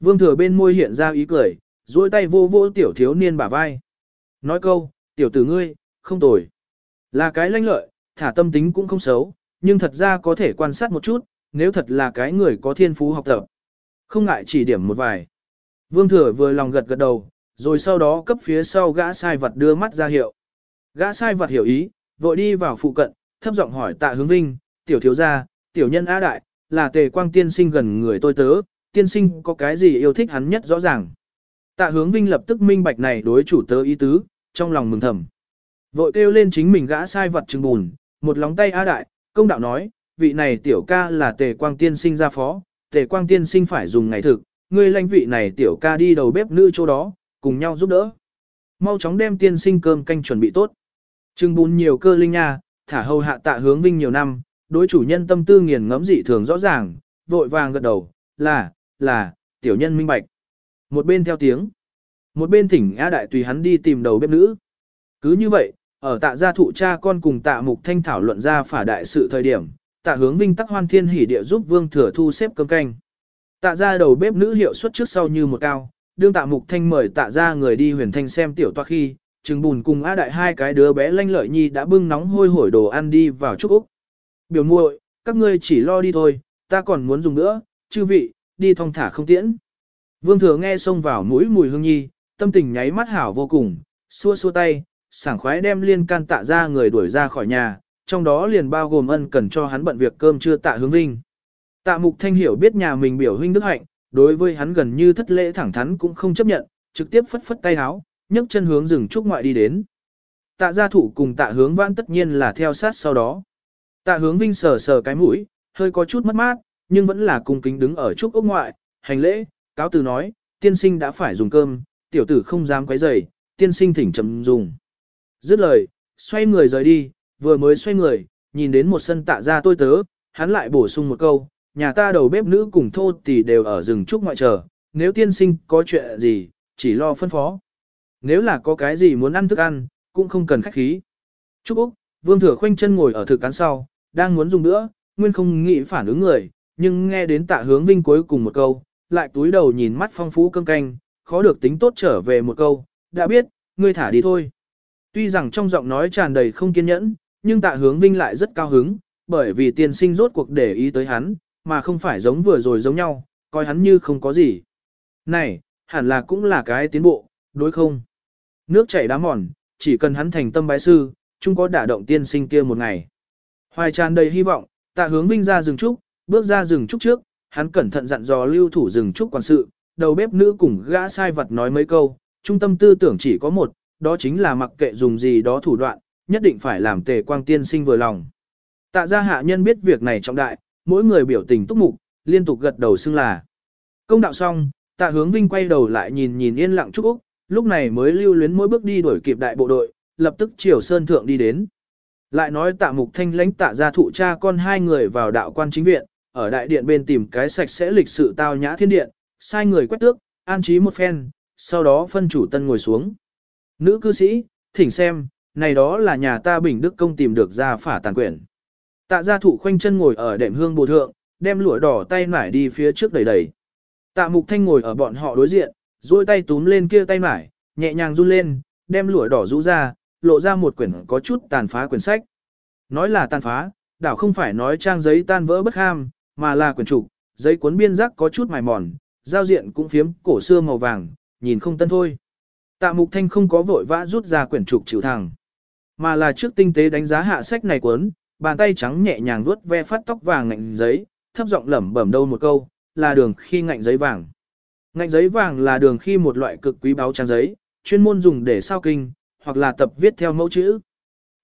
Vương thừa bên môi hiện ra ý cười, duỗi tay vô vô tiểu thiếu niên bả vai. Nói câu, tiểu tử ngươi, không tồi. Là cái lanh lợi, thả tâm tính cũng không xấu, nhưng thật ra có thể quan sát một chút, nếu thật là cái người có thiên phú học tập. Không ngại chỉ điểm một vài. Vương thừa vừa lòng gật gật đầu, rồi sau đó cấp phía sau gã sai vật đưa mắt ra hiệu. Gã sai vật hiểu ý, vội đi vào phụ cận, thấp giọng hỏi tạ hướng vinh, tiểu thiếu gia, tiểu nhân á đại, là tề quang tiên sinh gần người tôi tớ, tiên sinh có cái gì yêu thích hắn nhất rõ ràng. Tạ hướng vinh lập tức minh bạch này đối chủ tớ ý tứ, trong lòng mừng thầm. Vội kêu lên chính mình gã sai vật trừng bùn, một lóng tay á đại, công đạo nói, vị này tiểu ca là tề quang tiên sinh ra phó, tề quang tiên sinh phải dùng ngày thực, ngươi lãnh vị này tiểu ca đi đầu bếp nữ chỗ đó, cùng nhau giúp đỡ. Mau chóng đem tiên sinh cơm canh chuẩn bị tốt. Trừng bùn nhiều cơ linh nha, thả hầu hạ tạ hướng vinh nhiều năm, đối chủ nhân tâm tư nghiền ngẫm dị thường rõ ràng, vội vàng gật đầu, là, là, tiểu nhân minh bạch. Một bên theo tiếng, một bên thỉnh A Đại tùy hắn đi tìm đầu bếp nữ. Cứ như vậy, ở tạ gia thụ cha con cùng tạ mục thanh thảo luận ra phả đại sự thời điểm, tạ hướng vinh tắc hoan thiên hỉ địa giúp vương thừa thu xếp cơm canh. Tạ gia đầu bếp nữ hiệu suất trước sau như một cao, đương tạ mục thanh mời tạ gia người đi huyền thanh xem tiểu toa khi, trừng bùn cùng A Đại hai cái đứa bé lanh lợi nhi đã bưng nóng hôi hổi đồ ăn đi vào chúc Úc. Biểu muội, các ngươi chỉ lo đi thôi, ta còn muốn dùng nữa, chư vị, đi thong thả không tiễn. Vương thừa nghe xông vào mũi mùi hương nhi, tâm tình nháy mắt hảo vô cùng, xua xua tay, sảng khoái đem liên can tạ ra người đuổi ra khỏi nhà, trong đó liền bao gồm ân cần cho hắn bận việc cơm chưa tạ hướng vinh. Tạ mục thanh hiểu biết nhà mình biểu huynh đức hạnh, đối với hắn gần như thất lễ thẳng thắn cũng không chấp nhận, trực tiếp phất phất tay háo, nhấc chân hướng rừng trúc ngoại đi đến. Tạ gia thủ cùng tạ hướng vãn tất nhiên là theo sát sau đó. Tạ hướng vinh sờ sờ cái mũi, hơi có chút mất mát, nhưng vẫn là cung kính đứng ở trúc ốc ngoại, hành lễ, cáo từ nói, tiên sinh đã phải dùng cơm, tiểu tử không dám quấy rầy, tiên sinh thỉnh chấm dùng. Dứt lời, xoay người rời đi, vừa mới xoay người, nhìn đến một sân tạ ra tôi tớ, hắn lại bổ sung một câu, nhà ta đầu bếp nữ cùng thô thì đều ở rừng trúc ngoại chờ, nếu tiên sinh có chuyện gì, chỉ lo phân phó. Nếu là có cái gì muốn ăn thức ăn, cũng không cần khách khí. Trúc Úc, Vương Thừa khoanh chân ngồi ở thực cán sau, đang muốn dùng nữa, nguyên không nghĩ phản ứng người, nhưng nghe đến tạ hướng vinh cuối cùng một câu, lại túi đầu nhìn mắt phong phú cơm canh, khó được tính tốt trở về một câu, đã biết, ngươi thả đi thôi. Tuy rằng trong giọng nói tràn đầy không kiên nhẫn, nhưng tạ hướng vinh lại rất cao hứng, bởi vì tiên sinh rốt cuộc để ý tới hắn, mà không phải giống vừa rồi giống nhau, coi hắn như không có gì. Này, hẳn là cũng là cái tiến bộ, đối không? Nước chảy đá mòn, chỉ cần hắn thành tâm bái sư, chung có đả động tiên sinh kia một ngày. Hoài tràn đầy hy vọng, tạ hướng vinh ra rừng trúc, bước ra rừng trúc trước, hắn cẩn thận dặn dò lưu thủ rừng trúc quản sự, đầu bếp nữ cùng gã sai vật nói mấy câu, trung tâm tư tưởng chỉ có một, đó chính là mặc kệ dùng gì đó thủ đoạn, nhất định phải làm tề quang tiên sinh vừa lòng. Tạ gia hạ nhân biết việc này trọng đại, mỗi người biểu tình túc mục, liên tục gật đầu xưng là. Công đạo xong, tạ hướng vinh quay đầu lại nhìn nhìn yên lặng Trúc Úc, lúc này mới lưu luyến mỗi bước đi đuổi kịp đại bộ đội, lập tức chiều sơn thượng đi đến. Lại nói tạ mục thanh lãnh tạ gia thụ cha con hai người vào đạo quan chính viện, ở đại điện bên tìm cái sạch sẽ lịch sự tao nhã thiên điện, sai người quét tước, an trí một phen, sau đó phân chủ tân ngồi xuống. Nữ cư sĩ, thỉnh xem, này đó là nhà ta bình đức công tìm được ra phả tàn quyển. Tạ gia thụ khoanh chân ngồi ở đệm hương bồ thượng, đem lụa đỏ tay nải đi phía trước đẩy đẩy. Tạ mục thanh ngồi ở bọn họ đối diện, duỗi tay túm lên kia tay nải, nhẹ nhàng run lên, đem lụa đỏ rũ ra, lộ ra một quyển có chút tàn phá quyển sách. Nói là tàn phá, đảo không phải nói trang giấy tan vỡ bất ham, mà là quyển trục, giấy cuốn biên giác có chút mài mòn, giao diện cũng phiếm cổ xưa màu vàng, nhìn không tân thôi. Tạ Mục Thanh không có vội vã rút ra quyển trục chịu thẳng, mà là trước tinh tế đánh giá hạ sách này cuốn, bàn tay trắng nhẹ nhàng vuốt ve phát tóc vàng ngạnh giấy, thấp giọng lẩm bẩm đâu một câu, là đường khi ngạnh giấy vàng. Ngạnh giấy vàng là đường khi một loại cực quý báu trang giấy, chuyên môn dùng để sao kinh, hoặc là tập viết theo mẫu chữ.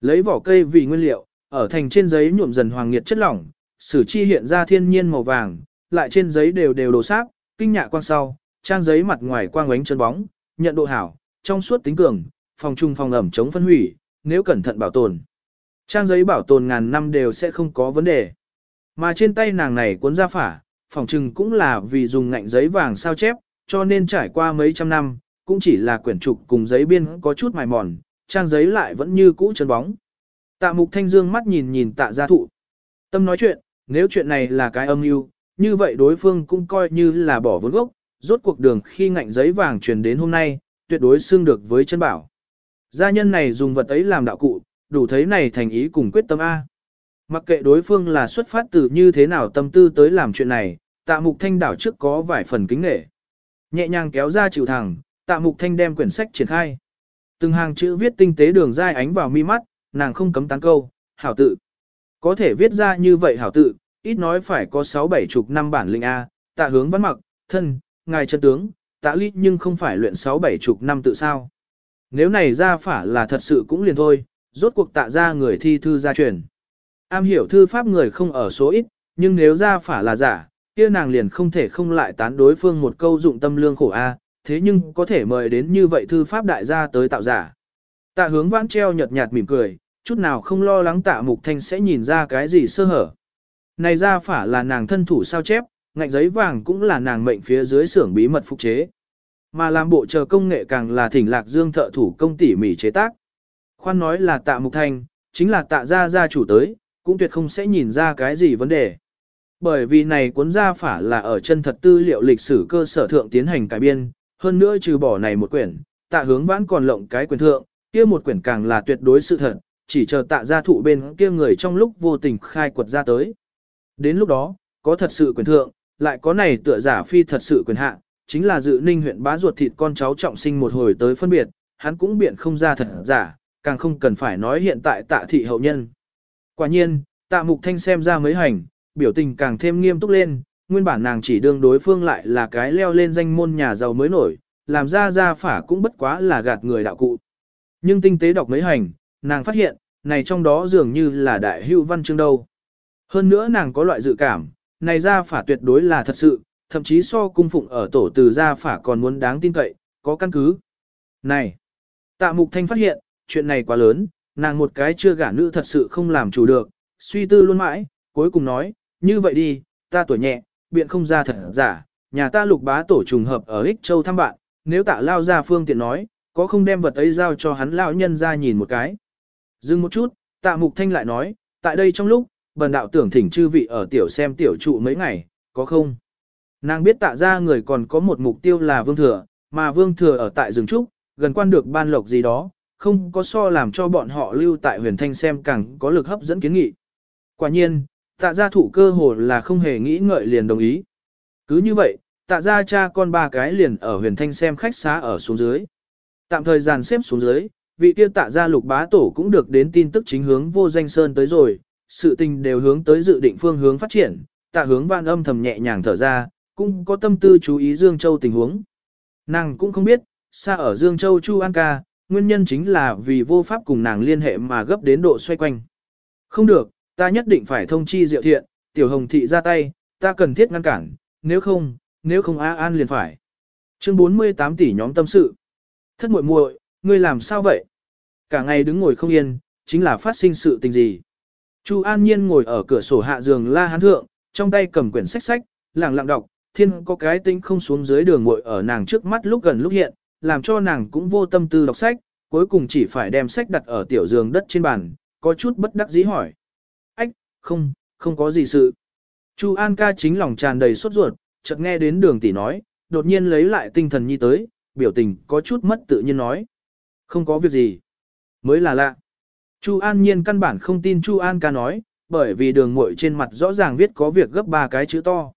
Lấy vỏ cây vì nguyên liệu, ở thành trên giấy nhuộm dần hoàng nhiệt chất lỏng, sử chi hiện ra thiên nhiên màu vàng, lại trên giấy đều đều đồ sáp, kinh nhạ quang sau, trang giấy mặt ngoài quang ánh chân bóng, nhận độ hảo, trong suốt tính cường, phòng trung phòng ẩm chống phân hủy, nếu cẩn thận bảo tồn. Trang giấy bảo tồn ngàn năm đều sẽ không có vấn đề. Mà trên tay nàng này cuốn ra phả, phòng trừng cũng là vì dùng ngạnh giấy vàng sao chép, cho nên trải qua mấy trăm năm, cũng chỉ là quyển trục cùng giấy biên có chút mài mòn, trang giấy lại vẫn như cũ chân bóng. Tạ mục thanh dương mắt nhìn nhìn tạ gia thụ. Tâm nói chuyện, nếu chuyện này là cái âm mưu, như vậy đối phương cũng coi như là bỏ vốn gốc, rốt cuộc đường khi ngạnh giấy vàng truyền đến hôm nay, tuyệt đối xương được với chân bảo. Gia nhân này dùng vật ấy làm đạo cụ, đủ thấy này thành ý cùng quyết tâm A. Mặc kệ đối phương là xuất phát từ như thế nào tâm tư tới làm chuyện này, tạ mục thanh đảo trước có vài phần kính nghệ. Nhẹ nhàng kéo ra chịu thẳng, tạ mục thanh đem quyển sách triển khai. Từng hàng chữ viết tinh tế đường dai ánh vào mi mắt, nàng không cấm tán câu, hảo tự. Có thể viết ra như vậy hảo tự, ít nói phải có 6-7 chục năm bản linh A, tạ hướng văn mặc, thân, ngài chân tướng, tạ lý nhưng không phải luyện 6-7 chục năm tự sao. Nếu này ra phả là thật sự cũng liền thôi, rốt cuộc tạ ra người thi thư gia truyền. Am hiểu thư pháp người không ở số ít, nhưng nếu ra phả là giả, kia nàng liền không thể không lại tán đối phương một câu dụng tâm lương khổ A, thế nhưng có thể mời đến như vậy thư pháp đại gia tới tạo giả. Tạ hướng vãn treo nhợt nhạt mỉm cười, chút nào không lo lắng tạ mục thanh sẽ nhìn ra cái gì sơ hở. Này ra phả là nàng thân thủ sao chép, ngạnh giấy vàng cũng là nàng mệnh phía dưới xưởng bí mật phục chế. Mà làm bộ chờ công nghệ càng là thỉnh lạc dương thợ thủ công tỉ mỉ chế tác. Khoan nói là tạ mục thanh, chính là tạ gia gia chủ tới, cũng tuyệt không sẽ nhìn ra cái gì vấn đề. Bởi vì này cuốn gia phả là ở chân thật tư liệu lịch sử cơ sở thượng tiến hành cải biên, hơn nữa trừ bỏ này một quyển, tạ hướng vãn còn lộng cái quyển thượng, kia một quyển càng là tuyệt đối sự thật, chỉ chờ tạ gia thụ bên kia người trong lúc vô tình khai quật ra tới. Đến lúc đó, có thật sự quyền thượng, lại có này tựa giả phi thật sự quyền hạ, chính là dự ninh huyện bá ruột thịt con cháu trọng sinh một hồi tới phân biệt, hắn cũng biện không ra thật giả, càng không cần phải nói hiện tại tạ thị hậu nhân. Quả nhiên, tạ mục thanh xem ra mấy hành, biểu tình càng thêm nghiêm túc lên, nguyên bản nàng chỉ đương đối phương lại là cái leo lên danh môn nhà giàu mới nổi, làm ra ra phả cũng bất quá là gạt người đạo cụ. Nhưng tinh tế đọc mấy hành, nàng phát hiện, này trong đó dường như là đại hưu văn chương đâu. Hơn nữa nàng có loại dự cảm, này ra phả tuyệt đối là thật sự, thậm chí so cung phụng ở tổ từ ra phả còn muốn đáng tin cậy, có căn cứ. Này, tạ mục thanh phát hiện, chuyện này quá lớn, nàng một cái chưa gả nữ thật sự không làm chủ được, suy tư luôn mãi, cuối cùng nói, như vậy đi, ta tuổi nhẹ, biện không ra thật giả, nhà ta lục bá tổ trùng hợp ở Ích Châu thăm bạn, nếu tạ lao ra phương tiện nói, có không đem vật ấy giao cho hắn lão nhân ra nhìn một cái. Dừng một chút, tạ mục thanh lại nói, tại đây trong lúc, bần đạo tưởng thỉnh chư vị ở tiểu xem tiểu trụ mấy ngày, có không? Nàng biết tạ ra người còn có một mục tiêu là vương thừa, mà vương thừa ở tại rừng trúc, gần quan được ban lộc gì đó, không có so làm cho bọn họ lưu tại huyền thanh xem càng có lực hấp dẫn kiến nghị. Quả nhiên, tạ gia thủ cơ hồ là không hề nghĩ ngợi liền đồng ý. Cứ như vậy, tạ gia cha con ba cái liền ở huyền thanh xem khách xá ở xuống dưới. Tạm thời dàn xếp xuống dưới, vị kia tạ gia lục bá tổ cũng được đến tin tức chính hướng vô danh sơn tới rồi, sự tình đều hướng tới dự định phương hướng phát triển, tạ hướng văn âm thầm nhẹ nhàng thở ra, cũng có tâm tư chú ý Dương Châu tình huống. Nàng cũng không biết, xa ở Dương Châu Chu An ca, nguyên nhân chính là vì vô pháp cùng nàng liên hệ mà gấp đến độ xoay quanh. Không được, ta nhất định phải thông chi diệu thiện, tiểu hồng thị ra tay, ta cần thiết ngăn cản, nếu không, nếu không A An liền phải. Chương 48 tỷ nhóm tâm sự. Thất muội muội, ngươi làm sao vậy? Cả ngày đứng ngồi không yên, chính là phát sinh sự tình gì? Chu An Nhiên ngồi ở cửa sổ hạ giường la hán thượng, trong tay cầm quyển sách sách, lặng lặng đọc, thiên có cái tinh không xuống dưới đường ngồi ở nàng trước mắt lúc gần lúc hiện, làm cho nàng cũng vô tâm tư đọc sách, cuối cùng chỉ phải đem sách đặt ở tiểu giường đất trên bàn, có chút bất đắc dĩ hỏi. Ách, không, không có gì sự. Chu An ca chính lòng tràn đầy sốt ruột, chợt nghe đến đường tỷ nói, đột nhiên lấy lại tinh thần nhi tới, biểu tình có chút mất tự nhiên nói. Không có việc gì. Mới là lạ. Chu An Nhiên căn bản không tin Chu An ca nói, bởi vì đường muội trên mặt rõ ràng viết có việc gấp ba cái chữ to.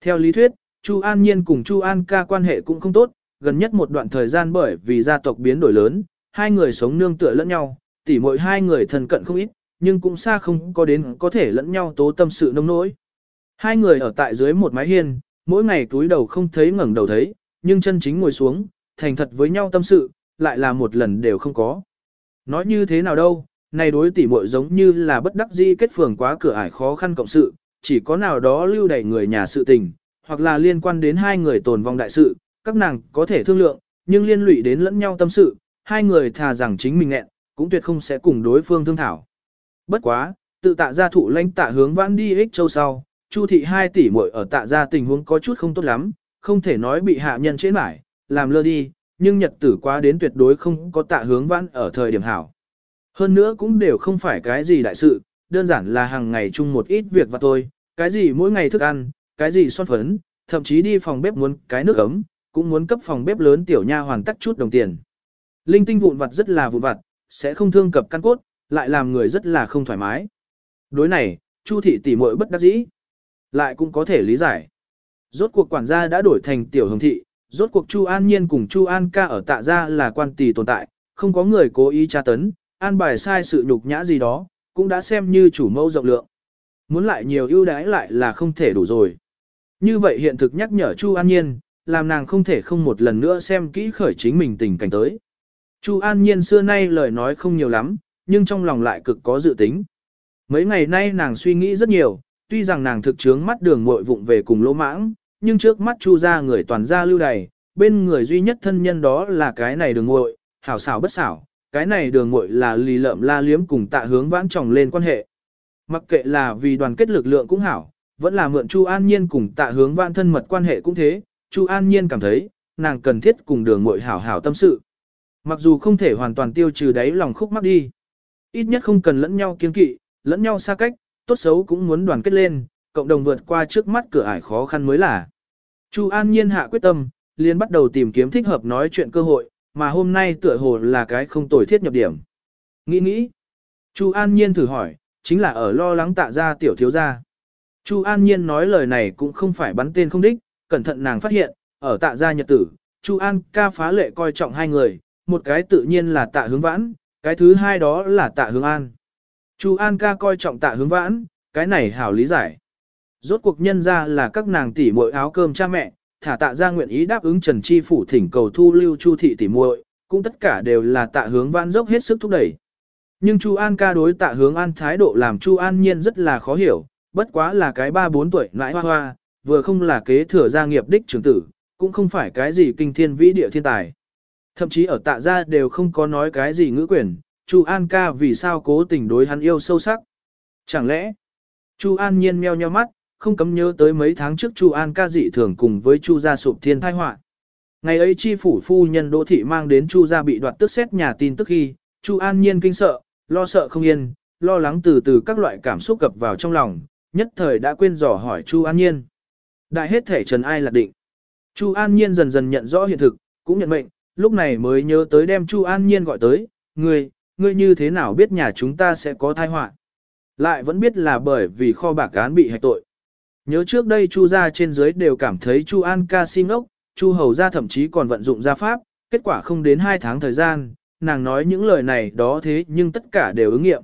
Theo lý thuyết, Chu An Nhiên cùng Chu An ca quan hệ cũng không tốt, gần nhất một đoạn thời gian bởi vì gia tộc biến đổi lớn, hai người sống nương tựa lẫn nhau, tỉ mỗi hai người thân cận không ít, nhưng cũng xa không có đến có thể lẫn nhau tố tâm sự nông nỗi. Hai người ở tại dưới một mái hiên, mỗi ngày túi đầu không thấy ngẩng đầu thấy, nhưng chân chính ngồi xuống, thành thật với nhau tâm sự, lại là một lần đều không có. Nói như thế nào đâu, này đối tỉ muội giống như là bất đắc dĩ kết phường quá cửa ải khó khăn cộng sự, chỉ có nào đó lưu đẩy người nhà sự tình, hoặc là liên quan đến hai người tồn vong đại sự, các nàng có thể thương lượng, nhưng liên lụy đến lẫn nhau tâm sự, hai người thà rằng chính mình nghẹn, cũng tuyệt không sẽ cùng đối phương thương thảo. Bất quá, tự tạ gia thụ lãnh tạ hướng vãn đi ích châu sau, Chu thị hai tỷ muội ở tạ gia tình huống có chút không tốt lắm, không thể nói bị hạ nhân chế mãi, làm lơ đi, nhưng nhật tử quá đến tuyệt đối không có tạ hướng vãn ở thời điểm hảo. Hơn nữa cũng đều không phải cái gì đại sự, đơn giản là hàng ngày chung một ít việc và thôi, cái gì mỗi ngày thức ăn, cái gì son phấn, thậm chí đi phòng bếp muốn cái nước ấm, cũng muốn cấp phòng bếp lớn tiểu nha hoàn tắc chút đồng tiền. Linh tinh vụn vặt rất là vụn vặt, sẽ không thương cập căn cốt, lại làm người rất là không thoải mái. Đối này, Chu thị tỷ muội bất đắc dĩ, lại cũng có thể lý giải. Rốt cuộc quản gia đã đổi thành tiểu hồng thị, rốt cuộc Chu An Nhiên cùng Chu An ca ở tạ gia là quan tỷ tồn tại, không có người cố ý tra tấn, an bài sai sự nhục nhã gì đó, cũng đã xem như chủ mẫu rộng lượng. Muốn lại nhiều ưu đãi lại là không thể đủ rồi. Như vậy hiện thực nhắc nhở Chu An Nhiên, làm nàng không thể không một lần nữa xem kỹ khởi chính mình tình cảnh tới. Chu An Nhiên xưa nay lời nói không nhiều lắm, nhưng trong lòng lại cực có dự tính. Mấy ngày nay nàng suy nghĩ rất nhiều, tuy rằng nàng thực chướng mắt đường muội vụng về cùng lỗ mãng, nhưng trước mắt Chu ra người toàn gia lưu đầy, bên người duy nhất thân nhân đó là cái này đường ngội, hảo xảo bất xảo, cái này đường ngội là lì lợm la liếm cùng tạ hướng vãn trọng lên quan hệ. Mặc kệ là vì đoàn kết lực lượng cũng hảo, vẫn là mượn Chu An Nhiên cùng tạ hướng vãn thân mật quan hệ cũng thế, Chu An Nhiên cảm thấy, nàng cần thiết cùng đường ngội hảo hảo tâm sự. Mặc dù không thể hoàn toàn tiêu trừ đáy lòng khúc mắc đi. Ít nhất không cần lẫn nhau kiên kỵ, lẫn nhau xa cách, tốt xấu cũng muốn đoàn kết lên, cộng đồng vượt qua trước mắt cửa ải khó khăn mới là. Chu An Nhiên hạ quyết tâm, liền bắt đầu tìm kiếm thích hợp nói chuyện cơ hội, mà hôm nay tựa hồ là cái không tồi thiết nhập điểm. Nghĩ nghĩ. Chu An Nhiên thử hỏi, chính là ở lo lắng tạ ra tiểu thiếu gia. Chu An Nhiên nói lời này cũng không phải bắn tên không đích, cẩn thận nàng phát hiện, ở tạ gia nhật tử, Chu An ca phá lệ coi trọng hai người, một cái tự nhiên là tạ hướng vãn, cái thứ hai đó là tạ hướng an. Chu An ca coi trọng tạ hướng vãn, cái này hảo lý giải. Rốt cuộc nhân ra là các nàng tỷ muội áo cơm cha mẹ, thả tạ ra nguyện ý đáp ứng Trần Chi Phủ thỉnh cầu thu lưu Chu thị tỷ muội, cũng tất cả đều là tạ hướng vãn dốc hết sức thúc đẩy. Nhưng Chu An ca đối tạ hướng an thái độ làm Chu An nhiên rất là khó hiểu, bất quá là cái ba bốn tuổi nãi hoa hoa, vừa không là kế thừa gia nghiệp đích trưởng tử, cũng không phải cái gì kinh thiên vĩ địa thiên tài. Thậm chí ở tạ gia đều không có nói cái gì ngữ quyền, Chu An ca vì sao cố tình đối hắn yêu sâu sắc. Chẳng lẽ, Chu An nhiên meo nheo mắt, không cấm nhớ tới mấy tháng trước Chu An ca dị thường cùng với Chu gia sụp thiên thai họa. Ngày ấy chi phủ phu nhân Đỗ thị mang đến Chu gia bị đoạt tức xét nhà tin tức khi, Chu An nhiên kinh sợ, lo sợ không yên, lo lắng từ từ các loại cảm xúc cập vào trong lòng, nhất thời đã quên dò hỏi Chu An nhiên. Đại hết thể trần ai lạc định. Chu An nhiên dần dần nhận rõ hiện thực, cũng nhận mệnh, lúc này mới nhớ tới đem Chu An nhiên gọi tới, ngươi, ngươi như thế nào biết nhà chúng ta sẽ có tai họa? Lại vẫn biết là bởi vì kho bạc án bị hạch tội. Nhớ trước đây Chu gia trên dưới đều cảm thấy Chu An ca xin ốc, Chu hầu gia thậm chí còn vận dụng gia pháp, kết quả không đến 2 tháng thời gian, nàng nói những lời này đó thế nhưng tất cả đều ứng nghiệm.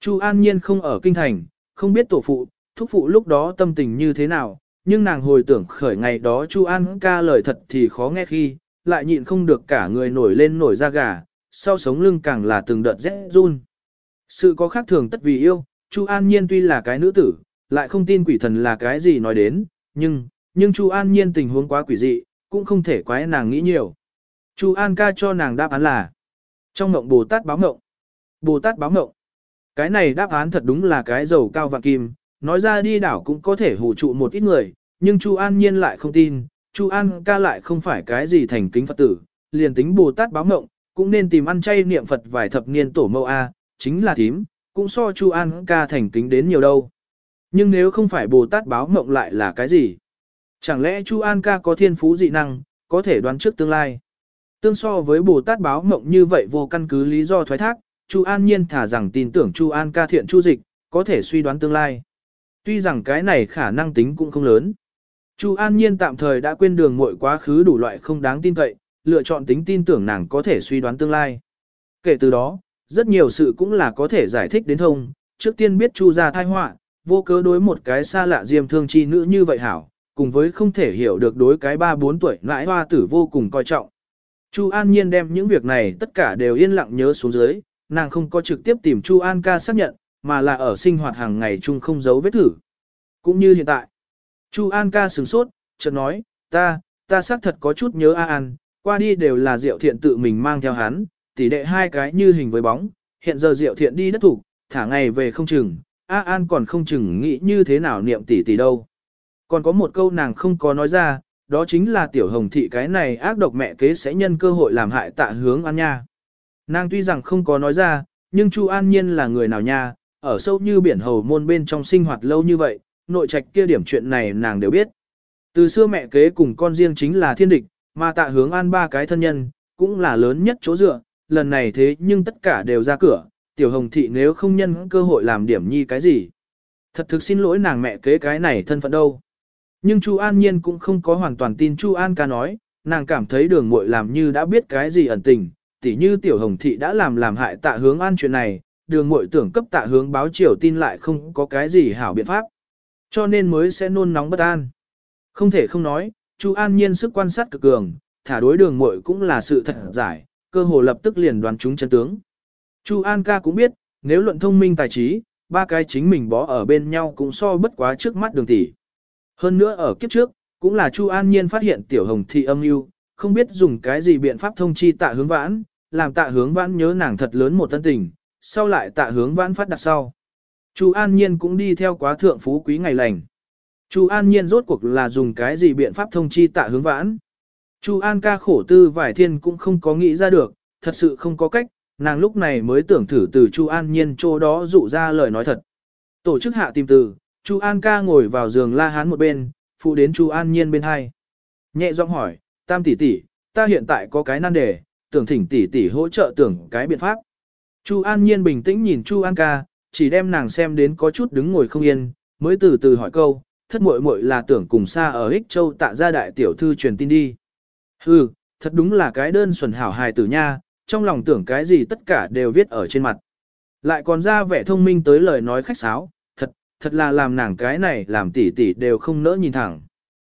Chu An nhiên không ở kinh thành, không biết tổ phụ, thúc phụ lúc đó tâm tình như thế nào, nhưng nàng hồi tưởng khởi ngày đó Chu An ca lời thật thì khó nghe khi, lại nhịn không được cả người nổi lên nổi da gà, sau sống lưng càng là từng đợt rét run. Sự có khác thường tất vì yêu, Chu An Nhiên tuy là cái nữ tử, lại không tin quỷ thần là cái gì nói đến, nhưng, nhưng Chu An Nhiên tình huống quá quỷ dị, cũng không thể quái nàng nghĩ nhiều. Chu An ca cho nàng đáp án là trong ngộng Bồ Tát báo ngộng. Bồ Tát báo ngộng. Cái này đáp án thật đúng là cái dầu cao và kim, nói ra đi đảo cũng có thể hủ trụ một ít người, nhưng Chu An Nhiên lại không tin, Chu An ca lại không phải cái gì thành kính Phật tử, liền tính Bồ Tát báo ngộng, cũng nên tìm ăn chay niệm Phật vài thập niên tổ mâu A, chính là thím, cũng so Chu An ca thành kính đến nhiều đâu. Nhưng nếu không phải Bồ Tát báo Mộng lại là cái gì? Chẳng lẽ Chu An ca có thiên phú dị năng, có thể đoán trước tương lai? Tương so với Bồ Tát báo Mộng như vậy vô căn cứ lý do thoái thác, Chu An nhiên thả rằng tin tưởng Chu An ca thiện chu dịch, có thể suy đoán tương lai. Tuy rằng cái này khả năng tính cũng không lớn. Chu An Nhiên tạm thời đã quên đường muội quá khứ đủ loại không đáng tin cậy, lựa chọn tính tin tưởng nàng có thể suy đoán tương lai. Kể từ đó, rất nhiều sự cũng là có thể giải thích đến thông, trước tiên biết Chu gia thai họa, vô cớ đối một cái xa lạ diêm thương chi nữ như vậy hảo, cùng với không thể hiểu được đối cái ba bốn tuổi nãi hoa tử vô cùng coi trọng. Chu An Nhiên đem những việc này tất cả đều yên lặng nhớ xuống dưới, nàng không có trực tiếp tìm Chu An ca xác nhận, mà là ở sinh hoạt hàng ngày chung không giấu vết thử. Cũng như hiện tại, Chu An ca sửng sốt, chợt nói, ta, ta xác thật có chút nhớ A An, qua đi đều là Diệu Thiện tự mình mang theo hắn, tỷ đệ hai cái như hình với bóng, hiện giờ Diệu Thiện đi đất thủ, thả ngày về không chừng, A An còn không chừng nghĩ như thế nào niệm tỷ tỷ đâu. Còn có một câu nàng không có nói ra, đó chính là tiểu hồng thị cái này ác độc mẹ kế sẽ nhân cơ hội làm hại tạ hướng An nha. Nàng tuy rằng không có nói ra, nhưng Chu An Nhiên là người nào nha, ở sâu như biển hầu môn bên trong sinh hoạt lâu như vậy, nội trạch kia điểm chuyện này nàng đều biết. Từ xưa mẹ kế cùng con riêng chính là thiên địch, mà tạ hướng an ba cái thân nhân, cũng là lớn nhất chỗ dựa, lần này thế nhưng tất cả đều ra cửa, tiểu hồng thị nếu không nhân cơ hội làm điểm nhi cái gì. Thật thực xin lỗi nàng mẹ kế cái này thân phận đâu. Nhưng Chu An Nhiên cũng không có hoàn toàn tin Chu An ca nói, nàng cảm thấy đường muội làm như đã biết cái gì ẩn tình, tỉ như tiểu hồng thị đã làm làm hại tạ hướng an chuyện này, đường muội tưởng cấp tạ hướng báo triều tin lại không có cái gì hảo biện pháp. Cho nên mới sẽ nôn nóng bất an. Không thể không nói, Chu An Nhiên sức quan sát cực cường, thả đối đường muội cũng là sự thật giải, cơ hồ lập tức liền đoán chúng chân tướng. Chu An ca cũng biết, nếu luận thông minh tài trí, ba cái chính mình bó ở bên nhau cũng so bất quá trước mắt đường tỷ. Hơn nữa ở kiếp trước, cũng là Chu An Nhiên phát hiện tiểu hồng thị âm mưu, không biết dùng cái gì biện pháp thông chi tạ hướng vãn, làm tạ hướng vãn nhớ nàng thật lớn một thân tình, sau lại tạ hướng vãn phát đặt sau. Chu An Nhiên cũng đi theo quá thượng phú quý ngày lành. Chu An Nhiên rốt cuộc là dùng cái gì biện pháp thông chi tạ hướng vãn. Chu An ca khổ tư vài thiên cũng không có nghĩ ra được, thật sự không có cách, nàng lúc này mới tưởng thử từ Chu An Nhiên chỗ đó dụ ra lời nói thật. Tổ chức hạ tìm từ, Chu An ca ngồi vào giường la hán một bên, phụ đến Chu An Nhiên bên hai. Nhẹ giọng hỏi, tam tỷ tỷ, ta hiện tại có cái nan đề, tưởng thỉnh tỷ tỷ hỗ trợ tưởng cái biện pháp. Chu An Nhiên bình tĩnh nhìn Chu An ca, chỉ đem nàng xem đến có chút đứng ngồi không yên, mới từ từ hỏi câu, thất muội muội là tưởng cùng xa ở Ích Châu tạ gia đại tiểu thư truyền tin đi. Hừ, thật đúng là cái đơn xuẩn hảo hài tử nha, trong lòng tưởng cái gì tất cả đều viết ở trên mặt. Lại còn ra vẻ thông minh tới lời nói khách sáo, thật, thật là làm nàng cái này làm tỷ tỷ đều không nỡ nhìn thẳng.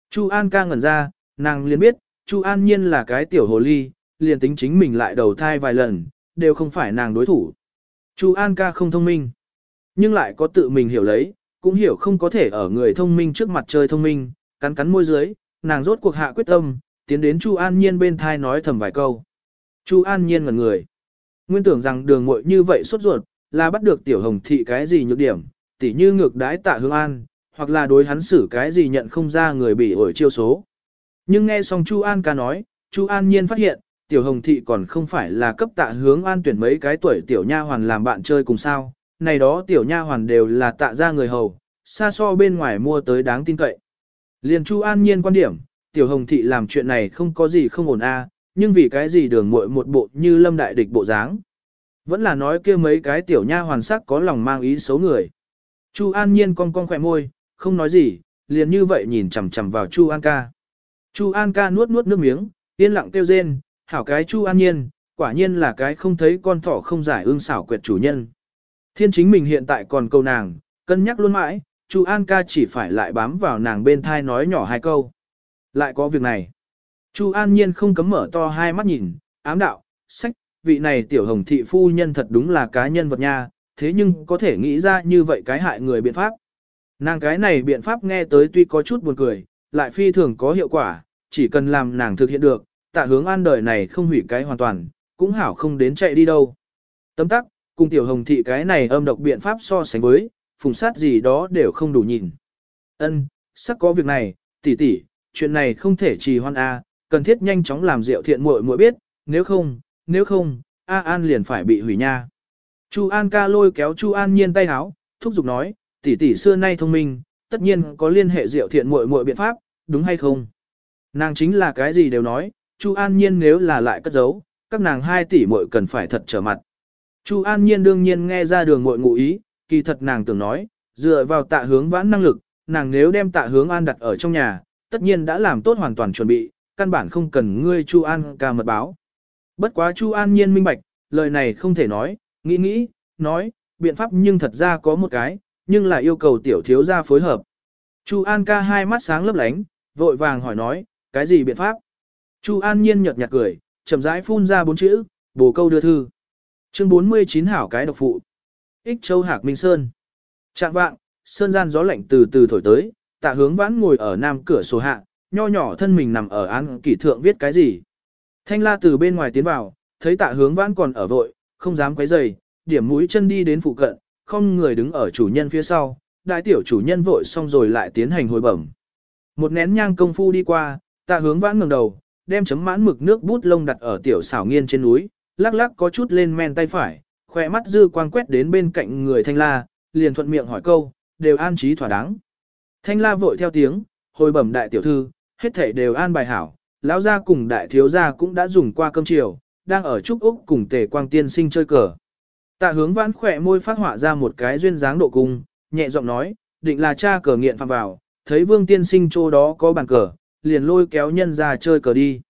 Chu An ca ngẩn ra, nàng liền biết, Chu An nhiên là cái tiểu hồ ly, liền tính chính mình lại đầu thai vài lần, đều không phải nàng đối thủ. Chu An ca không thông minh, nhưng lại có tự mình hiểu lấy, cũng hiểu không có thể ở người thông minh trước mặt chơi thông minh, cắn cắn môi dưới, nàng rốt cuộc hạ quyết tâm, tiến đến Chu An Nhiên bên thai nói thầm vài câu. Chu An Nhiên ngẩn người. Nguyên tưởng rằng đường muội như vậy sốt ruột, là bắt được tiểu hồng thị cái gì nhược điểm, tỉ như ngược đái tạ hương an, hoặc là đối hắn xử cái gì nhận không ra người bị ổi chiêu số. Nhưng nghe xong Chu An ca nói, Chu An Nhiên phát hiện, tiểu hồng thị còn không phải là cấp tạ hướng an tuyển mấy cái tuổi tiểu nha hoàn làm bạn chơi cùng sao, này đó tiểu nha hoàn đều là tạ ra người hầu, xa so bên ngoài mua tới đáng tin cậy. Liền Chu An Nhiên quan điểm, tiểu hồng thị làm chuyện này không có gì không ổn a, nhưng vì cái gì đường muội một bộ như lâm đại địch bộ dáng. Vẫn là nói kia mấy cái tiểu nha hoàn sắc có lòng mang ý xấu người. Chu An Nhiên cong cong khỏe môi, không nói gì, liền như vậy nhìn chằm chằm vào Chu An ca. Chu An ca nuốt nuốt nước miếng, yên lặng kêu rên, hảo cái Chu An Nhiên, quả nhiên là cái không thấy con thỏ không giải ương xảo quyệt chủ nhân. Thiên chính mình hiện tại còn câu nàng, cân nhắc luôn mãi, Chu An ca chỉ phải lại bám vào nàng bên thai nói nhỏ hai câu. Lại có việc này. Chu An Nhiên không cấm mở to hai mắt nhìn, ám đạo, sách, vị này tiểu hồng thị phu nhân thật đúng là cá nhân vật nha, thế nhưng có thể nghĩ ra như vậy cái hại người biện pháp. Nàng cái này biện pháp nghe tới tuy có chút buồn cười, lại phi thường có hiệu quả, chỉ cần làm nàng thực hiện được, tạ hướng an đời này không hủy cái hoàn toàn, cũng hảo không đến chạy đi đâu. Tấm tắc, cùng tiểu hồng thị cái này âm độc biện pháp so sánh với, phùng sát gì đó đều không đủ nhìn. Ân, sắc có việc này, tỷ tỷ, chuyện này không thể trì hoan a, cần thiết nhanh chóng làm rượu thiện muội muội biết, nếu không, nếu không, A An liền phải bị hủy nha. Chu An ca lôi kéo Chu An nhiên tay háo, thúc giục nói, tỷ tỷ xưa nay thông minh, tất nhiên có liên hệ rượu thiện muội muội biện pháp, đúng hay không? Nàng chính là cái gì đều nói, Chu An nhiên nếu là lại cất giấu, các nàng hai tỷ muội cần phải thật trở mặt. Chu An nhiên đương nhiên nghe ra đường muội ngụ ý, kỳ thật nàng tưởng nói, dựa vào tạ hướng vãn năng lực, nàng nếu đem tạ hướng an đặt ở trong nhà, tất nhiên đã làm tốt hoàn toàn chuẩn bị, căn bản không cần ngươi Chu An ca mật báo. Bất quá Chu An nhiên minh bạch, lời này không thể nói, nghĩ nghĩ, nói, biện pháp nhưng thật ra có một cái, nhưng là yêu cầu tiểu thiếu gia phối hợp. Chu An ca hai mắt sáng lấp lánh, vội vàng hỏi nói, cái gì biện pháp? Chu An nhiên nhợt nhạt cười, chậm rãi phun ra bốn chữ, bổ câu đưa thư. Chương 49 hảo cái độc phụ. Ích Châu Hạc Minh Sơn. Trạng vạng, sơn gian gió lạnh từ từ thổi tới, tạ hướng vãn ngồi ở nam cửa sổ hạ, nho nhỏ thân mình nằm ở án kỷ thượng viết cái gì. Thanh la từ bên ngoài tiến vào, thấy tạ hướng vãn còn ở vội, không dám quấy rầy, điểm mũi chân đi đến phụ cận, không người đứng ở chủ nhân phía sau, đại tiểu chủ nhân vội xong rồi lại tiến hành hồi bẩm. Một nén nhang công phu đi qua, tạ hướng vãn ngẩng đầu, đem chấm mãn mực nước bút lông đặt ở tiểu xảo nghiên trên núi, lắc lắc có chút lên men tay phải, khỏe mắt dư quang quét đến bên cạnh người thanh la, liền thuận miệng hỏi câu, đều an trí thỏa đáng. Thanh la vội theo tiếng, hồi bẩm đại tiểu thư, hết thảy đều an bài hảo, lão gia cùng đại thiếu gia cũng đã dùng qua cơm chiều, đang ở trúc úc cùng tề quang tiên sinh chơi cờ. Tạ hướng vãn khỏe môi phát họa ra một cái duyên dáng độ cung, nhẹ giọng nói, định là cha cờ nghiện phạm vào, thấy vương tiên sinh chỗ đó có bàn cờ, liền lôi kéo nhân ra chơi cờ đi.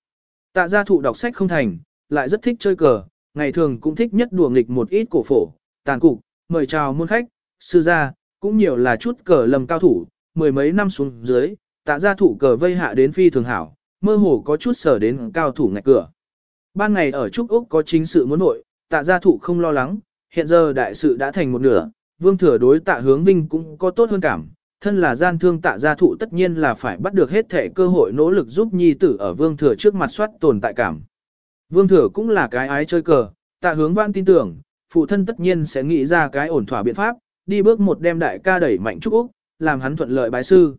Tạ gia thụ đọc sách không thành, lại rất thích chơi cờ, ngày thường cũng thích nhất đùa nghịch một ít cổ phổ, tàn cục, mời chào môn khách, sư gia, cũng nhiều là chút cờ lầm cao thủ, mười mấy năm xuống dưới, tạ gia thụ cờ vây hạ đến phi thường hảo, mơ hồ có chút sở đến cao thủ ngạch cửa. Ban ngày ở Trúc Úc có chính sự muốn nội, tạ gia thụ không lo lắng, hiện giờ đại sự đã thành một nửa, vương thừa đối tạ hướng vinh cũng có tốt hơn cảm, thân là gian thương tạ gia thụ tất nhiên là phải bắt được hết thể cơ hội nỗ lực giúp nhi tử ở vương thừa trước mặt soát tồn tại cảm. Vương thừa cũng là cái ái chơi cờ, tạ hướng văn tin tưởng, phụ thân tất nhiên sẽ nghĩ ra cái ổn thỏa biện pháp, đi bước một đem đại ca đẩy mạnh Trúc Úc, làm hắn thuận lợi bái sư.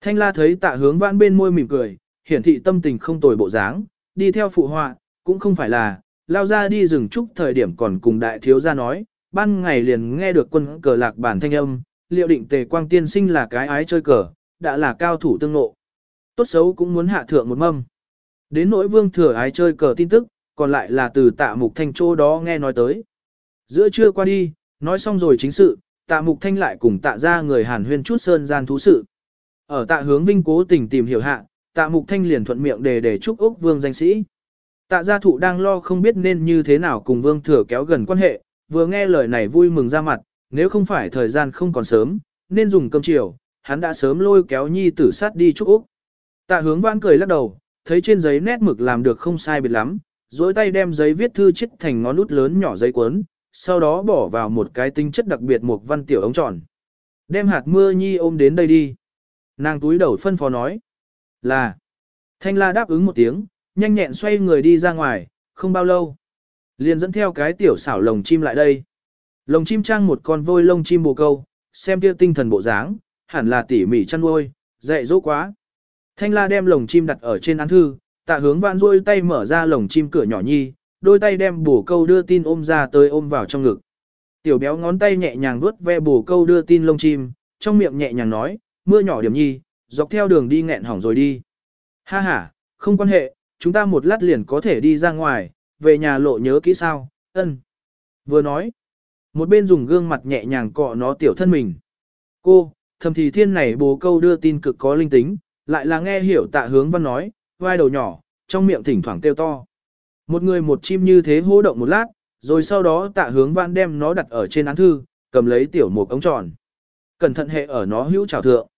Thanh la thấy tạ hướng vãn bên môi mỉm cười, hiển thị tâm tình không tồi bộ dáng, đi theo phụ họa, cũng không phải là, lao ra đi rừng trúc thời điểm còn cùng đại thiếu gia nói, ban ngày liền nghe được quân cờ lạc bản thanh âm, liệu định tề quang tiên sinh là cái ái chơi cờ, đã là cao thủ tương ngộ. Tốt xấu cũng muốn hạ thượng một mâm. Đến nỗi vương thừa ái chơi cờ tin tức, còn lại là từ tạ mục thanh chỗ đó nghe nói tới. Giữa trưa qua đi, nói xong rồi chính sự, tạ mục thanh lại cùng tạ ra người hàn huyên chút sơn gian thú sự. Ở tạ hướng vinh cố tình tìm hiểu hạ, tạ mục thanh liền thuận miệng đề để chúc Úc vương danh sĩ. Tạ gia thụ đang lo không biết nên như thế nào cùng vương thừa kéo gần quan hệ, vừa nghe lời này vui mừng ra mặt, nếu không phải thời gian không còn sớm, nên dùng cơm chiều, hắn đã sớm lôi kéo nhi tử sát đi chúc Úc. Tạ hướng vãn cười lắc đầu, thấy trên giấy nét mực làm được không sai biệt lắm, dối tay đem giấy viết thư chít thành ngón út lớn nhỏ giấy cuốn, sau đó bỏ vào một cái tinh chất đặc biệt một văn tiểu ống tròn. Đem hạt mưa nhi ôm đến đây đi. Nàng túi đầu phân phó nói. Là. Thanh la đáp ứng một tiếng, nhanh nhẹn xoay người đi ra ngoài, không bao lâu. Liền dẫn theo cái tiểu xảo lồng chim lại đây. Lồng chim trang một con vôi lông chim bồ câu, xem kia tinh thần bộ dáng, hẳn là tỉ mỉ chăn nuôi, dạy dỗ quá. Thanh la đem lồng chim đặt ở trên án thư, tạ hướng vạn rôi tay mở ra lồng chim cửa nhỏ nhi, đôi tay đem bồ câu đưa tin ôm ra tới ôm vào trong ngực. Tiểu béo ngón tay nhẹ nhàng vuốt ve bồ câu đưa tin lông chim, trong miệng nhẹ nhàng nói, mưa nhỏ điểm nhi, dọc theo đường đi nghẹn hỏng rồi đi. Ha ha, không quan hệ, chúng ta một lát liền có thể đi ra ngoài, về nhà lộ nhớ kỹ sao, ân. Vừa nói, một bên dùng gương mặt nhẹ nhàng cọ nó tiểu thân mình. Cô, thầm thì thiên này bố câu đưa tin cực có linh tính, lại là nghe hiểu tạ hướng văn nói, vai đầu nhỏ, trong miệng thỉnh thoảng kêu to. Một người một chim như thế hô động một lát, rồi sau đó tạ hướng văn đem nó đặt ở trên án thư, cầm lấy tiểu một ống tròn. Cẩn thận hệ ở nó hữu trào thượng.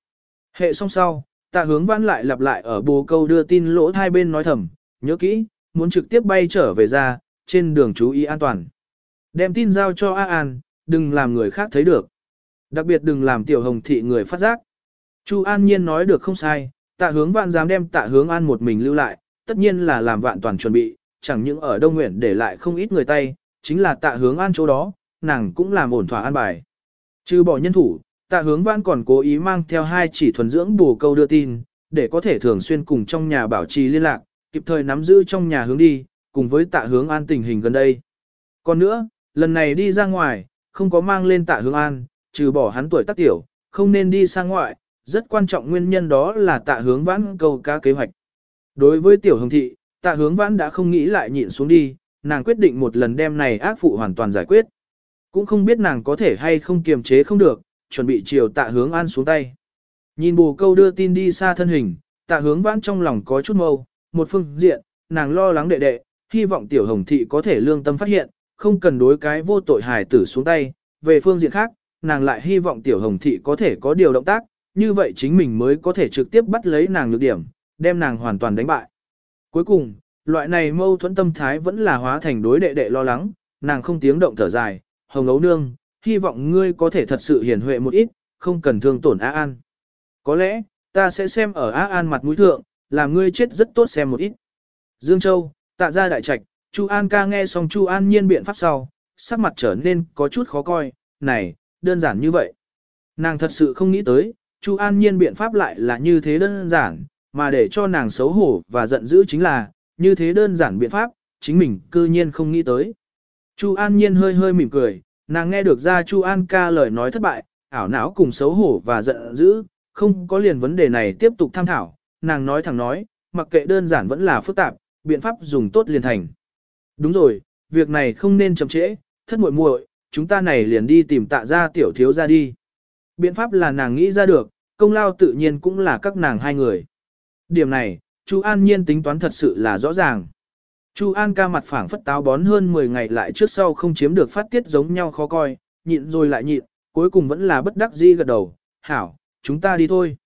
Hệ xong sau, tạ hướng văn lại lặp lại ở bồ câu đưa tin lỗ hai bên nói thầm, nhớ kỹ, muốn trực tiếp bay trở về ra, trên đường chú ý an toàn. Đem tin giao cho A An, đừng làm người khác thấy được. Đặc biệt đừng làm tiểu hồng thị người phát giác. Chu An Nhiên nói được không sai, tạ hướng vạn dám đem tạ hướng an một mình lưu lại, tất nhiên là làm vạn toàn chuẩn bị, chẳng những ở Đông Nguyện để lại không ít người tay, chính là tạ hướng an chỗ đó, nàng cũng làm ổn thỏa an bài. Trừ bỏ nhân thủ, tạ hướng văn còn cố ý mang theo hai chỉ thuần dưỡng bù câu đưa tin, để có thể thường xuyên cùng trong nhà bảo trì liên lạc, kịp thời nắm giữ trong nhà hướng đi, cùng với tạ hướng an tình hình gần đây. Còn nữa, lần này đi ra ngoài, không có mang lên tạ hướng an, trừ bỏ hắn tuổi tác tiểu, không nên đi sang ngoại, rất quan trọng nguyên nhân đó là tạ hướng vãn câu cá kế hoạch. Đối với tiểu hồng thị, tạ hướng vãn đã không nghĩ lại nhịn xuống đi, nàng quyết định một lần đem này ác phụ hoàn toàn giải quyết. Cũng không biết nàng có thể hay không kiềm chế không được, chuẩn bị chiều tạ hướng an xuống tay. Nhìn bù câu đưa tin đi xa thân hình, tạ hướng vãn trong lòng có chút mâu, một phương diện, nàng lo lắng đệ đệ, hy vọng tiểu hồng thị có thể lương tâm phát hiện, không cần đối cái vô tội hài tử xuống tay, về phương diện khác, nàng lại hy vọng tiểu hồng thị có thể có điều động tác, như vậy chính mình mới có thể trực tiếp bắt lấy nàng nhược điểm, đem nàng hoàn toàn đánh bại. Cuối cùng, loại này mâu thuẫn tâm thái vẫn là hóa thành đối đệ đệ lo lắng, nàng không tiếng động thở dài, hồng ấu nương, hy vọng ngươi có thể thật sự hiền huệ một ít, không cần thương tổn A An. Có lẽ, ta sẽ xem ở A An mặt mũi thượng, làm ngươi chết rất tốt xem một ít. Dương Châu, tạ ra đại trạch, Chu An ca nghe xong Chu An nhiên biện pháp sau, sắc mặt trở nên có chút khó coi, này, đơn giản như vậy. Nàng thật sự không nghĩ tới, Chu An nhiên biện pháp lại là như thế đơn giản, mà để cho nàng xấu hổ và giận dữ chính là, như thế đơn giản biện pháp, chính mình cư nhiên không nghĩ tới. Chu An nhiên hơi hơi mỉm cười, nàng nghe được ra Chu An ca lời nói thất bại, ảo não cùng xấu hổ và giận dữ, không có liền vấn đề này tiếp tục tham thảo, nàng nói thẳng nói, mặc kệ đơn giản vẫn là phức tạp, biện pháp dùng tốt liền thành. Đúng rồi, việc này không nên chậm trễ, thất muội muội, chúng ta này liền đi tìm tạ ra tiểu thiếu ra đi. Biện pháp là nàng nghĩ ra được, công lao tự nhiên cũng là các nàng hai người. Điểm này, Chu An Nhiên tính toán thật sự là rõ ràng. Chu An ca mặt phẳng phất táo bón hơn 10 ngày lại trước sau không chiếm được phát tiết giống nhau khó coi, nhịn rồi lại nhịn, cuối cùng vẫn là bất đắc dĩ gật đầu, hảo, chúng ta đi thôi.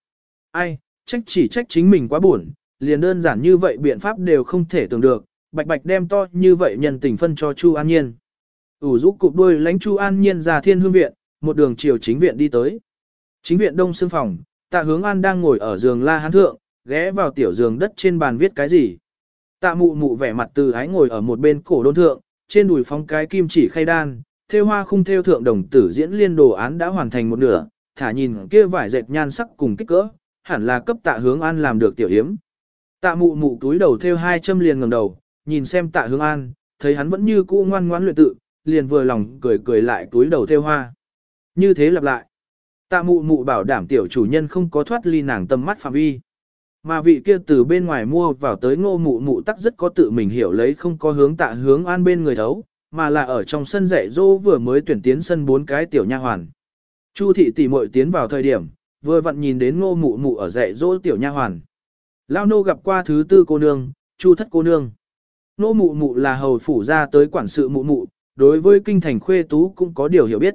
Ai, trách chỉ trách chính mình quá buồn, liền đơn giản như vậy biện pháp đều không thể tưởng được, bạch bạch đem to như vậy nhân tình phân cho Chu An Nhiên. ủ rũ cụp đuôi lánh Chu An Nhiên ra thiên hương viện, một đường chiều chính viện đi tới. Chính viện đông xương phòng, tạ hướng an đang ngồi ở giường la hán thượng, ghé vào tiểu giường đất trên bàn viết cái gì. Tạ mụ mụ vẻ mặt từ ái ngồi ở một bên cổ đôn thượng, trên đùi phóng cái kim chỉ khay đan, thêu hoa khung thêu thượng đồng tử diễn liên đồ án đã hoàn thành một nửa, thả nhìn kia vải dệt nhan sắc cùng kích cỡ, hẳn là cấp tạ hướng an làm được tiểu hiếm. Tạ mụ mụ túi đầu thêu hai châm liền ngẩng đầu, nhìn xem tạ hướng an, thấy hắn vẫn như cũ ngoan ngoãn luyện tự, liền vừa lòng cười cười lại túi đầu thêu hoa. Như thế lặp lại. Tạ mụ mụ bảo đảm tiểu chủ nhân không có thoát ly nàng tâm mắt phạm vi. Mà vị kia từ bên ngoài mua vào tới ngô mụ mụ tắc rất có tự mình hiểu lấy không có hướng tạ hướng an bên người thấu, mà là ở trong sân dạy dỗ vừa mới tuyển tiến sân bốn cái tiểu nha hoàn. Chu thị tỷ muội tiến vào thời điểm, vừa vặn nhìn đến ngô mụ mụ ở dạy dỗ tiểu nha hoàn. Lao nô gặp qua thứ tư cô nương, chu thất cô nương. Ngô mụ mụ là hầu phủ ra tới quản sự mụ mụ, đối với kinh thành khuê tú cũng có điều hiểu biết.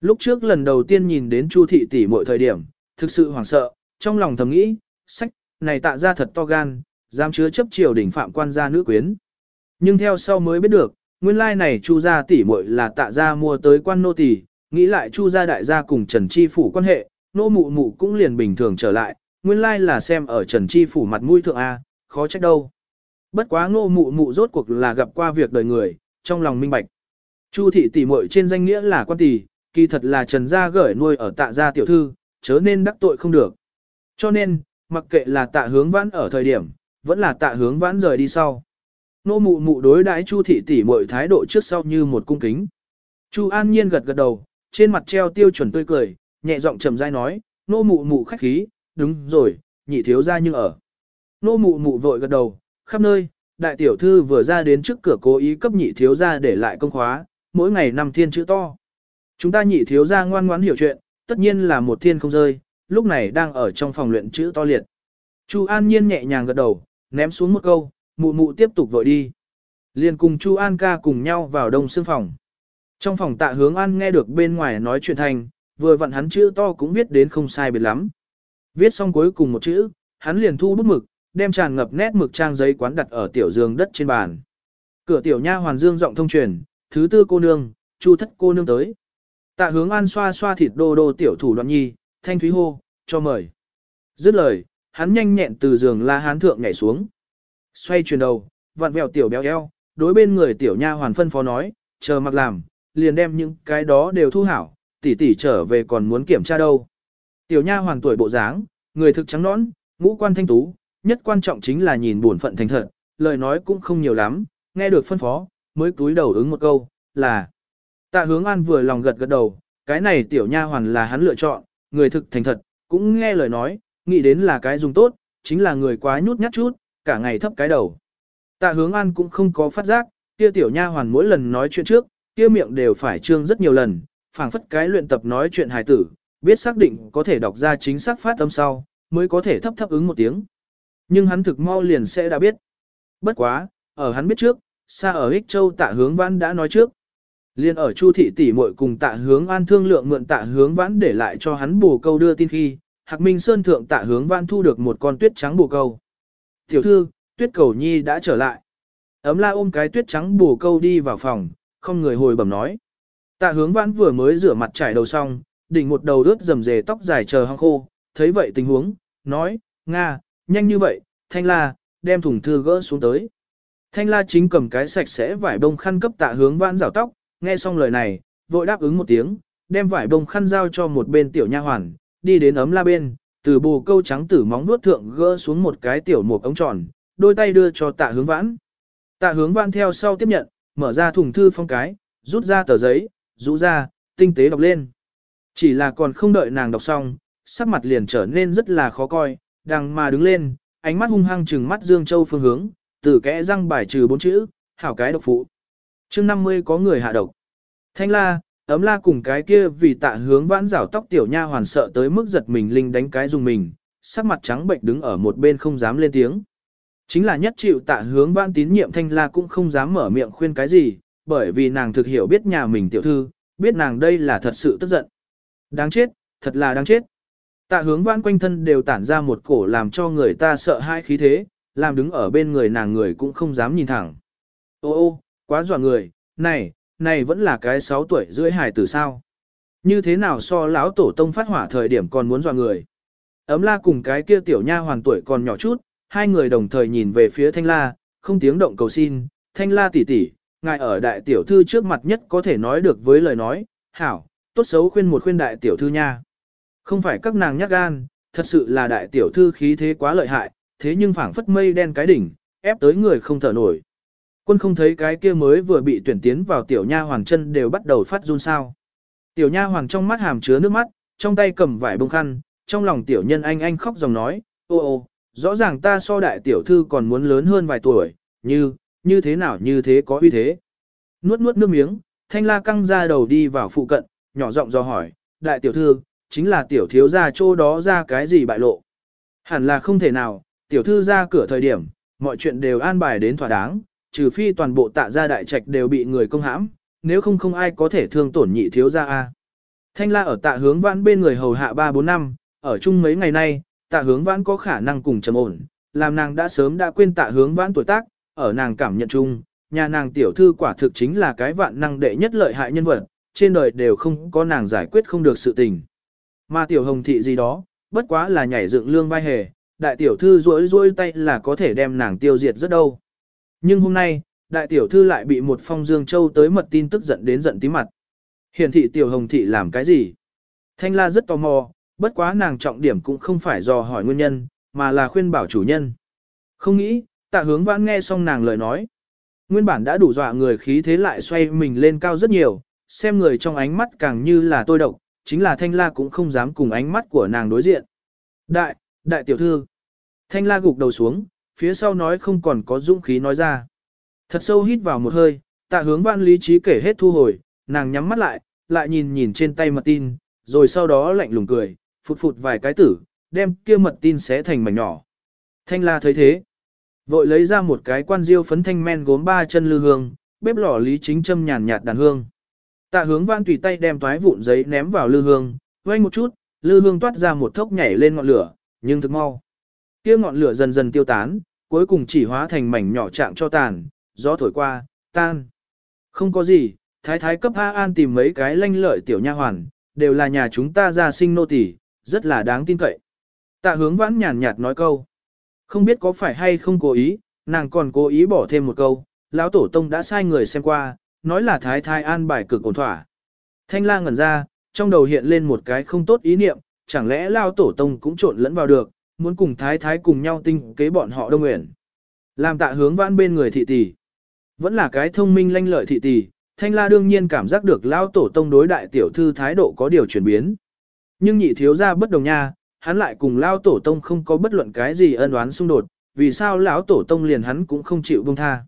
Lúc trước lần đầu tiên nhìn đến chu thị tỷ muội thời điểm, thực sự hoảng sợ, trong lòng thầm nghĩ, sách, này tạ ra thật to gan, dám chứa chấp triều đỉnh phạm quan gia nữ quyến. Nhưng theo sau mới biết được, nguyên lai này chu gia tỷ muội là tạ gia mua tới quan nô tỷ, nghĩ lại chu gia đại gia cùng Trần Chi Phủ quan hệ, nô mụ mụ cũng liền bình thường trở lại, nguyên lai là xem ở Trần Chi Phủ mặt mũi thượng A, khó trách đâu. Bất quá nô mụ mụ rốt cuộc là gặp qua việc đời người, trong lòng minh bạch. Chu thị tỷ muội trên danh nghĩa là quan tỷ, kỳ thật là Trần gia gửi nuôi ở tạ gia tiểu thư, chớ nên đắc tội không được. Cho nên, mặc kệ là tạ hướng vãn ở thời điểm, vẫn là tạ hướng vãn rời đi sau. Nô mụ mụ đối đãi Chu thị tỷ mọi thái độ trước sau như một cung kính. Chu An Nhiên gật gật đầu, trên mặt treo tiêu chuẩn tươi cười, nhẹ giọng trầm rãi nói, nô mụ mụ khách khí, đúng rồi, nhị thiếu ra như ở. Nô mụ mụ vội gật đầu, khắp nơi, đại tiểu thư vừa ra đến trước cửa cố ý cấp nhị thiếu ra để lại công khóa, mỗi ngày năm thiên chữ to. Chúng ta nhị thiếu ra ngoan ngoãn hiểu chuyện, tất nhiên là một thiên không rơi, lúc này đang ở trong phòng luyện chữ to liệt. Chu An Nhiên nhẹ nhàng gật đầu, ném xuống một câu, mụ mụ tiếp tục vội đi. Liền cùng Chu An ca cùng nhau vào đông xương phòng. Trong phòng tạ hướng an nghe được bên ngoài nói chuyện thành, vừa vặn hắn chữ to cũng viết đến không sai biệt lắm. Viết xong cuối cùng một chữ, hắn liền thu bút mực, đem tràn ngập nét mực trang giấy quán đặt ở tiểu giường đất trên bàn. Cửa tiểu nha hoàn dương giọng thông truyền, thứ tư cô nương, chu thất cô nương tới. Tạ hướng an xoa xoa thịt đô đô tiểu thủ đoạn nhi, thanh thúy hô, cho mời. Dứt lời, hắn nhanh nhẹn từ giường la hán thượng nhảy xuống. Xoay chuyển đầu, vặn vẹo tiểu béo eo, đối bên người tiểu nha hoàn phân phó nói, chờ mặc làm, liền đem những cái đó đều thu hảo, tỷ tỷ trở về còn muốn kiểm tra đâu. Tiểu nha hoàn tuổi bộ dáng, người thực trắng nõn, ngũ quan thanh tú, nhất quan trọng chính là nhìn buồn phận thành thật, lời nói cũng không nhiều lắm, nghe được phân phó, mới cúi đầu ứng một câu, là. Tạ hướng an vừa lòng gật gật đầu, cái này tiểu nha hoàn là hắn lựa chọn, người thực thành thật, cũng nghe lời nói, nghĩ đến là cái dùng tốt, chính là người quá nhút nhát chút, cả ngày thấp cái đầu. Tạ hướng an cũng không có phát giác, kia tiểu nha hoàn mỗi lần nói chuyện trước, kia miệng đều phải trương rất nhiều lần, phảng phất cái luyện tập nói chuyện hài tử, biết xác định có thể đọc ra chính xác phát âm sau, mới có thể thấp thấp ứng một tiếng. Nhưng hắn thực mau liền sẽ đã biết. Bất quá, ở hắn biết trước, xa ở Ích Châu tạ hướng vãn đã nói trước. Liên ở Chu thị tỷ muội cùng tạ hướng an thương lượng mượn tạ hướng vãn để lại cho hắn bù câu đưa tin khi, Hạc Minh Sơn thượng tạ hướng vãn thu được một con tuyết trắng bù câu. Tiểu thư, tuyết cầu nhi đã trở lại. Ấm la ôm cái tuyết trắng bù câu đi vào phòng, không người hồi bẩm nói. Tạ hướng vãn vừa mới rửa mặt trải đầu xong, đỉnh một đầu rớt rầm rề tóc dài chờ hăng khô, thấy vậy tình huống, nói, Nga, nhanh như vậy, Thanh La, đem thùng thư gỡ xuống tới. Thanh La chính cầm cái sạch sẽ vải bông khăn cấp tạ hướng vãn rào tóc, nghe xong lời này, vội đáp ứng một tiếng, đem vải bông khăn giao cho một bên tiểu nha hoàn, đi đến ấm la bên, từ bồ câu trắng tử móng nuốt thượng gỡ xuống một cái tiểu một ống tròn, đôi tay đưa cho tạ hướng vãn. Tạ hướng vãn theo sau tiếp nhận, mở ra thùng thư phong cái, rút ra tờ giấy, rũ ra, tinh tế đọc lên. Chỉ là còn không đợi nàng đọc xong, sắc mặt liền trở nên rất là khó coi, đằng mà đứng lên, ánh mắt hung hăng trừng mắt Dương Châu phương hướng, từ kẽ răng bài trừ bốn chữ, hảo cái độc phụ chương 50 có người hạ độc. Thanh la, ấm la cùng cái kia vì tạ hướng vãn rảo tóc tiểu nha hoàn sợ tới mức giật mình linh đánh cái dùng mình, sắc mặt trắng bệnh đứng ở một bên không dám lên tiếng. Chính là nhất chịu tạ hướng vãn tín nhiệm thanh la cũng không dám mở miệng khuyên cái gì, bởi vì nàng thực hiểu biết nhà mình tiểu thư, biết nàng đây là thật sự tức giận. Đáng chết, thật là đáng chết. Tạ hướng vãn quanh thân đều tản ra một cổ làm cho người ta sợ hai khí thế, làm đứng ở bên người nàng người cũng không dám nhìn thẳng. Ô ô, quá dọa người, này, này vẫn là cái 6 tuổi rưỡi hài tử sao. Như thế nào so lão tổ tông phát hỏa thời điểm còn muốn dọa người. Ấm la cùng cái kia tiểu nha hoàn tuổi còn nhỏ chút, hai người đồng thời nhìn về phía thanh la, không tiếng động cầu xin, thanh la tỷ tỷ, ngài ở đại tiểu thư trước mặt nhất có thể nói được với lời nói, hảo, tốt xấu khuyên một khuyên đại tiểu thư nha. Không phải các nàng nhát gan, thật sự là đại tiểu thư khí thế quá lợi hại, thế nhưng phảng phất mây đen cái đỉnh, ép tới người không thở nổi. Quân không thấy cái kia mới vừa bị tuyển tiến vào tiểu nha hoàng chân đều bắt đầu phát run sao. Tiểu nha hoàng trong mắt hàm chứa nước mắt, trong tay cầm vải bông khăn, trong lòng tiểu nhân anh anh khóc dòng nói, ô ô, rõ ràng ta so đại tiểu thư còn muốn lớn hơn vài tuổi, như, như thế nào như thế có uy thế. Nuốt nuốt nước miếng, thanh la căng ra đầu đi vào phụ cận, nhỏ giọng do hỏi, đại tiểu thư, chính là tiểu thiếu gia chỗ đó ra cái gì bại lộ. Hẳn là không thể nào, tiểu thư ra cửa thời điểm, mọi chuyện đều an bài đến thỏa đáng, trừ phi toàn bộ tạ gia đại trạch đều bị người công hãm, nếu không không ai có thể thương tổn nhị thiếu gia a. Thanh la ở tạ hướng vãn bên người hầu hạ 3-4 năm, ở chung mấy ngày nay, tạ hướng vãn có khả năng cùng trầm ổn, làm nàng đã sớm đã quên tạ hướng vãn tuổi tác, ở nàng cảm nhận chung, nhà nàng tiểu thư quả thực chính là cái vạn năng đệ nhất lợi hại nhân vật, trên đời đều không có nàng giải quyết không được sự tình. Mà tiểu hồng thị gì đó, bất quá là nhảy dựng lương vai hề, đại tiểu thư rối rối tay là có thể đem nàng tiêu diệt rất đâu. Nhưng hôm nay, đại tiểu thư lại bị một phong dương châu tới mật tin tức giận đến giận tí mặt. Hiển thị tiểu hồng thị làm cái gì? Thanh la rất tò mò, bất quá nàng trọng điểm cũng không phải dò hỏi nguyên nhân, mà là khuyên bảo chủ nhân. Không nghĩ, tạ hướng vãn nghe xong nàng lời nói. Nguyên bản đã đủ dọa người khí thế lại xoay mình lên cao rất nhiều, xem người trong ánh mắt càng như là tôi độc, chính là thanh la cũng không dám cùng ánh mắt của nàng đối diện. Đại, đại tiểu thư. Thanh la gục đầu xuống, phía sau nói không còn có dũng khí nói ra. Thật sâu hít vào một hơi, tạ hướng văn lý trí kể hết thu hồi, nàng nhắm mắt lại, lại nhìn nhìn trên tay mật tin, rồi sau đó lạnh lùng cười, phụt phụt vài cái tử, đem kia mật tin xé thành mảnh nhỏ. Thanh la thấy thế. Vội lấy ra một cái quan diêu phấn thanh men gốm ba chân lư hương, bếp lò lý chính châm nhàn nhạt đàn hương. Tạ hướng văn tùy tay đem toái vụn giấy ném vào lư hương, quanh một chút, lư hương toát ra một thốc nhảy lên ngọn lửa, nhưng thực mau. Kia ngọn lửa dần dần tiêu tán, cuối cùng chỉ hóa thành mảnh nhỏ trạng cho tàn, gió thổi qua, tan. Không có gì, thái thái cấp A An tìm mấy cái lanh lợi tiểu nha hoàn, đều là nhà chúng ta gia sinh nô tỳ, rất là đáng tin cậy. Tạ hướng vãn nhàn nhạt nói câu. Không biết có phải hay không cố ý, nàng còn cố ý bỏ thêm một câu, lão tổ tông đã sai người xem qua, nói là thái thái an bài cực ổn thỏa. Thanh la ngẩn ra, trong đầu hiện lên một cái không tốt ý niệm, chẳng lẽ lao tổ tông cũng trộn lẫn vào được, muốn cùng thái thái cùng nhau tinh kế bọn họ đông nguyện. Làm tạ hướng vãn bên người thị tỷ. Vẫn là cái thông minh lanh lợi thị tỷ, thanh la đương nhiên cảm giác được lao tổ tông đối đại tiểu thư thái độ có điều chuyển biến. Nhưng nhị thiếu ra bất đồng nha, hắn lại cùng lao tổ tông không có bất luận cái gì ân oán xung đột, vì sao lão tổ tông liền hắn cũng không chịu buông tha.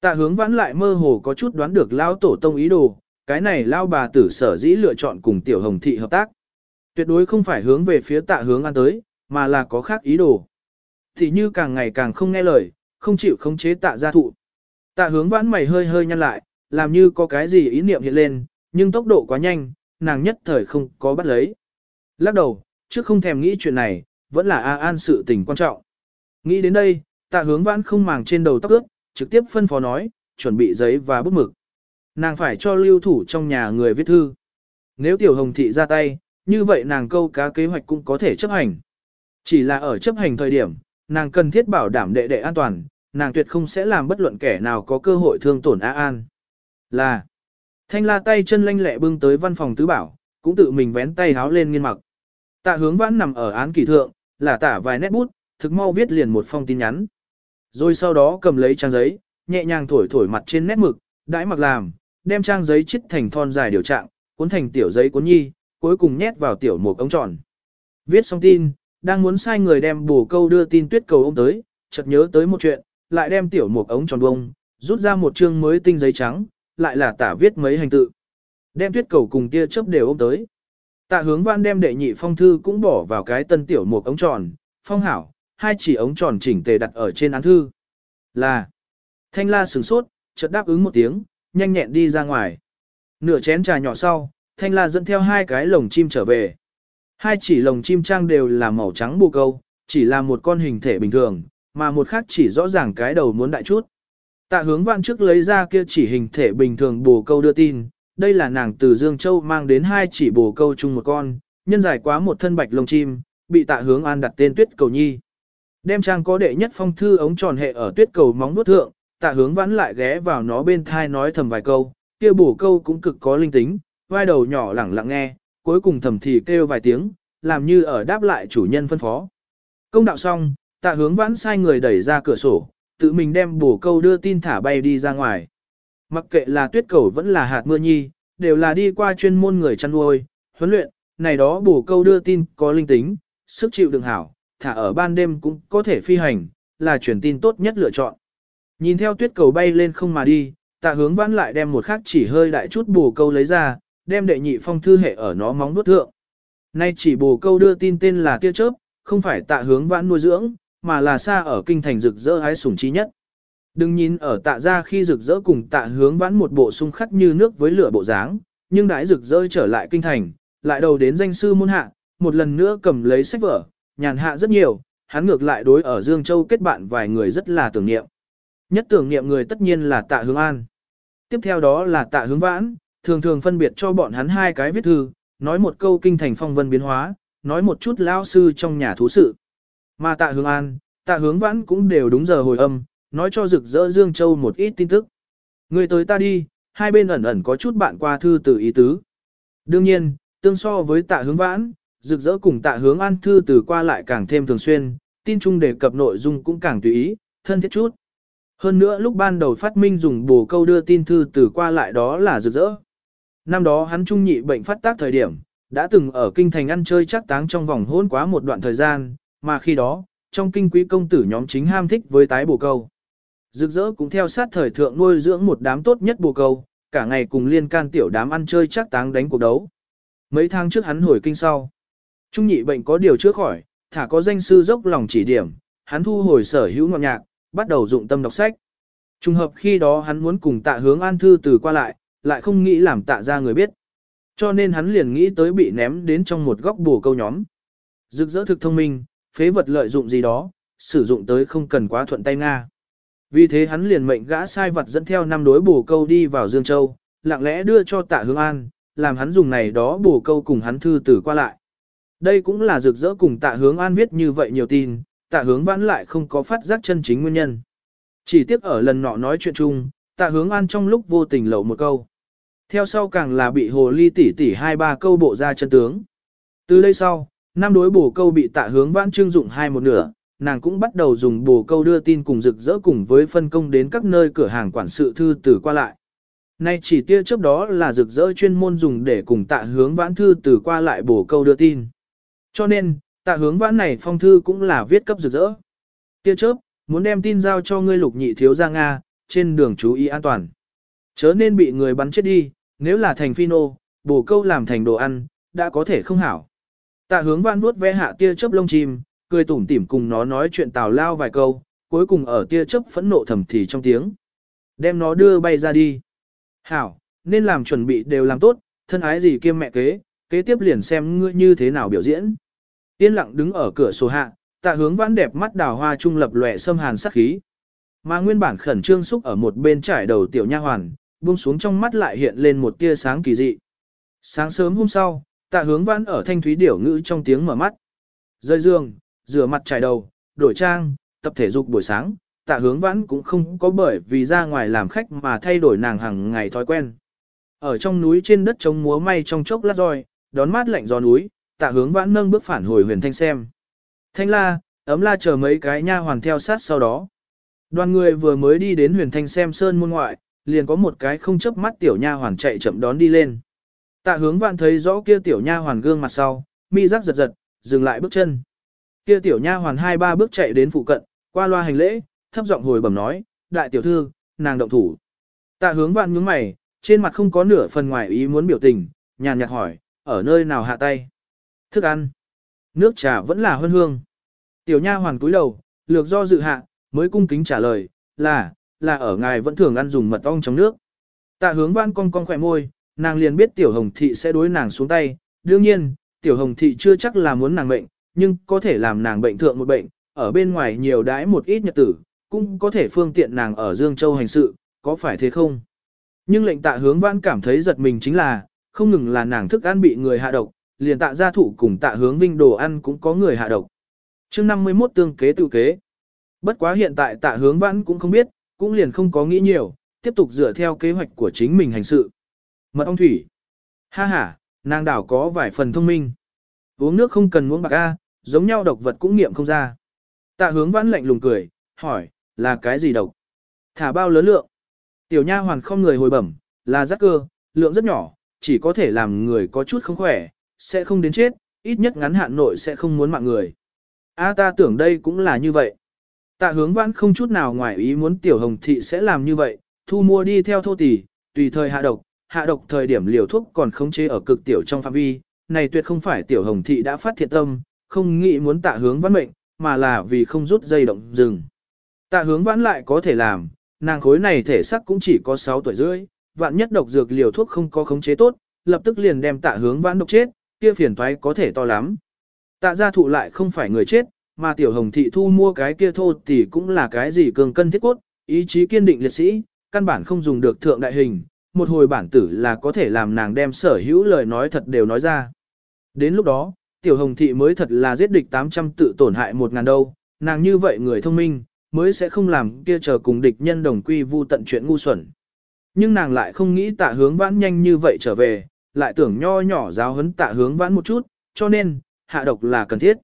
Tạ hướng vãn lại mơ hồ có chút đoán được lao tổ tông ý đồ, cái này lao bà tử sở dĩ lựa chọn cùng tiểu hồng thị hợp tác. Tuyệt đối không phải hướng về phía tạ hướng an tới, mà là có khác ý đồ. Thì như càng ngày càng không nghe lời, không chịu khống chế tạ gia thụ. Tạ hướng vãn mày hơi hơi nhăn lại, làm như có cái gì ý niệm hiện lên, nhưng tốc độ quá nhanh, nàng nhất thời không có bắt lấy. Lắc đầu, trước không thèm nghĩ chuyện này, vẫn là A An sự tình quan trọng. Nghĩ đến đây, tạ hướng vãn không màng trên đầu tóc ướt, trực tiếp phân phó nói, chuẩn bị giấy và bút mực. Nàng phải cho lưu thủ trong nhà người viết thư. Nếu tiểu hồng thị ra tay, như vậy nàng câu cá kế hoạch cũng có thể chấp hành. Chỉ là ở chấp hành thời điểm, nàng cần thiết bảo đảm đệ đệ an toàn, nàng tuyệt không sẽ làm bất luận kẻ nào có cơ hội thương tổn A An. Là, thanh la tay chân lanh lẹ bưng tới văn phòng tứ bảo, cũng tự mình vén tay háo lên nghiên mặc. Tạ hướng vãn nằm ở án kỳ thượng, là tả vài nét bút, thực mau viết liền một phong tin nhắn. Rồi sau đó cầm lấy trang giấy, nhẹ nhàng thổi thổi mặt trên nét mực, đãi mặc làm, đem trang giấy chít thành thon dài điều trạng, cuốn thành tiểu giấy cuốn nhi, cuối cùng nhét vào tiểu một ống tròn. Viết xong tin, đang muốn sai người đem bổ câu đưa tin tuyết cầu ôm tới, chợt nhớ tới một chuyện, lại đem tiểu một ống tròn bông, rút ra một chương mới tinh giấy trắng, lại là tả viết mấy hành tự. Đem tuyết cầu cùng tia chớp đều ôm tới. Tạ hướng văn đem đệ nhị phong thư cũng bỏ vào cái tân tiểu một ống tròn, phong hảo, hai chỉ ống tròn chỉnh tề đặt ở trên án thư. Là, thanh la sửng sốt, chợt đáp ứng một tiếng, nhanh nhẹn đi ra ngoài. Nửa chén trà nhỏ sau, thanh la dẫn theo hai cái lồng chim trở về. Hai chỉ lồng chim trang đều là màu trắng bù câu, chỉ là một con hình thể bình thường, mà một khác chỉ rõ ràng cái đầu muốn đại chút. Tạ hướng văn trước lấy ra kia chỉ hình thể bình thường bồ câu đưa tin, đây là nàng từ Dương Châu mang đến hai chỉ bồ câu chung một con, nhân giải quá một thân bạch lông chim, bị tạ hướng an đặt tên tuyết cầu nhi. Đem trang có đệ nhất phong thư ống tròn hệ ở tuyết cầu móng nuốt thượng, tạ hướng vãn lại ghé vào nó bên thai nói thầm vài câu, kia bổ câu cũng cực có linh tính, vai đầu nhỏ lẳng lặng nghe, cuối cùng thầm thì kêu vài tiếng, làm như ở đáp lại chủ nhân phân phó. Công đạo xong, tạ hướng vãn sai người đẩy ra cửa sổ, tự mình đem bổ câu đưa tin thả bay đi ra ngoài. Mặc kệ là tuyết cầu vẫn là hạt mưa nhi, đều là đi qua chuyên môn người chăn nuôi, huấn luyện, này đó bổ câu đưa tin có linh tính, sức chịu đựng hảo, thả ở ban đêm cũng có thể phi hành, là truyền tin tốt nhất lựa chọn. Nhìn theo tuyết cầu bay lên không mà đi, tạ hướng vãn lại đem một khắc chỉ hơi đại chút bổ câu lấy ra, đem đệ nhị phong thư hệ ở nó móng nuốt thượng. Nay chỉ bồ câu đưa tin tên là tia chớp, không phải tạ hướng vãn nuôi dưỡng, mà là xa ở kinh thành rực rỡ hái sủng trí nhất. Đừng nhìn ở tạ ra khi rực rỡ cùng tạ hướng vãn một bộ sung khắc như nước với lửa bộ dáng, nhưng đãi rực rỡ trở lại kinh thành, lại đầu đến danh sư môn hạ, một lần nữa cầm lấy sách vở, nhàn hạ rất nhiều, hắn ngược lại đối ở Dương Châu kết bạn vài người rất là tưởng niệm. Nhất tưởng niệm người tất nhiên là tạ hướng an. Tiếp theo đó là tạ hướng vãn, thường thường phân biệt cho bọn hắn hai cái viết thư, nói một câu kinh thành phong vân biến hóa, nói một chút lao sư trong nhà thú sự. Mà tạ hướng an, tạ hướng vãn cũng đều đúng giờ hồi âm, nói cho rực rỡ Dương Châu một ít tin tức. Người tới ta đi, hai bên ẩn ẩn có chút bạn qua thư từ ý tứ. Đương nhiên, tương so với tạ hướng vãn, rực rỡ cùng tạ hướng an thư từ qua lại càng thêm thường xuyên, tin chung đề cập nội dung cũng càng tùy ý, thân thiết chút. Hơn nữa lúc ban đầu phát minh dùng bồ câu đưa tin thư từ qua lại đó là rực rỡ. Năm đó hắn trung nhị bệnh phát tác thời điểm, đã từng ở kinh thành ăn chơi chắc táng trong vòng hôn quá một đoạn thời gian, mà khi đó, trong kinh quý công tử nhóm chính ham thích với tái bồ câu. Rực rỡ cũng theo sát thời thượng nuôi dưỡng một đám tốt nhất bồ câu, cả ngày cùng liên can tiểu đám ăn chơi chắc táng đánh cuộc đấu. Mấy tháng trước hắn hồi kinh sau. Trung nhị bệnh có điều chữa khỏi, thả có danh sư dốc lòng chỉ điểm, hắn thu hồi sở hữu ngọn nhạc, bắt đầu dụng tâm đọc sách. Trùng hợp khi đó hắn muốn cùng tạ hướng an thư từ qua lại, lại không nghĩ làm tạ ra người biết. Cho nên hắn liền nghĩ tới bị ném đến trong một góc bù câu nhóm. Rực rỡ thực thông minh, phế vật lợi dụng gì đó, sử dụng tới không cần quá thuận tay Nga. Vì thế hắn liền mệnh gã sai vật dẫn theo năm đối bù câu đi vào Dương Châu, lặng lẽ đưa cho tạ hướng an, làm hắn dùng này đó bù câu cùng hắn thư tử qua lại. Đây cũng là rực rỡ cùng tạ hướng an viết như vậy nhiều tin, tạ hướng vãn lại không có phát giác chân chính nguyên nhân. Chỉ tiếc ở lần nọ nói chuyện chung, tạ hướng an trong lúc vô tình lậu một câu. Theo sau càng là bị hồ ly tỉ tỉ hai ba câu bộ ra chân tướng. Từ đây sau, năm đối bổ câu bị tạ hướng vãn trương dụng hai một nửa, nàng cũng bắt đầu dùng bổ câu đưa tin cùng rực rỡ cùng với phân công đến các nơi cửa hàng quản sự thư từ qua lại. Nay chỉ tia trước đó là rực rỡ chuyên môn dùng để cùng tạ hướng vãn thư từ qua lại bổ câu đưa tin. Cho nên, tạ hướng vãn này phong thư cũng là viết cấp rực rỡ. Tia chớp, muốn đem tin giao cho ngươi lục nhị thiếu ra Nga, trên đường chú ý an toàn. Chớ nên bị người bắn chết đi, nếu là thành phi nô, bổ câu làm thành đồ ăn, đã có thể không hảo. Tạ hướng vãn vuốt vẽ hạ tia chớp lông chim, cười tủm tỉm cùng nó nói chuyện tào lao vài câu, cuối cùng ở tia chớp phẫn nộ thầm thì trong tiếng. Đem nó đưa bay ra đi. Hảo, nên làm chuẩn bị đều làm tốt, thân ái gì kiêm mẹ kế, kế tiếp liền xem ngươi như thế nào biểu diễn. Yên lặng đứng ở cửa sổ hạ, tạ hướng vãn đẹp mắt đào hoa trung lập lòe xâm hàn sắc khí. Mà nguyên bản khẩn trương xúc ở một bên trải đầu tiểu nha hoàn, buông xuống trong mắt lại hiện lên một tia sáng kỳ dị. Sáng sớm hôm sau, tạ hướng vãn ở thanh thúy điểu ngữ trong tiếng mở mắt. Rơi giường, rửa mặt trải đầu, đổi trang, tập thể dục buổi sáng, tạ hướng vãn cũng không có bởi vì ra ngoài làm khách mà thay đổi nàng hàng ngày thói quen. Ở trong núi trên đất trống múa may trong chốc lát roi, đón mát lạnh gió núi, tạ hướng vãn nâng bước phản hồi huyền thanh xem. Thanh la, ấm la chờ mấy cái nha hoàn theo sát sau đó. Đoàn người vừa mới đi đến huyền thanh xem sơn môn ngoại, liền có một cái không chớp mắt tiểu nha hoàn chạy chậm đón đi lên. Tạ hướng vạn thấy rõ kia tiểu nha hoàn gương mặt sau, mi rắc giật giật, dừng lại bước chân. kia tiểu nha hoàn hai ba bước chạy đến phụ cận, qua loa hành lễ, thấp giọng hồi bẩm nói, đại tiểu thư, nàng động thủ. Tạ hướng vạn nhướng mày, trên mặt không có nửa phần ngoài ý muốn biểu tình, nhàn nhạt hỏi, ở nơi nào hạ tay? Thức ăn. Nước trà vẫn là hương hương. Tiểu nha hoàn cúi đầu, lược do dự hạ, mới cung kính trả lời, là, là ở ngài vẫn thường ăn dùng mật ong trong nước. Tạ hướng vãn con con khỏe môi, nàng liền biết tiểu hồng thị sẽ đối nàng xuống tay, đương nhiên, tiểu hồng thị chưa chắc là muốn nàng bệnh, nhưng có thể làm nàng bệnh thượng một bệnh, ở bên ngoài nhiều đãi một ít nhật tử, cũng có thể phương tiện nàng ở Dương Châu hành sự, có phải thế không? Nhưng lệnh tạ hướng vãn cảm thấy giật mình chính là, không ngừng là nàng thức ăn bị người hạ độc, liền tạ gia thụ cùng tạ hướng vinh đồ ăn cũng có người hạ độc. chương 51 tương kế tự kế. Bất quá hiện tại tạ hướng vãn cũng không biết, cũng liền không có nghĩ nhiều, tiếp tục dựa theo kế hoạch của chính mình hành sự. Mật ong thủy. Ha ha, nàng đảo có vài phần thông minh. Uống nước không cần uống bạc A, giống nhau độc vật cũng nghiệm không ra. Tạ hướng vãn lạnh lùng cười, hỏi, là cái gì độc? Thả bao lớn lượng. Tiểu nha hoàn không người hồi bẩm, là rắc cơ, lượng rất nhỏ, chỉ có thể làm người có chút không khỏe, sẽ không đến chết, ít nhất ngắn hạn nội sẽ không muốn mạng người. A ta tưởng đây cũng là như vậy. Tạ hướng vãn không chút nào ngoài ý muốn tiểu hồng thị sẽ làm như vậy, thu mua đi theo thô tỷ, tùy thời hạ độc, hạ độc thời điểm liều thuốc còn khống chế ở cực tiểu trong phạm vi, này tuyệt không phải tiểu hồng thị đã phát thiện tâm, không nghĩ muốn tạ hướng vãn mệnh, mà là vì không rút dây động rừng. Tạ hướng vãn lại có thể làm, nàng khối này thể sắc cũng chỉ có 6 tuổi rưỡi, vạn nhất độc dược liều thuốc không có khống chế tốt, lập tức liền đem tạ hướng vãn độc chết, kia phiền toái có thể to lắm. Tạ gia thụ lại không phải người chết, mà tiểu hồng thị thu mua cái kia thô thì cũng là cái gì cường cân thiết cốt, ý chí kiên định liệt sĩ, căn bản không dùng được thượng đại hình, một hồi bản tử là có thể làm nàng đem sở hữu lời nói thật đều nói ra. Đến lúc đó, tiểu hồng thị mới thật là giết địch 800 tự tổn hại một ngàn đâu, nàng như vậy người thông minh, mới sẽ không làm kia chờ cùng địch nhân đồng quy vu tận chuyện ngu xuẩn. Nhưng nàng lại không nghĩ tạ hướng vãn nhanh như vậy trở về, lại tưởng nho nhỏ giáo hấn tạ hướng vãn một chút, cho nên, hạ độc là cần thiết.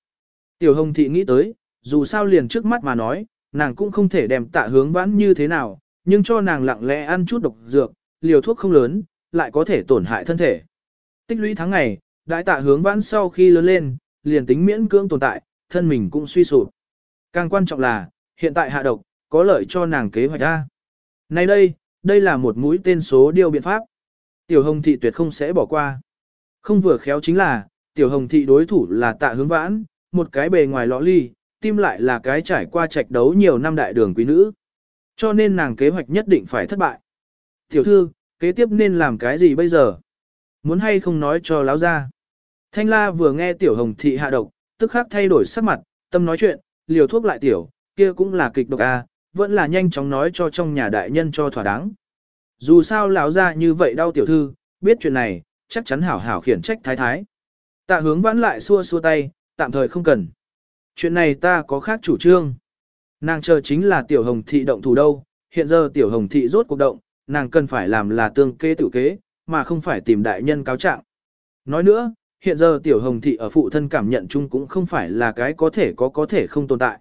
Tiểu hồng thị nghĩ tới, dù sao liền trước mắt mà nói, nàng cũng không thể đem tạ hướng vãn như thế nào, nhưng cho nàng lặng lẽ ăn chút độc dược, liều thuốc không lớn, lại có thể tổn hại thân thể. Tích lũy tháng ngày, đại tạ hướng vãn sau khi lớn lên, liền tính miễn cưỡng tồn tại, thân mình cũng suy sụp. Càng quan trọng là, hiện tại hạ độc, có lợi cho nàng kế hoạch A. Nay đây, đây là một mũi tên số điều biện pháp. Tiểu hồng thị tuyệt không sẽ bỏ qua. Không vừa khéo chính là, tiểu hồng thị đối thủ là tạ hướng vãn, một cái bề ngoài lõ ly, tim lại là cái trải qua trạch đấu nhiều năm đại đường quý nữ. Cho nên nàng kế hoạch nhất định phải thất bại. Tiểu thư, kế tiếp nên làm cái gì bây giờ? Muốn hay không nói cho láo ra. Thanh la vừa nghe tiểu hồng thị hạ độc, tức khắc thay đổi sắc mặt, tâm nói chuyện, liều thuốc lại tiểu, kia cũng là kịch độc a, vẫn là nhanh chóng nói cho trong nhà đại nhân cho thỏa đáng. Dù sao lão ra như vậy đau tiểu thư, biết chuyện này, chắc chắn hảo hảo khiển trách thái thái. Tạ hướng vãn lại xua xua tay, tạm thời không cần. Chuyện này ta có khác chủ trương. Nàng chờ chính là tiểu hồng thị động thủ đâu, hiện giờ tiểu hồng thị rốt cuộc động, nàng cần phải làm là tương kế tự kế, mà không phải tìm đại nhân cáo trạng. Nói nữa, hiện giờ tiểu hồng thị ở phụ thân cảm nhận chung cũng không phải là cái có thể có có thể không tồn tại.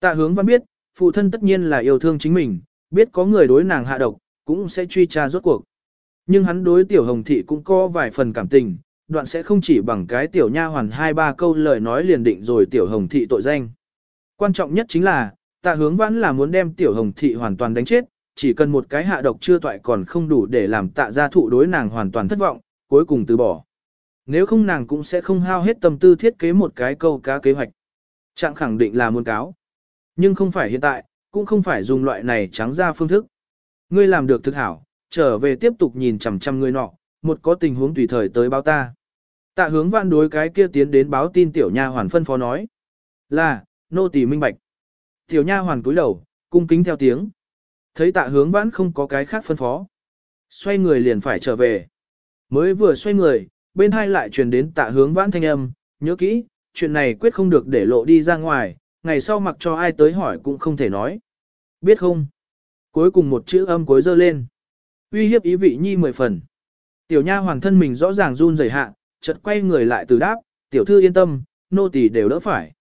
Tạ hướng văn biết, phụ thân tất nhiên là yêu thương chính mình, biết có người đối nàng hạ độc, cũng sẽ truy tra rốt cuộc. Nhưng hắn đối tiểu hồng thị cũng có vài phần cảm tình, đoạn sẽ không chỉ bằng cái tiểu nha hoàn hai ba câu lời nói liền định rồi tiểu hồng thị tội danh. Quan trọng nhất chính là, tạ hướng vãn là muốn đem tiểu hồng thị hoàn toàn đánh chết, chỉ cần một cái hạ độc chưa toại còn không đủ để làm tạ gia thụ đối nàng hoàn toàn thất vọng, cuối cùng từ bỏ. Nếu không nàng cũng sẽ không hao hết tâm tư thiết kế một cái câu cá kế hoạch. Trạng khẳng định là muốn cáo. Nhưng không phải hiện tại, cũng không phải dùng loại này trắng ra phương thức. Ngươi làm được thực hảo, trở về tiếp tục nhìn chằm chằm ngươi nọ, một có tình huống tùy thời tới báo ta. Tạ hướng văn đối cái kia tiến đến báo tin tiểu nha hoàn phân phó nói. Là, nô tỳ minh bạch. Tiểu nha hoàn cúi đầu, cung kính theo tiếng. Thấy tạ hướng vãn không có cái khác phân phó. Xoay người liền phải trở về. Mới vừa xoay người, bên hai lại truyền đến tạ hướng vãn thanh âm, nhớ kỹ, chuyện này quyết không được để lộ đi ra ngoài, ngày sau mặc cho ai tới hỏi cũng không thể nói. Biết không? Cuối cùng một chữ âm cuối dơ lên. Uy hiếp ý vị nhi mười phần. Tiểu nha hoàng thân mình rõ ràng run rẩy hạ, chợt quay người lại từ đáp, tiểu thư yên tâm, nô tỳ đều đỡ phải.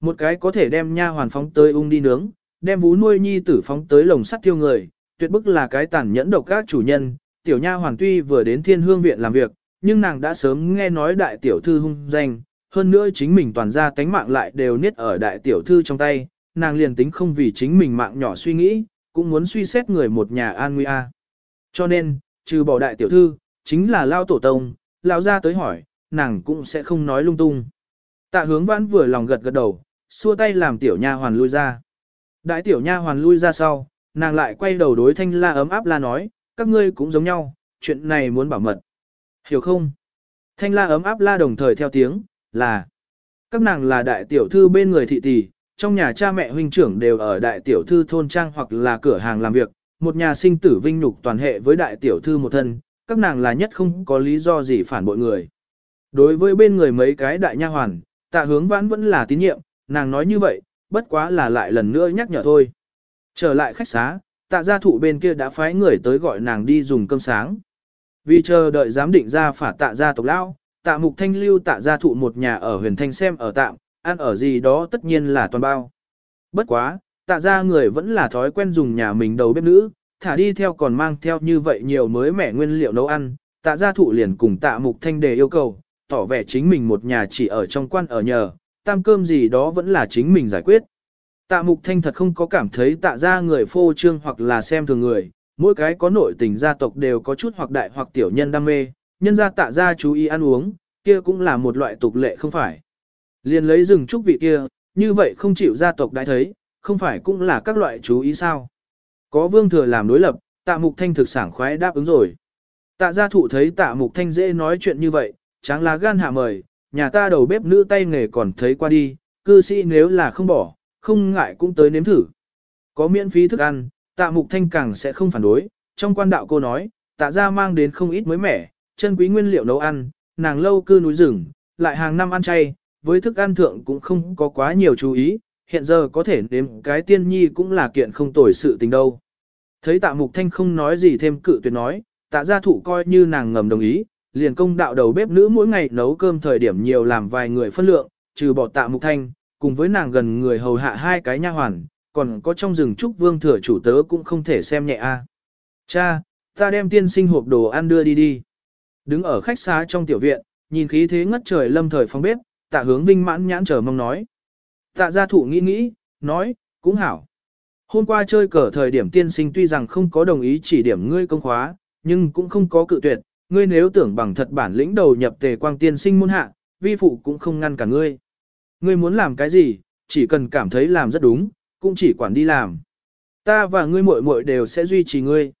Một cái có thể đem nha hoàn phóng tới ung đi nướng, đem vú nuôi nhi tử phóng tới lồng sắt tiêu người, tuyệt bức là cái tàn nhẫn độc các chủ nhân. Tiểu nha hoàn tuy vừa đến thiên hương viện làm việc, nhưng nàng đã sớm nghe nói đại tiểu thư hung danh, hơn nữa chính mình toàn ra tánh mạng lại đều niết ở đại tiểu thư trong tay, nàng liền tính không vì chính mình mạng nhỏ suy nghĩ, cũng muốn suy xét người một nhà an nguy a. Cho nên, trừ bỏ đại tiểu thư, chính là lao tổ tông, Lão ra tới hỏi, nàng cũng sẽ không nói lung tung. Tạ hướng vãn vừa lòng gật gật đầu, xua tay làm tiểu nha hoàn lui ra. Đại tiểu nha hoàn lui ra sau, nàng lại quay đầu đối thanh la ấm áp la nói, các ngươi cũng giống nhau, chuyện này muốn bảo mật. Hiểu không? Thanh la ấm áp la đồng thời theo tiếng, là các nàng là đại tiểu thư bên người thị tỷ, trong nhà cha mẹ huynh trưởng đều ở đại tiểu thư thôn trang hoặc là cửa hàng làm việc, một nhà sinh tử vinh nhục toàn hệ với đại tiểu thư một thân, các nàng là nhất không có lý do gì phản bội người. Đối với bên người mấy cái đại nha hoàn, tạ hướng vãn vẫn là tín nhiệm, nàng nói như vậy, bất quá là lại lần nữa nhắc nhở thôi. Trở lại khách xá, tạ gia thụ bên kia đã phái người tới gọi nàng đi dùng cơm sáng. Vì chờ đợi giám định ra phả tạ gia tộc lao, tạ mục thanh lưu tạ gia thụ một nhà ở huyền thanh xem ở tạm, ăn ở gì đó tất nhiên là toàn bao. Bất quá, tạ gia người vẫn là thói quen dùng nhà mình đầu bếp nữ, thả đi theo còn mang theo như vậy nhiều mới mẻ nguyên liệu nấu ăn, tạ gia thụ liền cùng tạ mục thanh đề yêu cầu, tỏ vẻ chính mình một nhà chỉ ở trong quan ở nhờ, tam cơm gì đó vẫn là chính mình giải quyết. Tạ mục thanh thật không có cảm thấy tạ gia người phô trương hoặc là xem thường người, mỗi cái có nội tình gia tộc đều có chút hoặc đại hoặc tiểu nhân đam mê, nhân gia tạ gia chú ý ăn uống, kia cũng là một loại tục lệ không phải. Liền lấy rừng trúc vị kia, như vậy không chịu gia tộc đã thấy, không phải cũng là các loại chú ý sao. Có vương thừa làm đối lập, tạ mục thanh thực sảng khoái đáp ứng rồi. Tạ gia thụ thấy tạ mục thanh dễ nói chuyện như vậy, tráng lá gan hạ mời, nhà ta đầu bếp nữ tay nghề còn thấy qua đi, cư sĩ nếu là không bỏ, không ngại cũng tới nếm thử. Có miễn phí thức ăn, tạ mục thanh càng sẽ không phản đối, trong quan đạo cô nói, tạ gia mang đến không ít mới mẻ, chân quý nguyên liệu nấu ăn, nàng lâu cư núi rừng, lại hàng năm ăn chay, với thức ăn thượng cũng không có quá nhiều chú ý, hiện giờ có thể nếm cái tiên nhi cũng là kiện không tồi sự tình đâu. Thấy tạ mục thanh không nói gì thêm cự tuyệt nói, tạ gia thụ coi như nàng ngầm đồng ý, liền công đạo đầu bếp nữ mỗi ngày nấu cơm thời điểm nhiều làm vài người phân lượng, trừ bỏ tạ mục thanh, cùng với nàng gần người hầu hạ hai cái nha hoàn, còn có trong rừng trúc vương thừa chủ tớ cũng không thể xem nhẹ a. Cha, ta đem tiên sinh hộp đồ ăn đưa đi đi. Đứng ở khách xá trong tiểu viện, nhìn khí thế ngất trời lâm thời phong bếp, tạ hướng vinh mãn nhãn chờ mong nói. Tạ gia thụ nghĩ nghĩ, nói, cũng hảo. Hôm qua chơi cờ thời điểm tiên sinh tuy rằng không có đồng ý chỉ điểm ngươi công khóa, nhưng cũng không có cự tuyệt, ngươi nếu tưởng bằng thật bản lĩnh đầu nhập tề quang tiên sinh môn hạ, vi phụ cũng không ngăn cả ngươi. Ngươi muốn làm cái gì, chỉ cần cảm thấy làm rất đúng, cũng chỉ quản đi làm. Ta và ngươi muội muội đều sẽ duy trì ngươi.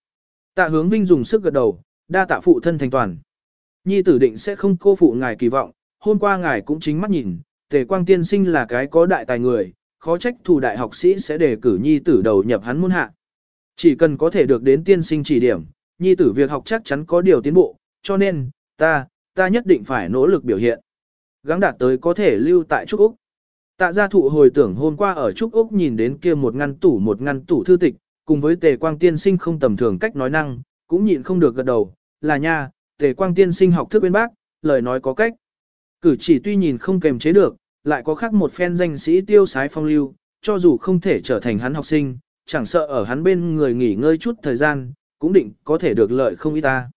Tạ hướng vinh dùng sức gật đầu, đa tạ phụ thân thành toàn. Nhi tử định sẽ không cô phụ ngài kỳ vọng, hôm qua ngài cũng chính mắt nhìn, tề quang tiên sinh là cái có đại tài người, khó trách thủ đại học sĩ sẽ đề cử nhi tử đầu nhập hắn môn hạ. Chỉ cần có thể được đến tiên sinh chỉ điểm, nhi tử việc học chắc chắn có điều tiến bộ, cho nên, ta, ta nhất định phải nỗ lực biểu hiện. Gắng đạt tới có thể lưu tại Trúc Úc. Tạ gia thụ hồi tưởng hôm qua ở Trúc Úc nhìn đến kia một ngăn tủ một ngăn tủ thư tịch, cùng với tề quang tiên sinh không tầm thường cách nói năng, cũng nhịn không được gật đầu, là nha, tề quang tiên sinh học thức bên bác, lời nói có cách. Cử chỉ tuy nhìn không kềm chế được, lại có khác một phen danh sĩ tiêu sái phong lưu, cho dù không thể trở thành hắn học sinh, chẳng sợ ở hắn bên người nghỉ ngơi chút thời gian, cũng định có thể được lợi không ít ta.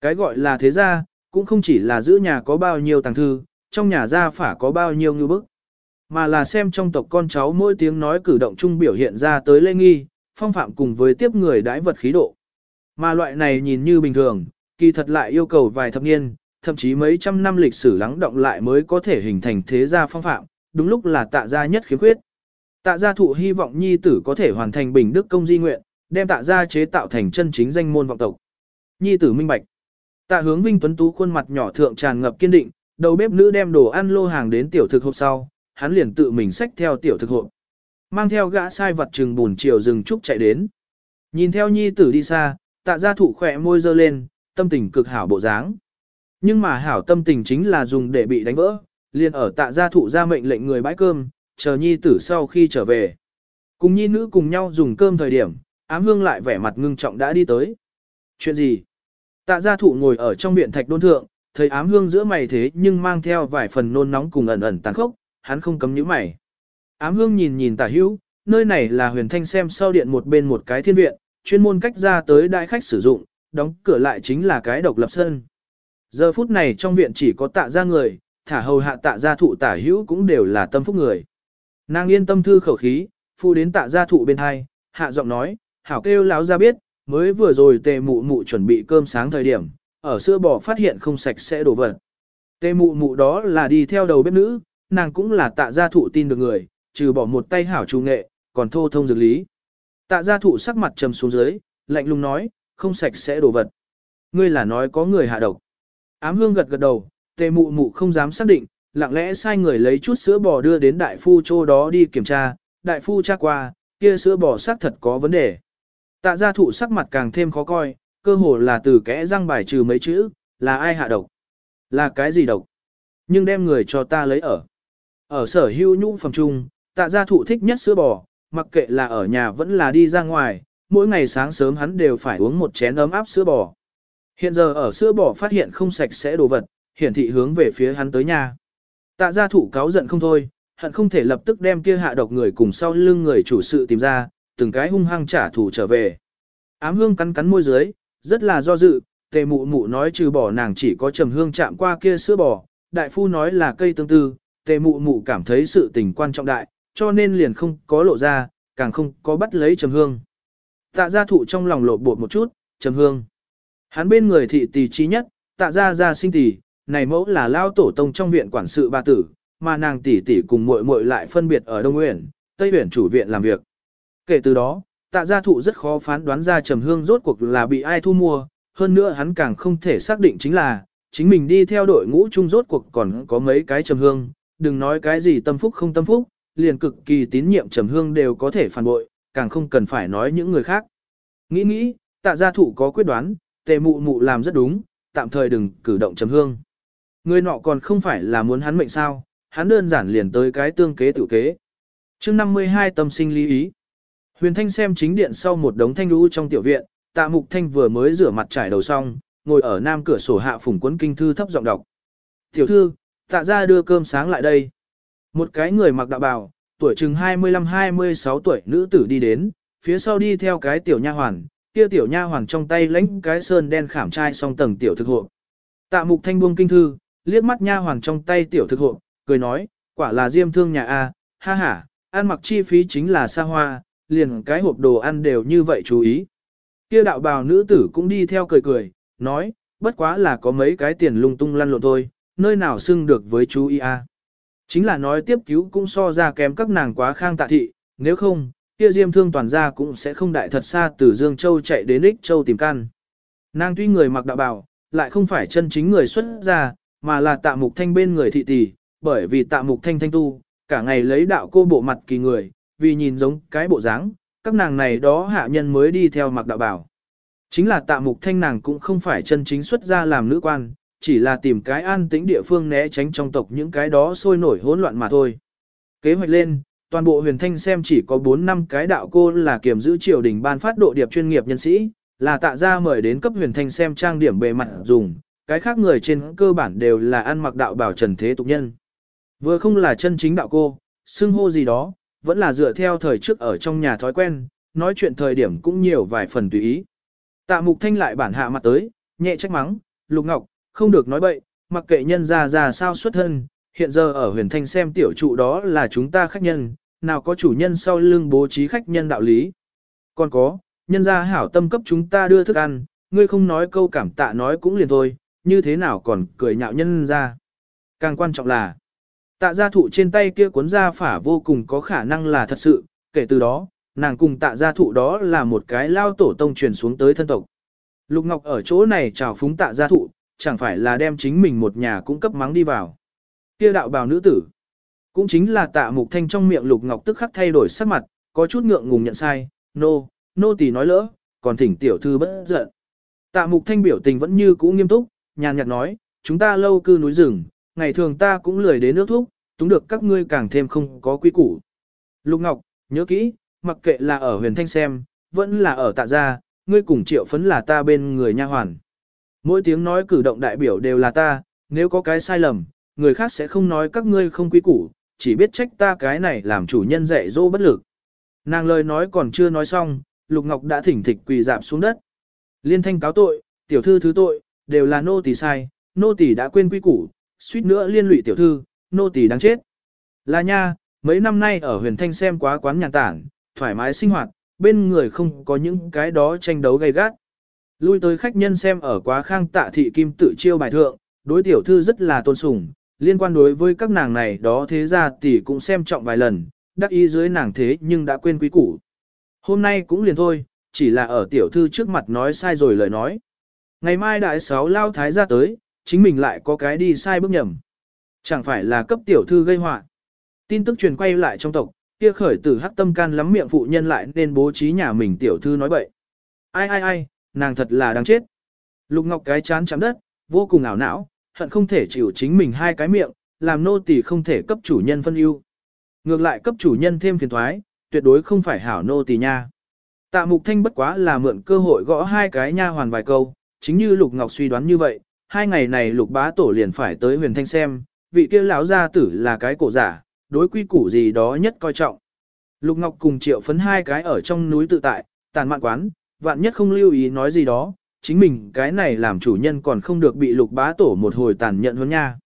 Cái gọi là thế gia, cũng không chỉ là giữ nhà có bao nhiêu tàng thư, trong nhà gia phả có bao nhiêu ngư bức, mà là xem trong tộc con cháu mỗi tiếng nói cử động chung biểu hiện ra tới lê nghi, phong phạm cùng với tiếp người đãi vật khí độ. Mà loại này nhìn như bình thường, kỳ thật lại yêu cầu vài thập niên, thậm chí mấy trăm năm lịch sử lắng động lại mới có thể hình thành thế gia phong phạm, đúng lúc là tạ gia nhất khiếm khuyết. Tạ gia thụ hy vọng nhi tử có thể hoàn thành bình đức công di nguyện, đem tạ gia chế tạo thành chân chính danh môn vọng tộc. Nhi tử minh bạch. Tạ hướng Vinh Tuấn Tú khuôn mặt nhỏ thượng tràn ngập kiên định, đầu bếp nữ đem đồ ăn lô hàng đến tiểu thực hộp sau, hắn liền tự mình xách theo tiểu thực hộp. Mang theo gã sai vật trừng bùn chiều rừng trúc chạy đến. Nhìn theo nhi tử đi xa, tạ gia thụ khỏe môi dơ lên, tâm tình cực hảo bộ dáng. Nhưng mà hảo tâm tình chính là dùng để bị đánh vỡ, liền ở tạ gia thụ ra mệnh lệnh người bãi cơm, chờ nhi tử sau khi trở về. Cùng nhi nữ cùng nhau dùng cơm thời điểm, ám hương lại vẻ mặt ngưng trọng đã đi tới. Chuyện gì? Tạ gia thụ ngồi ở trong viện thạch đôn thượng, thấy ám hương giữa mày thế nhưng mang theo vài phần nôn nóng cùng ẩn ẩn tàn khốc, hắn không cấm nhíu mày. Ám hương nhìn nhìn tả hữu, nơi này là huyền thanh xem sau điện một bên một cái thiên viện, chuyên môn cách ra tới đại khách sử dụng, đóng cửa lại chính là cái độc lập sân. Giờ phút này trong viện chỉ có tạ gia người, thả hầu hạ tạ gia thụ tả hữu cũng đều là tâm phúc người. Nàng yên tâm thư khẩu khí, phu đến tạ gia thụ bên hai, hạ giọng nói, hảo kêu láo ra biết, mới vừa rồi tề mụ mụ chuẩn bị cơm sáng thời điểm, ở sữa bò phát hiện không sạch sẽ đổ vật. Tề mụ mụ đó là đi theo đầu bếp nữ, nàng cũng là tạ gia thụ tin được người, trừ bỏ một tay hảo trung nghệ, còn thô thông dược lý. Tạ gia thụ sắc mặt trầm xuống dưới, lạnh lùng nói, không sạch sẽ đổ vật. Ngươi là nói có người hạ độc. Ám hương gật gật đầu, tề mụ mụ không dám xác định, lặng lẽ sai người lấy chút sữa bò đưa đến đại phu chỗ đó đi kiểm tra, đại phu tra qua, kia sữa bò xác thật có vấn đề. Tạ gia thụ sắc mặt càng thêm khó coi, cơ hồ là từ kẽ răng bài trừ mấy chữ, là ai hạ độc? Là cái gì độc? Nhưng đem người cho ta lấy ở. Ở sở hữu nhũ phòng trung, tạ gia thụ thích nhất sữa bò, mặc kệ là ở nhà vẫn là đi ra ngoài, mỗi ngày sáng sớm hắn đều phải uống một chén ấm áp sữa bò. Hiện giờ ở sữa bò phát hiện không sạch sẽ đồ vật, hiển thị hướng về phía hắn tới nhà. Tạ gia thủ cáo giận không thôi, hận không thể lập tức đem kia hạ độc người cùng sau lưng người chủ sự tìm ra, từng cái hung hăng trả thù trở về. Ám hương cắn cắn môi dưới, rất là do dự, tề mụ mụ nói trừ bỏ nàng chỉ có trầm hương chạm qua kia sữa bò, đại phu nói là cây tương tư, tề mụ mụ cảm thấy sự tình quan trọng đại, cho nên liền không có lộ ra, càng không có bắt lấy trầm hương. Tạ gia thụ trong lòng lộ bột một chút, trầm hương. Hắn bên người thị tỷ trí nhất, tạ gia gia sinh tỷ, này mẫu là lao tổ tông trong viện quản sự ba tử, mà nàng tỷ tỷ cùng muội muội lại phân biệt ở Đông Uyển, Tây Uyển chủ viện làm việc. Kể từ đó, tạ gia thụ rất khó phán đoán ra trầm hương rốt cuộc là bị ai thu mua, hơn nữa hắn càng không thể xác định chính là, chính mình đi theo đội ngũ chung rốt cuộc còn có mấy cái trầm hương, đừng nói cái gì tâm phúc không tâm phúc, liền cực kỳ tín nhiệm trầm hương đều có thể phản bội, càng không cần phải nói những người khác. Nghĩ nghĩ, tạ gia thụ có quyết đoán, tề mụ mụ làm rất đúng, tạm thời đừng cử động chấm hương. Người nọ còn không phải là muốn hắn mệnh sao, hắn đơn giản liền tới cái tương kế tự kế. chương 52 tâm sinh lý ý. Huyền Thanh xem chính điện sau một đống thanh lũ trong tiểu viện, tạ mục thanh vừa mới rửa mặt trải đầu xong, ngồi ở nam cửa sổ hạ phủng cuốn kinh thư thấp giọng đọc. Tiểu thư, tạ ra đưa cơm sáng lại đây. Một cái người mặc đạo bào, tuổi chừng 25-26 tuổi nữ tử đi đến, phía sau đi theo cái tiểu nha hoàn, kia tiểu nha hoàng trong tay lãnh cái sơn đen khảm trai song tầng tiểu thực hộ. Tạ mục thanh buông kinh thư, liếc mắt nha hoàng trong tay tiểu thực hộ, cười nói, quả là diêm thương nhà A, ha ha, ăn mặc chi phí chính là xa hoa, liền cái hộp đồ ăn đều như vậy chú ý. Kia đạo bào nữ tử cũng đi theo cười cười, nói, bất quá là có mấy cái tiền lung tung lăn lộn thôi, nơi nào xưng được với chú ý A. Chính là nói tiếp cứu cũng so ra kém các nàng quá khang tạ thị, nếu không, kia diêm thương toàn gia cũng sẽ không đại thật xa từ Dương Châu chạy đến Ích Châu tìm căn. Nàng tuy người mặc đạo bào, lại không phải chân chính người xuất gia, mà là tạ mục thanh bên người thị tỷ, bởi vì tạ mục thanh thanh tu, cả ngày lấy đạo cô bộ mặt kỳ người, vì nhìn giống cái bộ dáng, các nàng này đó hạ nhân mới đi theo mặc đạo bảo. Chính là tạ mục thanh nàng cũng không phải chân chính xuất gia làm nữ quan, chỉ là tìm cái an tĩnh địa phương né tránh trong tộc những cái đó sôi nổi hỗn loạn mà thôi. Kế hoạch lên, toàn bộ huyền thanh xem chỉ có 4 năm cái đạo cô là kiểm giữ triều đình ban phát độ điệp chuyên nghiệp nhân sĩ, là tạ ra mời đến cấp huyền thanh xem trang điểm bề mặt dùng, cái khác người trên cơ bản đều là ăn mặc đạo bảo trần thế tục nhân. Vừa không là chân chính đạo cô, xưng hô gì đó, vẫn là dựa theo thời trước ở trong nhà thói quen, nói chuyện thời điểm cũng nhiều vài phần tùy ý. Tạ mục thanh lại bản hạ mặt tới, nhẹ trách mắng, lục ngọc, không được nói bậy, mặc kệ nhân ra ra sao xuất thân, hiện giờ ở huyền thanh xem tiểu trụ đó là chúng ta khách nhân, nào có chủ nhân sau lưng bố trí khách nhân đạo lý. Còn có, nhân gia hảo tâm cấp chúng ta đưa thức ăn, ngươi không nói câu cảm tạ nói cũng liền thôi, như thế nào còn cười nhạo nhân ra. Càng quan trọng là, tạ gia thụ trên tay kia cuốn gia phả vô cùng có khả năng là thật sự, kể từ đó, nàng cùng tạ gia thụ đó là một cái lao tổ tông truyền xuống tới thân tộc. Lục Ngọc ở chỗ này chào phúng tạ gia thụ, chẳng phải là đem chính mình một nhà cũng cấp mắng đi vào. Kia đạo bào nữ tử, cũng chính là tạ mục thanh trong miệng Lục Ngọc tức khắc thay đổi sắc mặt, có chút ngượng ngùng nhận sai, nô, no, nô no tỳ nói lỡ, còn thỉnh tiểu thư bất giận. Tạ mục thanh biểu tình vẫn như cũ nghiêm túc, nhàn nhạt nói, chúng ta lâu cư núi rừng, ngày thường ta cũng lười đến nước thuốc, túng được các ngươi càng thêm không có quý củ. Lục Ngọc, nhớ kỹ, mặc kệ là ở huyền thanh xem, vẫn là ở tạ gia, ngươi cùng triệu phấn là ta bên người nha hoàn. Mỗi tiếng nói cử động đại biểu đều là ta, nếu có cái sai lầm, người khác sẽ không nói các ngươi không quý củ, chỉ biết trách ta cái này làm chủ nhân dạy dỗ bất lực. Nàng lời nói còn chưa nói xong, Lục Ngọc đã thỉnh thịch quỳ dạp xuống đất. Liên thanh cáo tội, tiểu thư thứ tội, đều là nô tỳ sai, nô tỳ đã quên quy củ, suýt nữa liên lụy tiểu thư, nô tỳ đáng chết. Là nha, mấy năm nay ở huyền thanh xem quá quán nhàn tản, thoải mái sinh hoạt, bên người không có những cái đó tranh đấu gay gắt. Lui tới khách nhân xem ở quá khang tạ thị kim tự chiêu bài thượng, đối tiểu thư rất là tôn sùng, liên quan đối với các nàng này đó thế ra tỷ cũng xem trọng vài lần, đắc ý dưới nàng thế nhưng đã quên quý củ. Hôm nay cũng liền thôi, chỉ là ở tiểu thư trước mặt nói sai rồi lời nói. Ngày mai đại sáu lao thái ra tới, chính mình lại có cái đi sai bước nhầm. Chẳng phải là cấp tiểu thư gây họa. Tin tức truyền quay lại trong tộc, kia khởi tử hắc tâm can lắm miệng phụ nhân lại nên bố trí nhà mình tiểu thư nói bậy. Ai ai ai, nàng thật là đáng chết. Lục Ngọc cái chán chạm đất, vô cùng ảo não, hận không thể chịu chính mình hai cái miệng, làm nô tỳ không thể cấp chủ nhân phân ưu. Ngược lại cấp chủ nhân thêm phiền thoái, tuyệt đối không phải hảo nô tỳ nha. Tạ Mục Thanh bất quá là mượn cơ hội gõ hai cái nha hoàn vài câu, chính như Lục Ngọc suy đoán như vậy, hai ngày này Lục Bá Tổ liền phải tới Huyền Thanh xem, vị kia lão gia tử là cái cổ giả, đối quy củ gì đó nhất coi trọng. Lục Ngọc cùng Triệu Phấn hai cái ở trong núi tự tại, tàn mạn quán, vạn nhất không lưu ý nói gì đó, chính mình cái này làm chủ nhân còn không được bị Lục Bá Tổ một hồi tàn nhận hơn nha.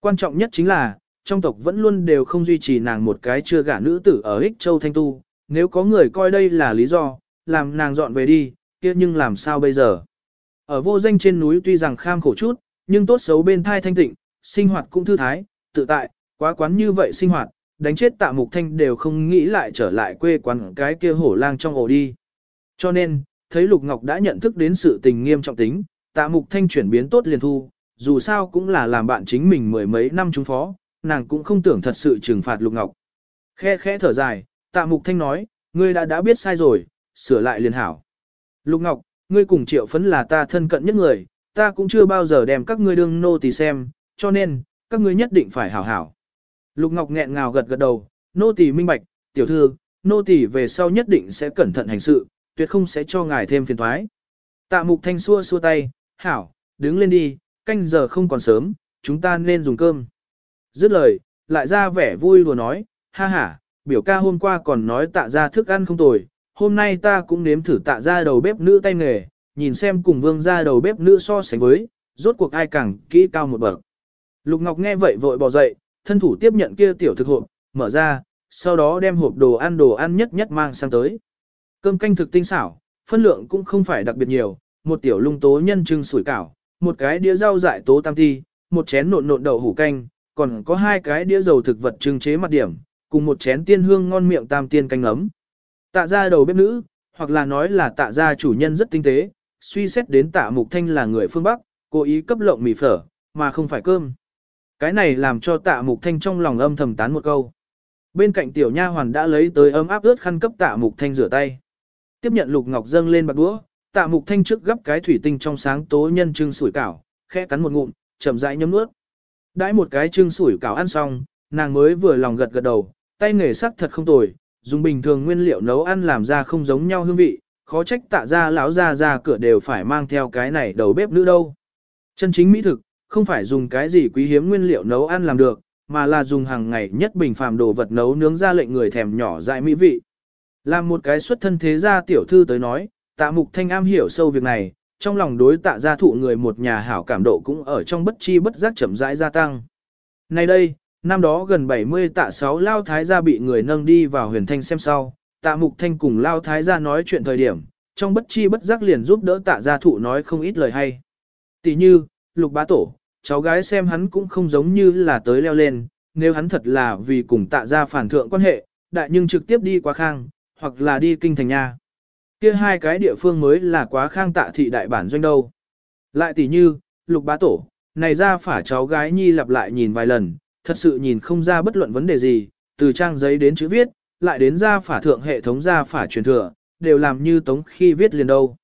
Quan trọng nhất chính là, trong tộc vẫn luôn đều không duy trì nàng một cái chưa gả nữ tử ở Ích Châu Thanh Tu, nếu có người coi đây là lý do, làm nàng dọn về đi, kia nhưng làm sao bây giờ? Ở vô danh trên núi tuy rằng kham khổ chút, nhưng tốt xấu bên thai thanh tịnh, sinh hoạt cũng thư thái, tự tại, quá quán như vậy sinh hoạt, đánh chết tạ mục thanh đều không nghĩ lại trở lại quê quán cái kia hổ lang trong ổ đi. Cho nên, thấy Lục Ngọc đã nhận thức đến sự tình nghiêm trọng tính, tạ mục thanh chuyển biến tốt liền thu, dù sao cũng là làm bạn chính mình mười mấy năm chúng phó, nàng cũng không tưởng thật sự trừng phạt Lục Ngọc. Khe khẽ thở dài, tạ mục thanh nói, ngươi đã đã biết sai rồi, sửa lại liền hảo. Lục Ngọc, ngươi cùng triệu phấn là ta thân cận nhất người, ta cũng chưa bao giờ đem các ngươi đương nô tỳ xem, cho nên, các ngươi nhất định phải hảo hảo. Lục Ngọc nghẹn ngào gật gật đầu, nô tỳ minh bạch, tiểu thư, nô tỳ về sau nhất định sẽ cẩn thận hành sự, tuyệt không sẽ cho ngài thêm phiền toái. Tạ Mục Thanh xua xua tay, hảo, đứng lên đi, canh giờ không còn sớm, chúng ta nên dùng cơm. Dứt lời, lại ra vẻ vui đùa nói, ha ha, biểu ca hôm qua còn nói tạ ra thức ăn không tồi, hôm nay ta cũng nếm thử tạ ra đầu bếp nữ tay nghề, nhìn xem cùng vương ra đầu bếp nữ so sánh với, rốt cuộc ai càng kỹ cao một bậc. Lục Ngọc nghe vậy vội bỏ dậy, thân thủ tiếp nhận kia tiểu thực hộp, mở ra, sau đó đem hộp đồ ăn đồ ăn nhất nhất mang sang tới. Cơm canh thực tinh xảo, phân lượng cũng không phải đặc biệt nhiều, một tiểu lung tố nhân trưng sủi cảo, một cái đĩa rau dại tố tam thi, một chén nộn nộn đậu hủ canh, còn có hai cái đĩa dầu thực vật trưng chế mặt điểm, cùng một chén tiên hương ngon miệng tam tiên canh ấm. Tạ ra đầu bếp nữ, hoặc là nói là tạ ra chủ nhân rất tinh tế, suy xét đến tạ mục thanh là người phương Bắc, cố ý cấp lộng mì phở, mà không phải cơm. Cái này làm cho tạ mục thanh trong lòng âm thầm tán một câu. Bên cạnh tiểu nha hoàn đã lấy tới ấm áp ướt khăn cấp tạ mục thanh rửa tay. Tiếp nhận lục ngọc dâng lên bạc đũa, tạ mục thanh trước gấp cái thủy tinh trong sáng tố nhân trưng sủi cảo, khẽ cắn một ngụm, chậm rãi nhấm nuốt. Đãi một cái trưng sủi cảo ăn xong, nàng mới vừa lòng gật gật đầu, tay nghề sắc thật không tồi, dùng bình thường nguyên liệu nấu ăn làm ra không giống nhau hương vị, khó trách tạ ra lão ra ra cửa đều phải mang theo cái này đầu bếp nữ đâu. Chân chính mỹ thực, không phải dùng cái gì quý hiếm nguyên liệu nấu ăn làm được, mà là dùng hàng ngày nhất bình phàm đồ vật nấu nướng ra lệnh người thèm nhỏ dại mỹ vị. Làm một cái xuất thân thế gia tiểu thư tới nói, tạ mục thanh am hiểu sâu việc này, trong lòng đối tạ gia thụ người một nhà hảo cảm độ cũng ở trong bất chi bất giác chậm rãi gia tăng. Nay đây, năm đó gần 70 tạ sáu lao thái gia bị người nâng đi vào huyền thanh xem sau, tạ mục thanh cùng lao thái gia nói chuyện thời điểm, trong bất chi bất giác liền giúp đỡ tạ gia thụ nói không ít lời hay. Tỷ như, lục bá tổ, cháu gái xem hắn cũng không giống như là tới leo lên, nếu hắn thật là vì cùng tạ gia phản thượng quan hệ, đại nhưng trực tiếp đi qua khang, hoặc là đi kinh thành nha. Kia hai cái địa phương mới là quá khang tạ thị đại bản doanh đâu. Lại tỷ như, lục bá tổ, này ra phả cháu gái nhi lặp lại nhìn vài lần, thật sự nhìn không ra bất luận vấn đề gì, từ trang giấy đến chữ viết, lại đến ra phả thượng hệ thống ra phả truyền thừa, đều làm như tống khi viết liền đâu.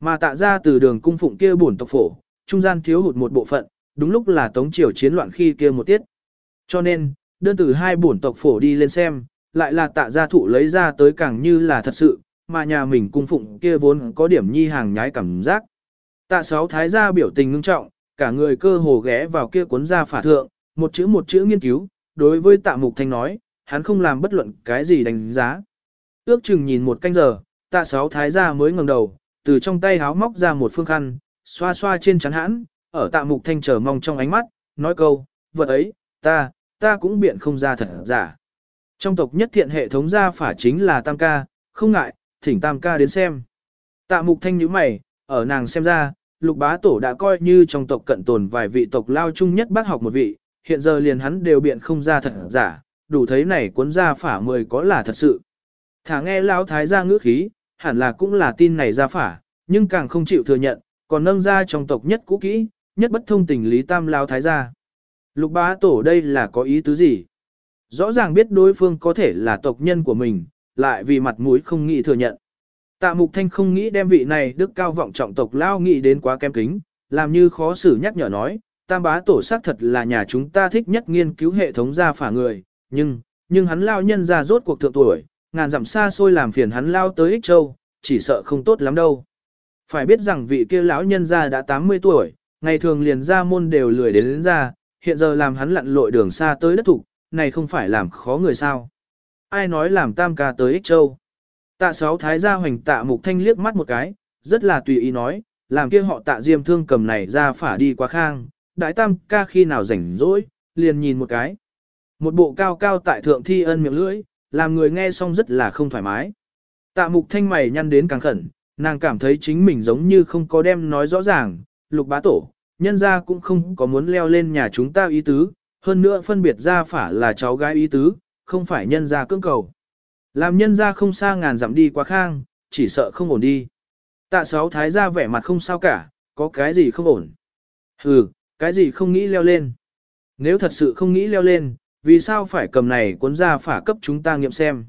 Mà tạ ra từ đường cung phụng kia bổn tộc phổ, trung gian thiếu hụt một bộ phận, đúng lúc là tống triều chiến loạn khi kia một tiết. Cho nên, đơn từ hai bổn tộc phổ đi lên xem, lại là tạ gia thụ lấy ra tới càng như là thật sự, mà nhà mình cung phụng kia vốn có điểm nhi hàng nhái cảm giác. Tạ sáu thái gia biểu tình ngưng trọng, cả người cơ hồ ghé vào kia cuốn ra phả thượng, một chữ một chữ nghiên cứu, đối với tạ mục thanh nói, hắn không làm bất luận cái gì đánh giá. Ước chừng nhìn một canh giờ, tạ sáu thái gia mới ngẩng đầu, từ trong tay háo móc ra một phương khăn, xoa xoa trên chắn hãn, ở tạ mục thanh chờ mong trong ánh mắt, nói câu, vật ấy, ta, ta cũng biện không ra thật giả. Trong tộc nhất thiện hệ thống gia phả chính là tam ca, không ngại, thỉnh tam ca đến xem. Tạ mục thanh nhíu mày, ở nàng xem ra, lục bá tổ đã coi như trong tộc cận tồn vài vị tộc lao chung nhất bác học một vị, hiện giờ liền hắn đều biện không ra thật giả, đủ thấy này cuốn gia phả mười có là thật sự. Thả nghe lão thái gia ngữ khí, hẳn là cũng là tin này gia phả, nhưng càng không chịu thừa nhận, còn nâng ra trong tộc nhất cũ kỹ, nhất bất thông tình lý tam lao thái gia. Lục bá tổ đây là có ý tứ gì? Rõ ràng biết đối phương có thể là tộc nhân của mình, lại vì mặt mũi không nghĩ thừa nhận. Tạ Mục Thanh không nghĩ đem vị này đức cao vọng trọng tộc lao nghĩ đến quá kém kính, làm như khó xử nhắc nhở nói, tam bá tổ xác thật là nhà chúng ta thích nhất nghiên cứu hệ thống gia phả người, nhưng, nhưng hắn lao nhân ra rốt cuộc thượng tuổi, ngàn dặm xa xôi làm phiền hắn lao tới Ích Châu, chỉ sợ không tốt lắm đâu. Phải biết rằng vị kia lão nhân gia đã 80 tuổi, ngày thường liền ra môn đều lười đến, đến ra, hiện giờ làm hắn lặn lội đường xa tới đất thủ, này không phải làm khó người sao. Ai nói làm tam ca tới Ích Châu. Tạ sáu thái gia hoành tạ mục thanh liếc mắt một cái, rất là tùy ý nói, làm kia họ tạ diêm thương cầm này ra phả đi qua khang, đại tam ca khi nào rảnh rỗi, liền nhìn một cái. Một bộ cao cao tại thượng thi ân miệng lưỡi, làm người nghe xong rất là không thoải mái. Tạ mục thanh mày nhăn đến càng khẩn, nàng cảm thấy chính mình giống như không có đem nói rõ ràng, lục bá tổ, nhân ra cũng không có muốn leo lên nhà chúng ta ý tứ, hơn nữa phân biệt ra phả là cháu gái ý tứ, không phải nhân ra cưỡng cầu. Làm nhân ra không xa ngàn dặm đi quá khang, chỉ sợ không ổn đi. Tạ sáu thái gia vẻ mặt không sao cả, có cái gì không ổn. Hừ, cái gì không nghĩ leo lên. Nếu thật sự không nghĩ leo lên, vì sao phải cầm này cuốn ra phả cấp chúng ta nghiệm xem.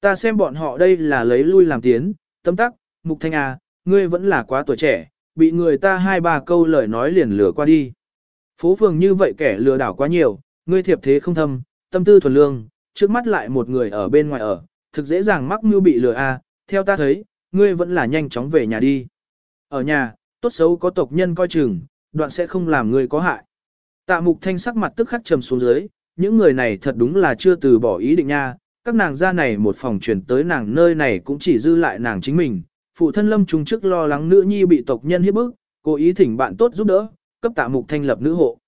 Ta xem bọn họ đây là lấy lui làm tiến, tâm tắc, mục thanh à, ngươi vẫn là quá tuổi trẻ, bị người ta hai ba câu lời nói liền lừa qua đi. Phố phường như vậy kẻ lừa đảo quá nhiều, ngươi thiệp thế không thâm, tâm tư thuần lương, trước mắt lại một người ở bên ngoài ở, thực dễ dàng mắc mưu bị lừa a. À, theo ta thấy, ngươi vẫn là nhanh chóng về nhà đi. Ở nhà, tốt xấu có tộc nhân coi chừng, đoạn sẽ không làm ngươi có hại. Tạ mục thanh sắc mặt tức khắc trầm xuống dưới, những người này thật đúng là chưa từ bỏ ý định nha, các nàng ra này một phòng chuyển tới nàng nơi này cũng chỉ dư lại nàng chính mình. Phụ thân lâm trung trước lo lắng nữ nhi bị tộc nhân hiếp bức, cố ý thỉnh bạn tốt giúp đỡ, cấp tạ mục thanh lập nữ hộ.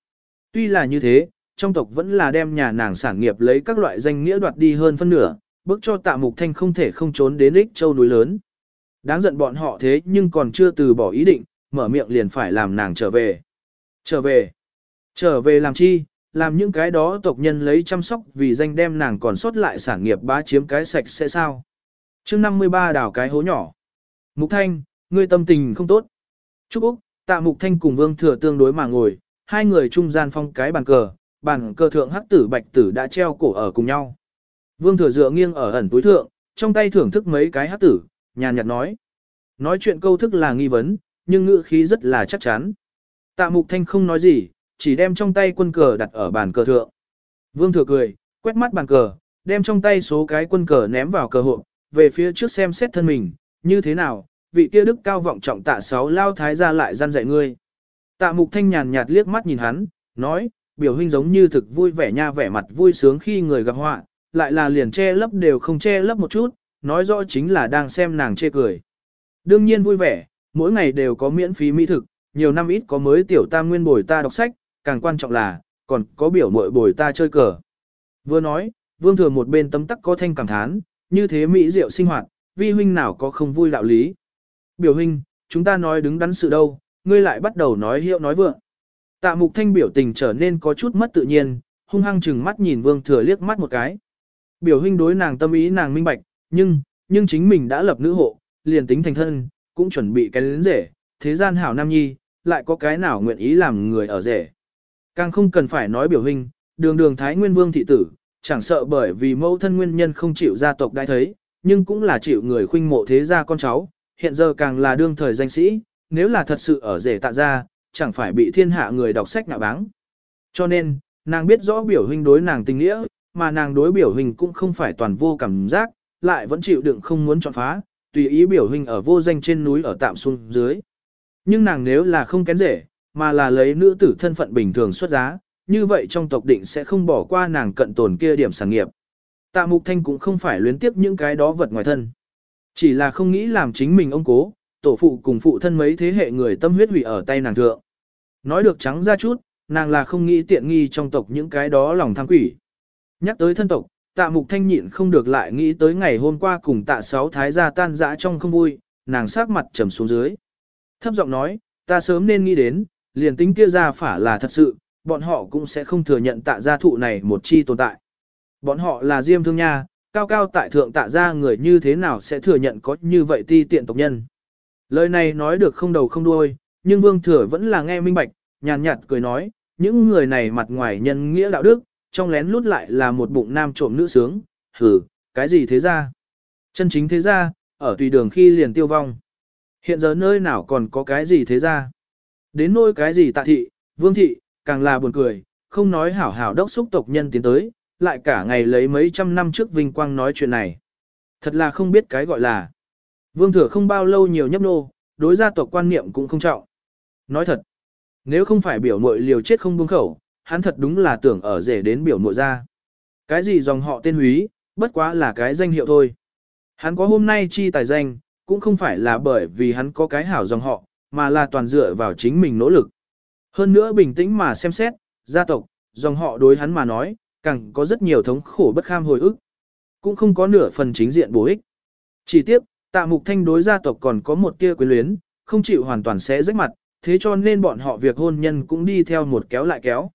Tuy là như thế, trong tộc vẫn là đem nhà nàng sản nghiệp lấy các loại danh nghĩa đoạt đi hơn phân nửa, bước cho tạ mục thanh không thể không trốn đến ích châu núi lớn. Đáng giận bọn họ thế nhưng còn chưa từ bỏ ý định, mở miệng liền phải làm nàng trở về. Trở về. Trở về làm chi, làm những cái đó tộc nhân lấy chăm sóc vì danh đem nàng còn sót lại sản nghiệp bá chiếm cái sạch sẽ sao. chương 53 đào cái hố nhỏ. Mục Thanh, ngươi tâm tình không tốt. Trúc Úc, tạ Mục Thanh cùng Vương Thừa tương đối mà ngồi, hai người trung gian phong cái bàn cờ, bàn cờ thượng hắc tử bạch tử đã treo cổ ở cùng nhau. Vương Thừa dựa nghiêng ở ẩn túi thượng, trong tay thưởng thức mấy cái hắc tử, nhàn nhạt nói. Nói chuyện câu thức là nghi vấn, nhưng ngữ khí rất là chắc chắn. Tạ Mục Thanh không nói gì, chỉ đem trong tay quân cờ đặt ở bàn cờ thượng. Vương Thừa cười, quét mắt bàn cờ, đem trong tay số cái quân cờ ném vào cờ hộp, về phía trước xem xét thân mình, như thế nào, vị kia đức cao vọng trọng tạ sáu lao thái ra lại gian dạy ngươi. Tạ Mục Thanh nhàn nhạt liếc mắt nhìn hắn, nói, biểu huynh giống như thực vui vẻ nha vẻ mặt vui sướng khi người gặp họa, lại là liền che lấp đều không che lấp một chút, nói rõ chính là đang xem nàng chê cười. Đương nhiên vui vẻ, mỗi ngày đều có miễn phí mỹ thực, nhiều năm ít có mới tiểu tam nguyên bồi ta đọc sách, càng quan trọng là, còn có biểu muội bồi ta chơi cờ. Vừa nói, vương thừa một bên tấm tắc có thanh cảm thán, như thế mỹ diệu sinh hoạt, vi huynh nào có không vui đạo lý. Biểu hình, chúng ta nói đứng đắn sự đâu, ngươi lại bắt đầu nói hiệu nói vượng. Tạ mục thanh biểu tình trở nên có chút mất tự nhiên, hung hăng chừng mắt nhìn vương thừa liếc mắt một cái. Biểu hình đối nàng tâm ý nàng minh bạch, nhưng, nhưng chính mình đã lập nữ hộ, liền tính thành thân, cũng chuẩn bị cái lến rể, thế gian hảo nam nhi, lại có cái nào nguyện ý làm người ở rể. Càng không cần phải nói biểu hình, đường đường Thái Nguyên Vương thị tử, chẳng sợ bởi vì mẫu thân nguyên nhân không chịu gia tộc đại thấy, nhưng cũng là chịu người khuynh mộ thế gia con cháu, hiện giờ càng là đương thời danh sĩ, nếu là thật sự ở rể tạ ra, chẳng phải bị thiên hạ người đọc sách ngạ báng. Cho nên, nàng biết rõ biểu huynh đối nàng tình nghĩa, mà nàng đối biểu huynh cũng không phải toàn vô cảm giác, lại vẫn chịu đựng không muốn chọn phá, tùy ý biểu huynh ở vô danh trên núi ở tạm xuống dưới. Nhưng nàng nếu là không kén rể, mà là lấy nữ tử thân phận bình thường xuất giá, như vậy trong tộc định sẽ không bỏ qua nàng cận tồn kia điểm sản nghiệp. Tạ Mục Thanh cũng không phải luyến tiếp những cái đó vật ngoài thân. Chỉ là không nghĩ làm chính mình ông cố, tổ phụ cùng phụ thân mấy thế hệ người tâm huyết hủy ở tay nàng thượng. Nói được trắng ra chút, nàng là không nghĩ tiện nghi trong tộc những cái đó lòng tham quỷ. Nhắc tới thân tộc, tạ mục thanh nhịn không được lại nghĩ tới ngày hôm qua cùng tạ sáu thái gia tan dã trong không vui, nàng sát mặt trầm xuống dưới. Thấp giọng nói, ta sớm nên nghĩ đến, liền tính kia ra phả là thật sự, bọn họ cũng sẽ không thừa nhận tạ gia thụ này một chi tồn tại. Bọn họ là diêm thương nha, cao cao tại thượng tạ gia người như thế nào sẽ thừa nhận có như vậy ti tiện tộc nhân. Lời này nói được không đầu không đuôi, nhưng vương thừa vẫn là nghe minh bạch, nhàn nhạt cười nói, những người này mặt ngoài nhân nghĩa đạo đức, trong lén lút lại là một bụng nam trộm nữ sướng, hử, cái gì thế ra? Chân chính thế ra, ở tùy đường khi liền tiêu vong. Hiện giờ nơi nào còn có cái gì thế ra? Đến nôi cái gì tạ thị, vương thị, càng là buồn cười, không nói hảo hảo đốc xúc tộc nhân tiến tới, lại cả ngày lấy mấy trăm năm trước vinh quang nói chuyện này. Thật là không biết cái gọi là. Vương thừa không bao lâu nhiều nhấp nô, đối gia tộc quan niệm cũng không trọng. Nói thật, nếu không phải biểu muội liều chết không buông khẩu, hắn thật đúng là tưởng ở rể đến biểu muội ra. Cái gì dòng họ tên húy, bất quá là cái danh hiệu thôi. Hắn có hôm nay chi tài danh, cũng không phải là bởi vì hắn có cái hảo dòng họ, mà là toàn dựa vào chính mình nỗ lực. Hơn nữa bình tĩnh mà xem xét, gia tộc, dòng họ đối hắn mà nói, càng có rất nhiều thống khổ bất kham hồi ức. Cũng không có nửa phần chính diện bổ ích. Chỉ tiếc, tạ mục thanh đối gia tộc còn có một tia quyến luyến, không chịu hoàn toàn sẽ rách mặt, thế cho nên bọn họ việc hôn nhân cũng đi theo một kéo lại kéo.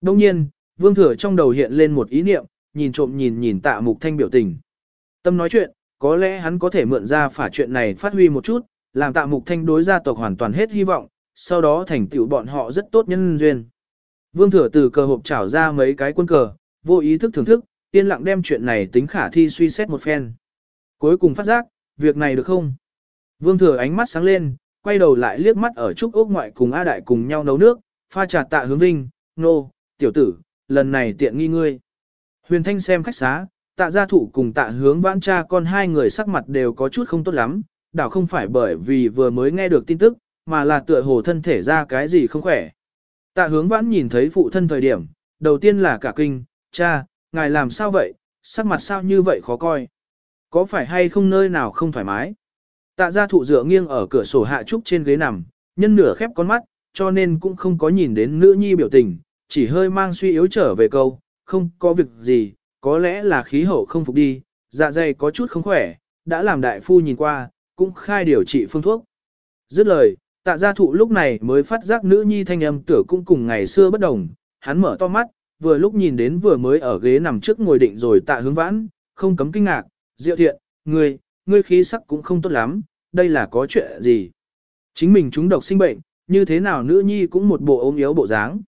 Đông nhiên, vương thừa trong đầu hiện lên một ý niệm, nhìn trộm nhìn nhìn tạ mục thanh biểu tình. Tâm nói chuyện, có lẽ hắn có thể mượn ra phả chuyện này phát huy một chút, làm tạ mục thanh đối gia tộc hoàn toàn hết hy vọng, sau đó thành tựu bọn họ rất tốt nhân duyên. Vương thừa từ cờ hộp trảo ra mấy cái quân cờ, vô ý thức thưởng thức, yên lặng đem chuyện này tính khả thi suy xét một phen. Cuối cùng phát giác, việc này được không? Vương thừa ánh mắt sáng lên, quay đầu lại liếc mắt ở trúc ốc ngoại cùng A Đại cùng nhau nấu nước, pha trà tạ hướng vinh, nô, tiểu tử, lần này tiện nghi ngươi. Huyền Thanh xem khách xá, tạ gia thủ cùng tạ hướng vãn cha con hai người sắc mặt đều có chút không tốt lắm, đảo không phải bởi vì vừa mới nghe được tin tức, mà là tựa hồ thân thể ra cái gì không khỏe. Tạ hướng vãn nhìn thấy phụ thân thời điểm, đầu tiên là cả kinh, cha, ngài làm sao vậy, sắc mặt sao như vậy khó coi. Có phải hay không nơi nào không thoải mái? Tạ gia thụ dựa nghiêng ở cửa sổ hạ trúc trên ghế nằm, nhân nửa khép con mắt, cho nên cũng không có nhìn đến nữ nhi biểu tình, chỉ hơi mang suy yếu trở về câu, không có việc gì, có lẽ là khí hậu không phục đi, dạ dày có chút không khỏe, đã làm đại phu nhìn qua, cũng khai điều trị phương thuốc. Dứt lời, tạ gia thụ lúc này mới phát giác nữ nhi thanh âm tử cũng cùng ngày xưa bất đồng, hắn mở to mắt, vừa lúc nhìn đến vừa mới ở ghế nằm trước ngồi định rồi tạ hướng vãn, không cấm kinh ngạc, diệu thiện, ngươi, ngươi khí sắc cũng không tốt lắm, đây là có chuyện gì? Chính mình chúng độc sinh bệnh, như thế nào nữ nhi cũng một bộ ốm yếu bộ dáng.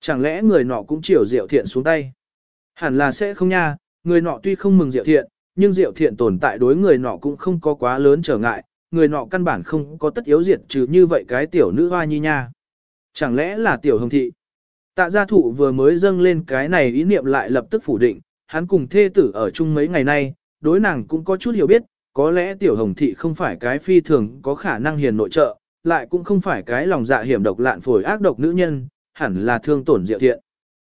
Chẳng lẽ người nọ cũng chiều diệu thiện xuống tay? Hẳn là sẽ không nha, người nọ tuy không mừng diệu thiện, nhưng diệu thiện tồn tại đối người nọ cũng không có quá lớn trở ngại, người nọ căn bản không có tất yếu diệt trừ như vậy cái tiểu nữ hoa nhi nha. Chẳng lẽ là tiểu hồng thị? Tạ gia thụ vừa mới dâng lên cái này ý niệm lại lập tức phủ định, hắn cùng thê tử ở chung mấy ngày nay, đối nàng cũng có chút hiểu biết, có lẽ tiểu hồng thị không phải cái phi thường có khả năng hiền nội trợ, lại cũng không phải cái lòng dạ hiểm độc lạn phổi ác độc nữ nhân, hẳn là thương tổn diệu thiện.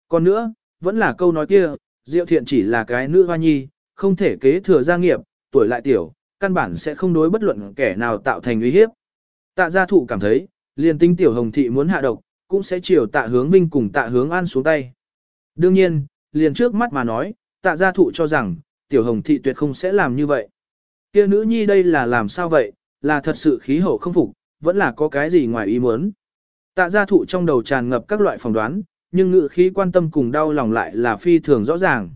Còn nữa, vẫn là câu nói kia, diệu thiện chỉ là cái nữ hoa nhi, không thể kế thừa gia nghiệp, tuổi lại tiểu, căn bản sẽ không đối bất luận kẻ nào tạo thành uy hiếp. Tạ gia thụ cảm thấy, liền tinh tiểu hồng thị muốn hạ độc, cũng sẽ chiều tạ hướng vinh cùng tạ hướng an xuống tay. Đương nhiên, liền trước mắt mà nói, tạ gia thụ cho rằng, tiểu hồng thị tuyệt không sẽ làm như vậy. Kia nữ nhi đây là làm sao vậy, là thật sự khí hậu không phục, vẫn là có cái gì ngoài ý muốn. Tạ gia thụ trong đầu tràn ngập các loại phỏng đoán, nhưng ngự khí quan tâm cùng đau lòng lại là phi thường rõ ràng.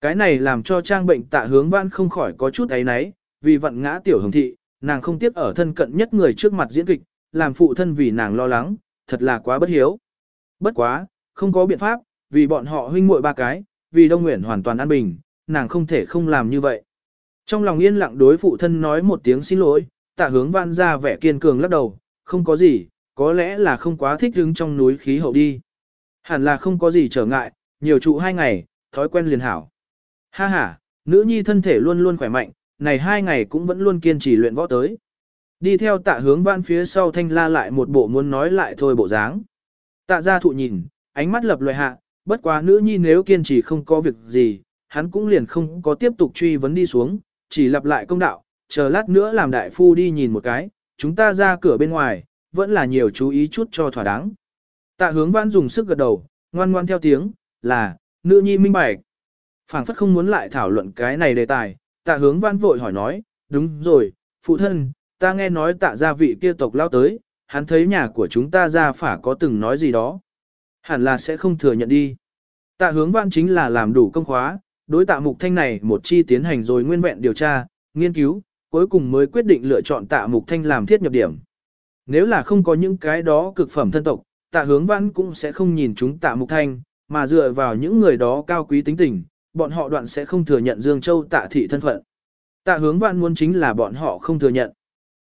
Cái này làm cho trang bệnh tạ hướng vãn không khỏi có chút ấy náy, vì vận ngã tiểu hồng thị, nàng không tiếp ở thân cận nhất người trước mặt diễn kịch, làm phụ thân vì nàng lo lắng, thật là quá bất hiếu. Bất quá, không có biện pháp, vì bọn họ huynh muội ba cái, vì Đông Nguyễn hoàn toàn an bình, nàng không thể không làm như vậy. Trong lòng yên lặng đối phụ thân nói một tiếng xin lỗi, tạ hướng văn ra vẻ kiên cường lắc đầu, không có gì, có lẽ là không quá thích đứng trong núi khí hậu đi. Hẳn là không có gì trở ngại, nhiều trụ hai ngày, thói quen liền hảo. Ha ha, nữ nhi thân thể luôn luôn khỏe mạnh, này hai ngày cũng vẫn luôn kiên trì luyện võ tới. Đi theo tạ hướng văn phía sau thanh la lại một bộ muốn nói lại thôi bộ dáng. Tạ gia thụ nhìn, ánh mắt lập loại hạ, bất quá nữ nhi nếu kiên trì không có việc gì, hắn cũng liền không có tiếp tục truy vấn đi xuống, chỉ lặp lại công đạo, chờ lát nữa làm đại phu đi nhìn một cái, chúng ta ra cửa bên ngoài, vẫn là nhiều chú ý chút cho thỏa đáng. Tạ hướng vãn dùng sức gật đầu, ngoan ngoan theo tiếng, là, nữ nhi minh bạch. phảng phất không muốn lại thảo luận cái này đề tài, tạ hướng vãn vội hỏi nói, đúng rồi, phụ thân, ta nghe nói tạ gia vị kia tộc lao tới, hắn thấy nhà của chúng ta ra phả có từng nói gì đó. Hẳn là sẽ không thừa nhận đi. Tạ hướng vãn chính là làm đủ công khóa, đối tạ mục thanh này một chi tiến hành rồi nguyên vẹn điều tra, nghiên cứu, cuối cùng mới quyết định lựa chọn tạ mục thanh làm thiết nhập điểm. Nếu là không có những cái đó cực phẩm thân tộc, tạ hướng vãn cũng sẽ không nhìn chúng tạ mục thanh, mà dựa vào những người đó cao quý tính tình, bọn họ đoạn sẽ không thừa nhận Dương Châu tạ thị thân phận. Tạ hướng vãn muốn chính là bọn họ không thừa nhận.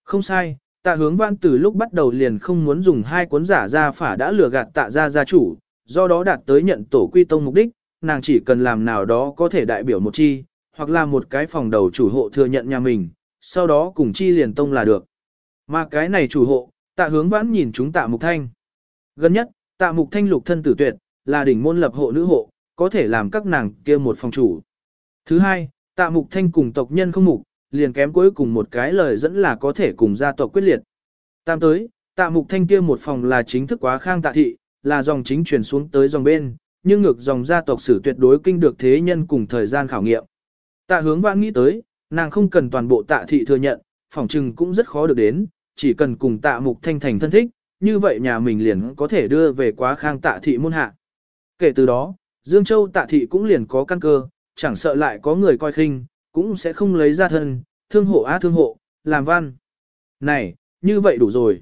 Không sai, tạ hướng vãn từ lúc bắt đầu liền không muốn dùng hai cuốn giả ra phả đã lừa gạt tạ ra gia chủ, do đó đạt tới nhận tổ quy tông mục đích, nàng chỉ cần làm nào đó có thể đại biểu một chi, hoặc là một cái phòng đầu chủ hộ thừa nhận nhà mình, sau đó cùng chi liền tông là được. Mà cái này chủ hộ, tạ hướng vãn nhìn chúng tạ mục thanh. Gần nhất, tạ mục thanh lục thân tử tuyệt, là đỉnh môn lập hộ nữ hộ, có thể làm các nàng kia một phòng chủ. Thứ hai, tạ mục thanh cùng tộc nhân không mục, liền kém cuối cùng một cái lời dẫn là có thể cùng gia tộc quyết liệt. Tam tới, tạ mục thanh kia một phòng là chính thức quá khang tạ thị, là dòng chính truyền xuống tới dòng bên, nhưng ngược dòng gia tộc sử tuyệt đối kinh được thế nhân cùng thời gian khảo nghiệm. Tạ hướng vãn nghĩ tới, nàng không cần toàn bộ tạ thị thừa nhận, phòng trừng cũng rất khó được đến, chỉ cần cùng tạ mục thanh thành thân thích, như vậy nhà mình liền có thể đưa về quá khang tạ thị môn hạ. Kể từ đó, Dương Châu tạ thị cũng liền có căn cơ, chẳng sợ lại có người coi khinh, cũng sẽ không lấy ra thân, thương hộ á thương hộ, làm văn. Này, như vậy đủ rồi.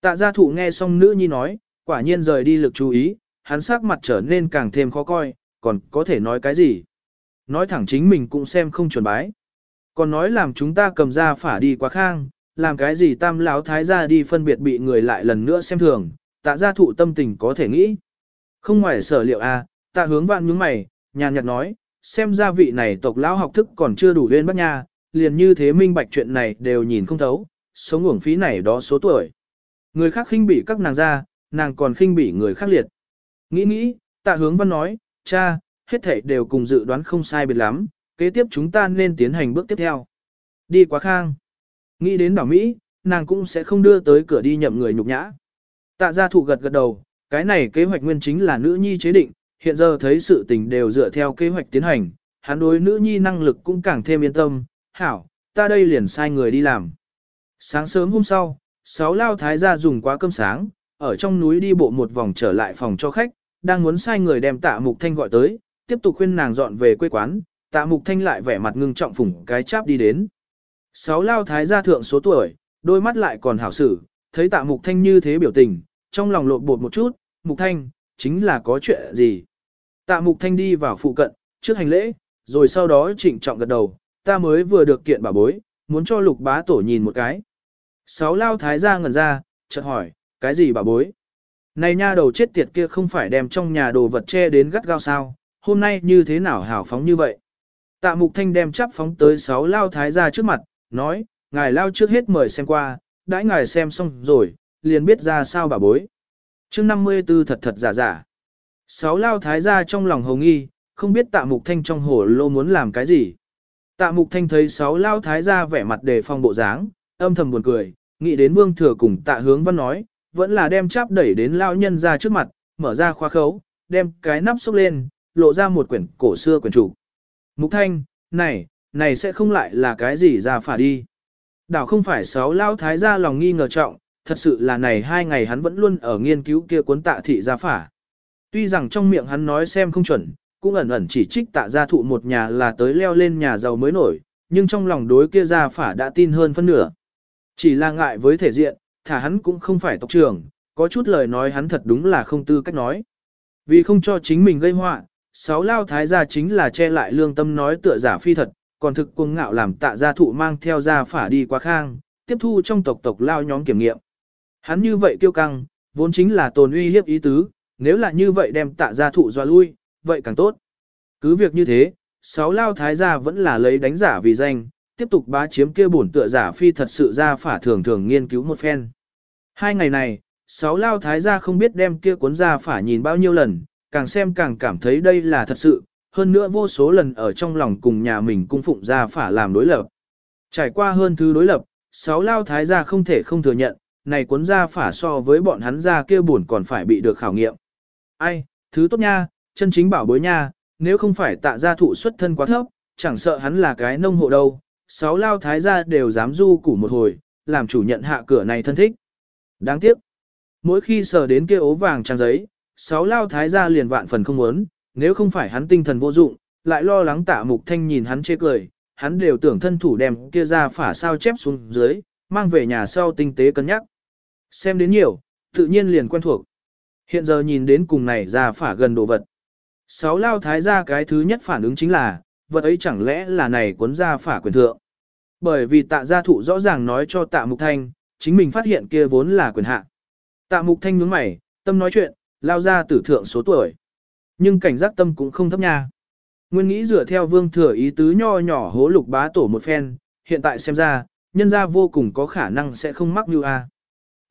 Tạ gia thụ nghe xong nữ nhi nói, quả nhiên rời đi lực chú ý, hắn sắc mặt trở nên càng thêm khó coi, còn có thể nói cái gì. Nói thẳng chính mình cũng xem không chuẩn bái. Còn nói làm chúng ta cầm ra phả đi quá khang, làm cái gì tam lão thái gia đi phân biệt bị người lại lần nữa xem thường, tạ gia thụ tâm tình có thể nghĩ. Không ngoài sở liệu a, à, tạ hướng vạn nhướng mày, nhàn nhạt nói, xem ra vị này tộc lão học thức còn chưa đủ lên bắt nha, liền như thế minh bạch chuyện này đều nhìn không thấu, sống uổng phí này đó số tuổi. Người khác khinh bỉ các nàng ra, nàng còn khinh bỉ người khác liệt. Nghĩ nghĩ, tạ hướng văn nói, cha, hết thảy đều cùng dự đoán không sai biệt lắm, kế tiếp chúng ta nên tiến hành bước tiếp theo. Đi quá khang. Nghĩ đến bảo Mỹ, nàng cũng sẽ không đưa tới cửa đi nhậm người nhục nhã. Tạ gia thụ gật gật đầu, cái này kế hoạch nguyên chính là nữ nhi chế định, hiện giờ thấy sự tình đều dựa theo kế hoạch tiến hành, hắn đối nữ nhi năng lực cũng càng thêm yên tâm, hảo, ta đây liền sai người đi làm. Sáng sớm hôm sau, sáu lao thái gia dùng quá cơm sáng, ở trong núi đi bộ một vòng trở lại phòng cho khách, đang muốn sai người đem tạ mục thanh gọi tới, tiếp tục khuyên nàng dọn về quê quán, tạ mục thanh lại vẻ mặt ngưng trọng phủng cái cháp đi đến. Sáu lao thái gia thượng số tuổi, đôi mắt lại còn hảo xử, thấy tạ mục thanh như thế biểu tình, trong lòng lộn bột một chút, mục thanh, chính là có chuyện gì. Tạ mục thanh đi vào phụ cận, trước hành lễ, rồi sau đó trịnh trọng gật đầu, ta mới vừa được kiện bảo bối, muốn cho lục bá tổ nhìn một cái. Sáu lao thái gia ngẩn ra, chợt hỏi, cái gì bảo bối? Này nha đầu chết tiệt kia không phải đem trong nhà đồ vật che đến gắt gao sao, hôm nay như thế nào hào phóng như vậy? Tạ mục thanh đem chắp phóng tới sáu lao thái gia trước mặt, nói, ngài lao trước hết mời xem qua, đãi ngài xem xong rồi, liền biết ra sao bà bối chương 54 thật thật giả giả. Sáu lao thái gia trong lòng hồng nghi, không biết tạ mục thanh trong hồ lô muốn làm cái gì. Tạ mục thanh thấy sáu lao thái gia vẻ mặt đề phong bộ dáng, âm thầm buồn cười, nghĩ đến vương thừa cùng tạ hướng văn nói, vẫn là đem cháp đẩy đến lao nhân ra trước mặt, mở ra khoa khấu, đem cái nắp xúc lên, lộ ra một quyển cổ xưa quyển chủ. Mục thanh, này, này sẽ không lại là cái gì ra phả đi. Đảo không phải sáu lao thái gia lòng nghi ngờ trọng, thật sự là này hai ngày hắn vẫn luôn ở nghiên cứu kia cuốn tạ thị gia phả. Tuy rằng trong miệng hắn nói xem không chuẩn, cũng ẩn ẩn chỉ trích tạ gia thụ một nhà là tới leo lên nhà giàu mới nổi, nhưng trong lòng đối kia gia phả đã tin hơn phân nửa. Chỉ là ngại với thể diện, thả hắn cũng không phải tộc trưởng, có chút lời nói hắn thật đúng là không tư cách nói. Vì không cho chính mình gây họa, sáu lao thái gia chính là che lại lương tâm nói tựa giả phi thật, còn thực cuồng ngạo làm tạ gia thụ mang theo gia phả đi qua khang, tiếp thu trong tộc tộc lao nhóm kiểm nghiệm. Hắn như vậy kiêu căng, vốn chính là tồn uy hiếp ý tứ, nếu là như vậy đem tạ gia thụ dọa lui, vậy càng tốt. Cứ việc như thế, sáu lao thái gia vẫn là lấy đánh giả vì danh, tiếp tục bá chiếm kia bổn tựa giả phi thật sự ra phả thường thường nghiên cứu một phen. Hai ngày này, sáu lao thái gia không biết đem kia cuốn ra phả nhìn bao nhiêu lần, càng xem càng cảm thấy đây là thật sự, hơn nữa vô số lần ở trong lòng cùng nhà mình cung phụng ra phả làm đối lập. Trải qua hơn thứ đối lập, sáu lao thái gia không thể không thừa nhận, này cuốn ra phả so với bọn hắn ra kia buồn còn phải bị được khảo nghiệm. Ai, thứ tốt nha, chân chính bảo bối nha, nếu không phải tạ gia thụ xuất thân quá thấp, chẳng sợ hắn là cái nông hộ đâu, sáu lao thái gia đều dám du củ một hồi, làm chủ nhận hạ cửa này thân thích. Đáng tiếc, mỗi khi sờ đến kia ố vàng trang giấy, sáu lao thái gia liền vạn phần không muốn, nếu không phải hắn tinh thần vô dụng, lại lo lắng tạ mục thanh nhìn hắn chê cười, hắn đều tưởng thân thủ đem kia ra phả sao chép xuống dưới, mang về nhà sau tinh tế cân nhắc. Xem đến nhiều, tự nhiên liền quen thuộc. Hiện giờ nhìn đến cùng này ra phả gần đồ vật. Sáu lao thái ra cái thứ nhất phản ứng chính là, vật ấy chẳng lẽ là này cuốn ra phả quyền thượng. Bởi vì tạ gia thụ rõ ràng nói cho tạ mục thanh, chính mình phát hiện kia vốn là quyền hạ. Tạ mục thanh nhướng mày, tâm nói chuyện, lao ra tử thượng số tuổi. Nhưng cảnh giác tâm cũng không thấp nha. Nguyên nghĩ dựa theo vương thừa ý tứ nho nhỏ hố lục bá tổ một phen, hiện tại xem ra, nhân gia vô cùng có khả năng sẽ không mắc như a.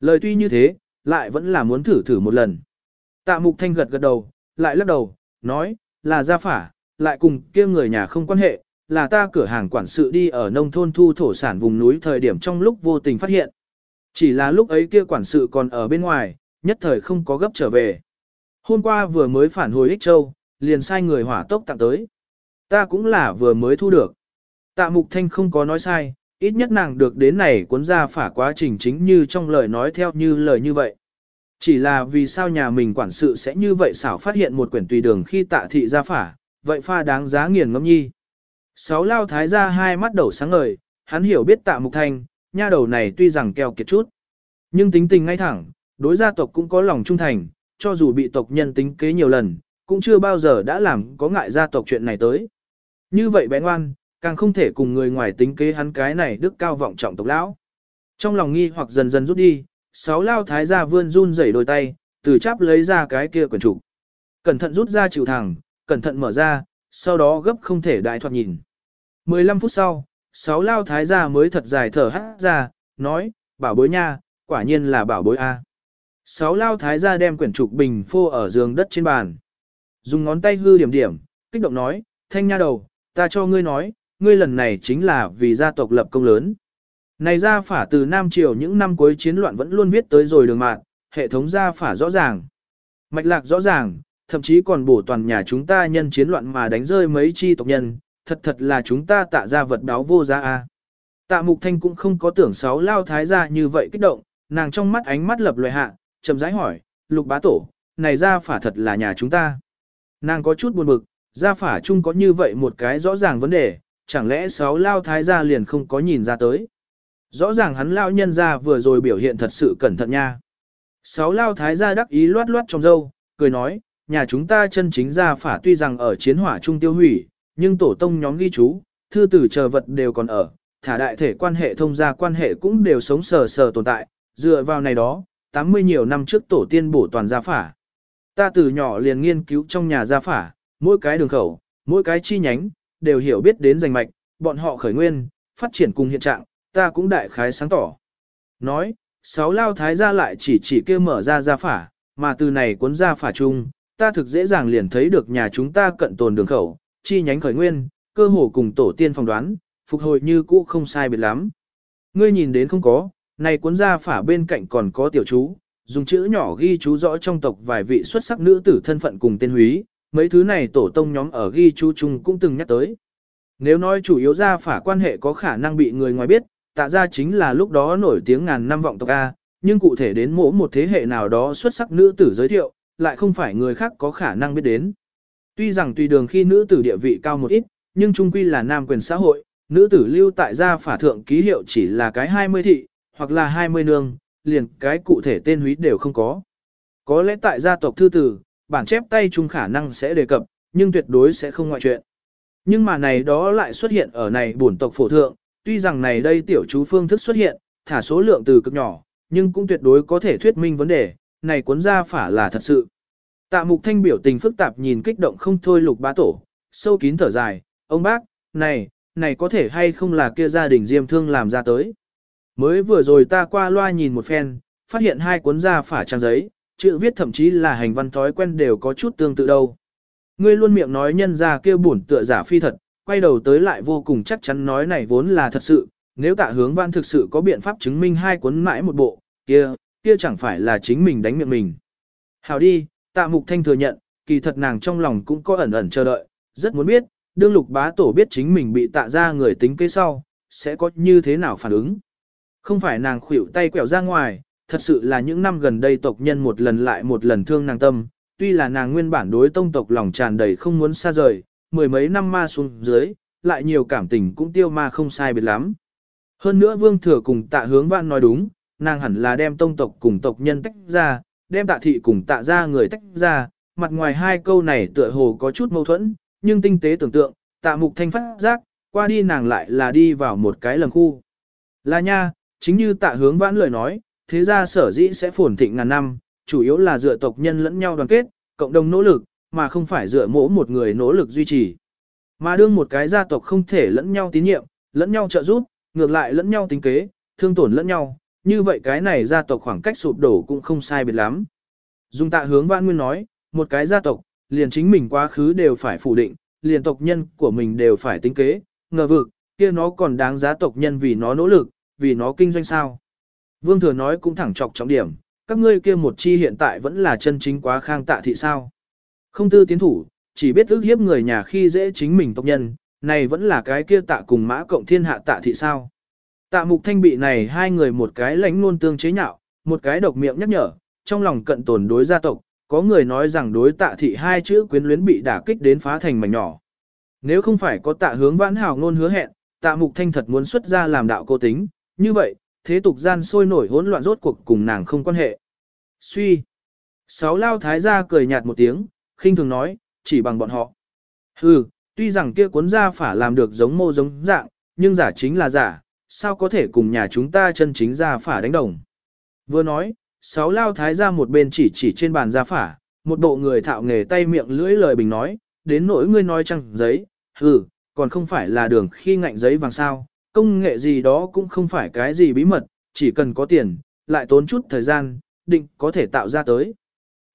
Lời tuy như thế, lại vẫn là muốn thử thử một lần. Tạ mục thanh gật gật đầu, lại lắc đầu, nói, là gia phả, lại cùng kia người nhà không quan hệ, là ta cửa hàng quản sự đi ở nông thôn thu thổ sản vùng núi thời điểm trong lúc vô tình phát hiện. Chỉ là lúc ấy kia quản sự còn ở bên ngoài, nhất thời không có gấp trở về. Hôm qua vừa mới phản hồi Ích Châu, liền sai người hỏa tốc tặng tới. Ta cũng là vừa mới thu được. Tạ Mục Thanh không có nói sai, ít nhất nàng được đến này cuốn ra phả quá trình chính như trong lời nói theo như lời như vậy. Chỉ là vì sao nhà mình quản sự sẽ như vậy xảo phát hiện một quyển tùy đường khi tạ thị ra phả, vậy pha đáng giá nghiền ngẫm nhi. Sáu lao thái ra hai mắt đầu sáng ngời, hắn hiểu biết tạ mục thanh, nha đầu này tuy rằng keo kiệt chút. Nhưng tính tình ngay thẳng, đối gia tộc cũng có lòng trung thành, cho dù bị tộc nhân tính kế nhiều lần, cũng chưa bao giờ đã làm có ngại gia tộc chuyện này tới. Như vậy bé ngoan, càng không thể cùng người ngoài tính kế hắn cái này đức cao vọng trọng tộc lão. Trong lòng nghi hoặc dần dần rút đi, sáu lao thái gia vươn run rẩy đôi tay, từ chắp lấy ra cái kia quyển trục. Cẩn thận rút ra chịu thẳng, cẩn thận mở ra, sau đó gấp không thể đại thoạt nhìn. 15 phút sau, sáu lao thái gia mới thật dài thở hát ra, nói, bảo bối nha, quả nhiên là bảo bối A. Sáu lao thái gia đem quyển trục bình phô ở giường đất trên bàn. Dùng ngón tay hư điểm điểm, kích động nói, thanh nha đầu, ta cho ngươi nói, ngươi lần này chính là vì gia tộc lập công lớn. Này gia phả từ Nam Triều những năm cuối chiến loạn vẫn luôn viết tới rồi đường mạng, hệ thống gia phả rõ ràng. Mạch lạc rõ ràng, thậm chí còn bổ toàn nhà chúng ta nhân chiến loạn mà đánh rơi mấy chi tộc nhân, thật thật là chúng ta tạ ra vật đáo vô giá a. Tạ Mục Thanh cũng không có tưởng sáu lao thái gia như vậy kích động, nàng trong mắt ánh mắt lập loè hạ, chậm rãi hỏi, lục bá tổ, này gia phả thật là nhà chúng ta. Nàng có chút buồn bực, gia phả chung có như vậy một cái rõ ràng vấn đề, chẳng lẽ sáu lao thái gia liền không có nhìn ra tới. Rõ ràng hắn lao nhân gia vừa rồi biểu hiện thật sự cẩn thận nha. Sáu lao thái gia đắc ý loát loát trong dâu, cười nói, nhà chúng ta chân chính gia phả tuy rằng ở chiến hỏa trung tiêu hủy, nhưng tổ tông nhóm ghi chú, thư tử chờ vật đều còn ở, thả đại thể quan hệ thông gia quan hệ cũng đều sống sờ sờ tồn tại, dựa vào này đó, 80 nhiều năm trước tổ tiên bổ toàn gia phả. Ta từ nhỏ liền nghiên cứu trong nhà gia phả, mỗi cái đường khẩu, mỗi cái chi nhánh, đều hiểu biết đến danh mạch, bọn họ khởi nguyên, phát triển cùng hiện trạng, ta cũng đại khái sáng tỏ. Nói, sáu lao thái gia lại chỉ chỉ kêu mở ra gia phả, mà từ này cuốn gia phả chung, ta thực dễ dàng liền thấy được nhà chúng ta cận tồn đường khẩu, chi nhánh khởi nguyên, cơ hồ cùng tổ tiên phỏng đoán, phục hồi như cũ không sai biệt lắm. Ngươi nhìn đến không có, này cuốn gia phả bên cạnh còn có tiểu chú, dùng chữ nhỏ ghi chú rõ trong tộc vài vị xuất sắc nữ tử thân phận cùng tên húy, mấy thứ này tổ tông nhóm ở ghi chú chung cũng từng nhắc tới. Nếu nói chủ yếu ra phả quan hệ có khả năng bị người ngoài biết, tạ ra chính là lúc đó nổi tiếng ngàn năm vọng tộc A, nhưng cụ thể đến mỗi một thế hệ nào đó xuất sắc nữ tử giới thiệu, lại không phải người khác có khả năng biết đến. Tuy rằng tùy đường khi nữ tử địa vị cao một ít, nhưng trung quy là nam quyền xã hội, nữ tử lưu tại gia phả thượng ký hiệu chỉ là cái 20 thị, hoặc là 20 nương, liền cái cụ thể tên húy đều không có. Có lẽ tại gia tộc thư tử, bản chép tay chung khả năng sẽ đề cập, nhưng tuyệt đối sẽ không ngoại chuyện. Nhưng mà này đó lại xuất hiện ở này bổn tộc phổ thượng, tuy rằng này đây tiểu chú phương thức xuất hiện, thả số lượng từ cực nhỏ, nhưng cũng tuyệt đối có thể thuyết minh vấn đề, này cuốn ra phả là thật sự. Tạ mục thanh biểu tình phức tạp nhìn kích động không thôi lục bá tổ, sâu kín thở dài, ông bác, này, này có thể hay không là kia gia đình diêm thương làm ra tới. Mới vừa rồi ta qua loa nhìn một phen, phát hiện hai cuốn da phả trang giấy, chữ viết thậm chí là hành văn thói quen đều có chút tương tự đâu. Ngươi luôn miệng nói nhân ra kia buồn tựa giả phi thật, quay đầu tới lại vô cùng chắc chắn nói này vốn là thật sự, nếu tạ hướng văn thực sự có biện pháp chứng minh hai cuốn mãi một bộ, kia, kia chẳng phải là chính mình đánh miệng mình. Hảo đi, tạ mục thanh thừa nhận, kỳ thật nàng trong lòng cũng có ẩn ẩn chờ đợi, rất muốn biết, đương lục bá tổ biết chính mình bị tạ ra người tính kế sau, sẽ có như thế nào phản ứng. Không phải nàng khuỷu tay quẹo ra ngoài, thật sự là những năm gần đây tộc nhân một lần lại một lần thương nàng tâm, tuy là nàng nguyên bản đối tông tộc lòng tràn đầy không muốn xa rời, mười mấy năm ma xuống dưới, lại nhiều cảm tình cũng tiêu ma không sai biệt lắm. Hơn nữa vương thừa cùng tạ hướng vạn nói đúng, nàng hẳn là đem tông tộc cùng tộc nhân tách ra, đem tạ thị cùng tạ ra người tách ra, mặt ngoài hai câu này tựa hồ có chút mâu thuẫn, nhưng tinh tế tưởng tượng, tạ mục thanh phát giác, qua đi nàng lại là đi vào một cái lầm khu. Là nha, chính như tạ hướng vãn lời nói, thế gia sở dĩ sẽ phồn thịnh ngàn năm, chủ yếu là dựa tộc nhân lẫn nhau đoàn kết, cộng đồng nỗ lực, mà không phải dựa mỗi một người nỗ lực duy trì. Mà đương một cái gia tộc không thể lẫn nhau tín nhiệm, lẫn nhau trợ giúp, ngược lại lẫn nhau tính kế, thương tổn lẫn nhau, như vậy cái này gia tộc khoảng cách sụp đổ cũng không sai biệt lắm. Dung tạ hướng vãn nguyên nói, một cái gia tộc, liền chính mình quá khứ đều phải phủ định, liền tộc nhân của mình đều phải tính kế, ngờ vực, kia nó còn đáng giá tộc nhân vì nó nỗ lực, vì nó kinh doanh sao. Vương Thừa nói cũng thẳng trọc trọng điểm, các ngươi kia một chi hiện tại vẫn là chân chính quá khang tạ thị sao. Không tư tiến thủ, chỉ biết ước hiếp người nhà khi dễ chính mình tộc nhân, này vẫn là cái kia tạ cùng mã cộng thiên hạ tạ thị sao. Tạ mục thanh bị này hai người một cái lánh luôn tương chế nhạo, một cái độc miệng nhắc nhở, trong lòng cận tồn đối gia tộc, có người nói rằng đối tạ thị hai chữ quyến luyến bị đả kích đến phá thành mảnh nhỏ. Nếu không phải có tạ hướng vãn hào ngôn hứa hẹn, tạ mục thanh thật muốn xuất ra làm đạo cô tính, như vậy, thế tục gian sôi nổi hỗn loạn rốt cuộc cùng nàng không quan hệ. Suy. Sáu lao thái gia cười nhạt một tiếng, khinh thường nói, chỉ bằng bọn họ. Hừ, tuy rằng kia cuốn gia phả làm được giống mô giống dạng, nhưng giả chính là giả, sao có thể cùng nhà chúng ta chân chính gia phả đánh đồng. Vừa nói, sáu lao thái gia một bên chỉ chỉ trên bàn gia phả, một bộ người thạo nghề tay miệng lưỡi lời bình nói, đến nỗi ngươi nói trăng giấy, hừ, còn không phải là đường khi ngạnh giấy vàng sao, công nghệ gì đó cũng không phải cái gì bí mật, chỉ cần có tiền, lại tốn chút thời gian, định có thể tạo ra tới.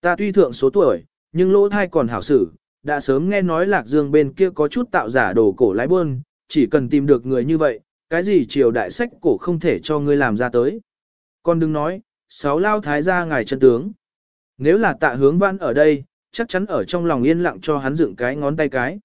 Ta tuy thượng số tuổi, nhưng lỗ thai còn hảo xử, đã sớm nghe nói Lạc Dương bên kia có chút tạo giả đồ cổ lái buôn, chỉ cần tìm được người như vậy, cái gì triều đại sách cổ không thể cho ngươi làm ra tới. Con đừng nói, sáu lao thái gia ngài chân tướng. Nếu là tạ hướng văn ở đây, chắc chắn ở trong lòng yên lặng cho hắn dựng cái ngón tay cái.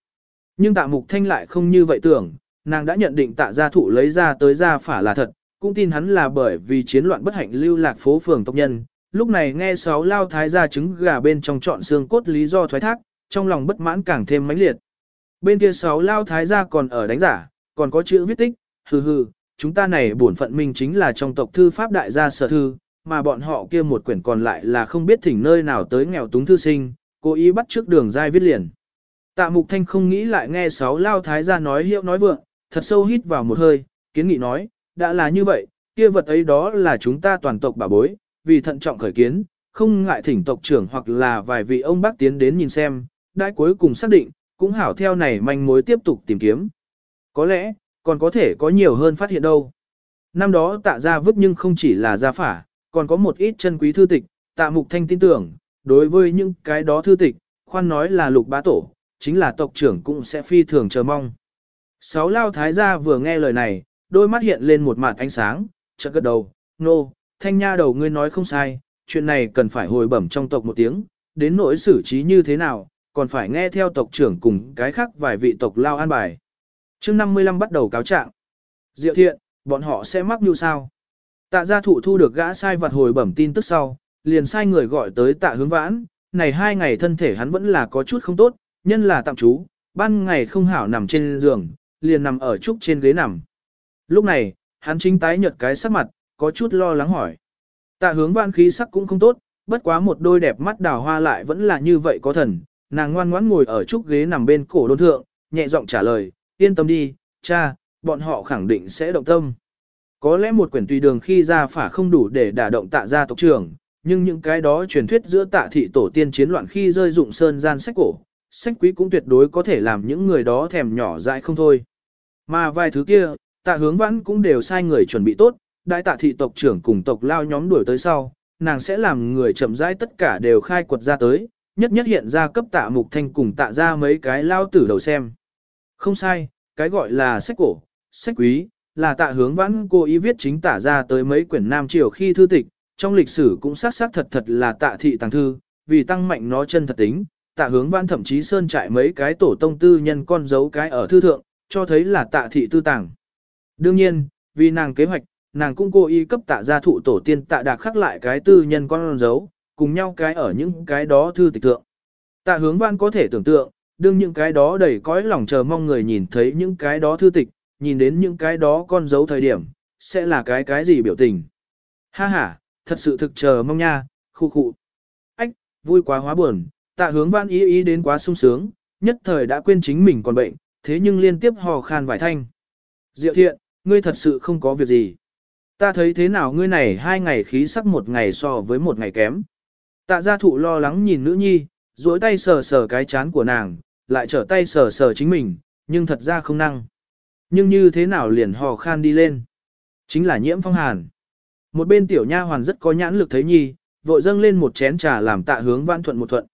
Nhưng tạ mục thanh lại không như vậy tưởng, nàng đã nhận định tạ gia thụ lấy ra tới ra phả là thật, cũng tin hắn là bởi vì chiến loạn bất hạnh lưu lạc phố phường tộc nhân. Lúc này nghe sáu lao thái gia trứng gà bên trong chọn xương cốt lý do thoái thác, trong lòng bất mãn càng thêm mãnh liệt. Bên kia sáu lao thái gia còn ở đánh giả, còn có chữ viết tích, hừ hừ, chúng ta này bổn phận mình chính là trong tộc thư pháp đại gia sở thư, mà bọn họ kia một quyển còn lại là không biết thỉnh nơi nào tới nghèo túng thư sinh, cố ý bắt trước đường dai viết liền. Tạ Mục Thanh không nghĩ lại nghe sáu lao thái gia nói hiệu nói vượng, thật sâu hít vào một hơi, kiến nghị nói, đã là như vậy, kia vật ấy đó là chúng ta toàn tộc bà bối, vì thận trọng khởi kiến, không ngại thỉnh tộc trưởng hoặc là vài vị ông bác tiến đến nhìn xem, đại cuối cùng xác định, cũng hảo theo này manh mối tiếp tục tìm kiếm. Có lẽ, còn có thể có nhiều hơn phát hiện đâu. Năm đó tạ ra vứt nhưng không chỉ là gia phả, còn có một ít chân quý thư tịch, tạ mục thanh tin tưởng, đối với những cái đó thư tịch, khoan nói là lục bá tổ, chính là tộc trưởng cũng sẽ phi thường chờ mong. Sáu lao thái gia vừa nghe lời này, đôi mắt hiện lên một mặt ánh sáng, chợt gật đầu, nô, thanh nha đầu ngươi nói không sai, chuyện này cần phải hồi bẩm trong tộc một tiếng, đến nỗi xử trí như thế nào, còn phải nghe theo tộc trưởng cùng cái khác vài vị tộc lao an bài. chương 55 bắt đầu cáo trạng. Diệu thiện, bọn họ sẽ mắc như sao? Tạ gia thụ thu được gã sai vặt hồi bẩm tin tức sau, liền sai người gọi tới tạ hướng vãn, này hai ngày thân thể hắn vẫn là có chút không tốt, nhân là tạm trú, ban ngày không hảo nằm trên giường, liền nằm ở trúc trên ghế nằm. Lúc này, hắn chính tái nhợt cái sắc mặt, có chút lo lắng hỏi. Tạ hướng vãn khí sắc cũng không tốt, bất quá một đôi đẹp mắt đào hoa lại vẫn là như vậy có thần, nàng ngoan ngoãn ngồi ở trúc ghế nằm bên cổ đôn thượng, nhẹ giọng trả lời, yên tâm đi, cha, bọn họ khẳng định sẽ động tâm. Có lẽ một quyển tùy đường khi ra phả không đủ để đả động tạ gia tộc trưởng, nhưng những cái đó truyền thuyết giữa tạ thị tổ tiên chiến loạn khi rơi dụng sơn gian sách cổ, sách quý cũng tuyệt đối có thể làm những người đó thèm nhỏ dại không thôi. Mà vài thứ kia, tạ hướng vãn cũng đều sai người chuẩn bị tốt, đại tạ thị tộc trưởng cùng tộc lao nhóm đuổi tới sau, nàng sẽ làm người chậm rãi tất cả đều khai quật ra tới, nhất nhất hiện ra cấp tạ mục thanh cùng tạ ra mấy cái lao tử đầu xem. Không sai, cái gọi là sách cổ, sách quý, là tạ hướng vãn cô ý viết chính tả ra tới mấy quyển Nam Triều khi thư tịch, trong lịch sử cũng xác xác thật thật là tạ thị tàng thư, vì tăng mạnh nó chân thật tính, tạ hướng vãn thậm chí sơn trại mấy cái tổ tông tư nhân con dấu cái ở thư thượng, cho thấy là tạ thị tư tàng. Đương nhiên, vì nàng kế hoạch, nàng cũng cố ý cấp tạ gia thụ tổ tiên tạ đạc khắc lại cái tư nhân con dấu, cùng nhau cái ở những cái đó thư tịch tượng. Tạ hướng văn có thể tưởng tượng, đương những cái đó đầy cõi lòng chờ mong người nhìn thấy những cái đó thư tịch, nhìn đến những cái đó con dấu thời điểm, sẽ là cái cái gì biểu tình. Ha ha, thật sự thực chờ mong nha, khu khu. Ách, vui quá hóa buồn, tạ hướng văn ý ý đến quá sung sướng, nhất thời đã quên chính mình còn bệnh, thế nhưng liên tiếp hò khan vài thanh. Diệu thiện, ngươi thật sự không có việc gì. Ta thấy thế nào ngươi này hai ngày khí sắc một ngày so với một ngày kém. Tạ gia thụ lo lắng nhìn nữ nhi, duỗi tay sờ sờ cái chán của nàng, lại trở tay sờ sờ chính mình, nhưng thật ra không năng. Nhưng như thế nào liền hò khan đi lên. Chính là nhiễm phong hàn. Một bên tiểu nha hoàn rất có nhãn lực thấy nhi, vội dâng lên một chén trà làm tạ hướng vãn thuận một thuận.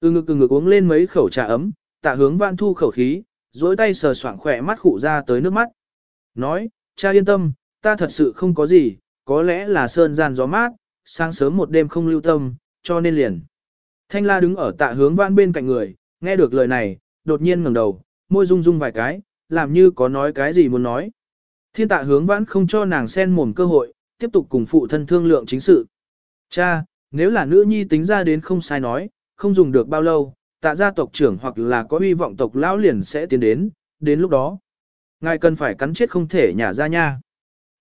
Ừ ngực ừ ngực uống lên mấy khẩu trà ấm, tạ hướng vãn thu khẩu khí, duỗi tay sờ soạng khỏe mắt khụ ra tới nước mắt. Nói, cha yên tâm, ta thật sự không có gì, có lẽ là sơn gian gió mát, sáng sớm một đêm không lưu tâm, cho nên liền. Thanh la đứng ở tạ hướng vãn bên cạnh người, nghe được lời này, đột nhiên ngẩng đầu, môi rung rung vài cái, làm như có nói cái gì muốn nói. Thiên tạ hướng vãn không cho nàng sen mồm cơ hội, tiếp tục cùng phụ thân thương lượng chính sự. Cha, nếu là nữ nhi tính ra đến không sai nói, không dùng được bao lâu, tạ gia tộc trưởng hoặc là có uy vọng tộc lão liền sẽ tiến đến, đến lúc đó. Ngài cần phải cắn chết không thể nhả ra nha.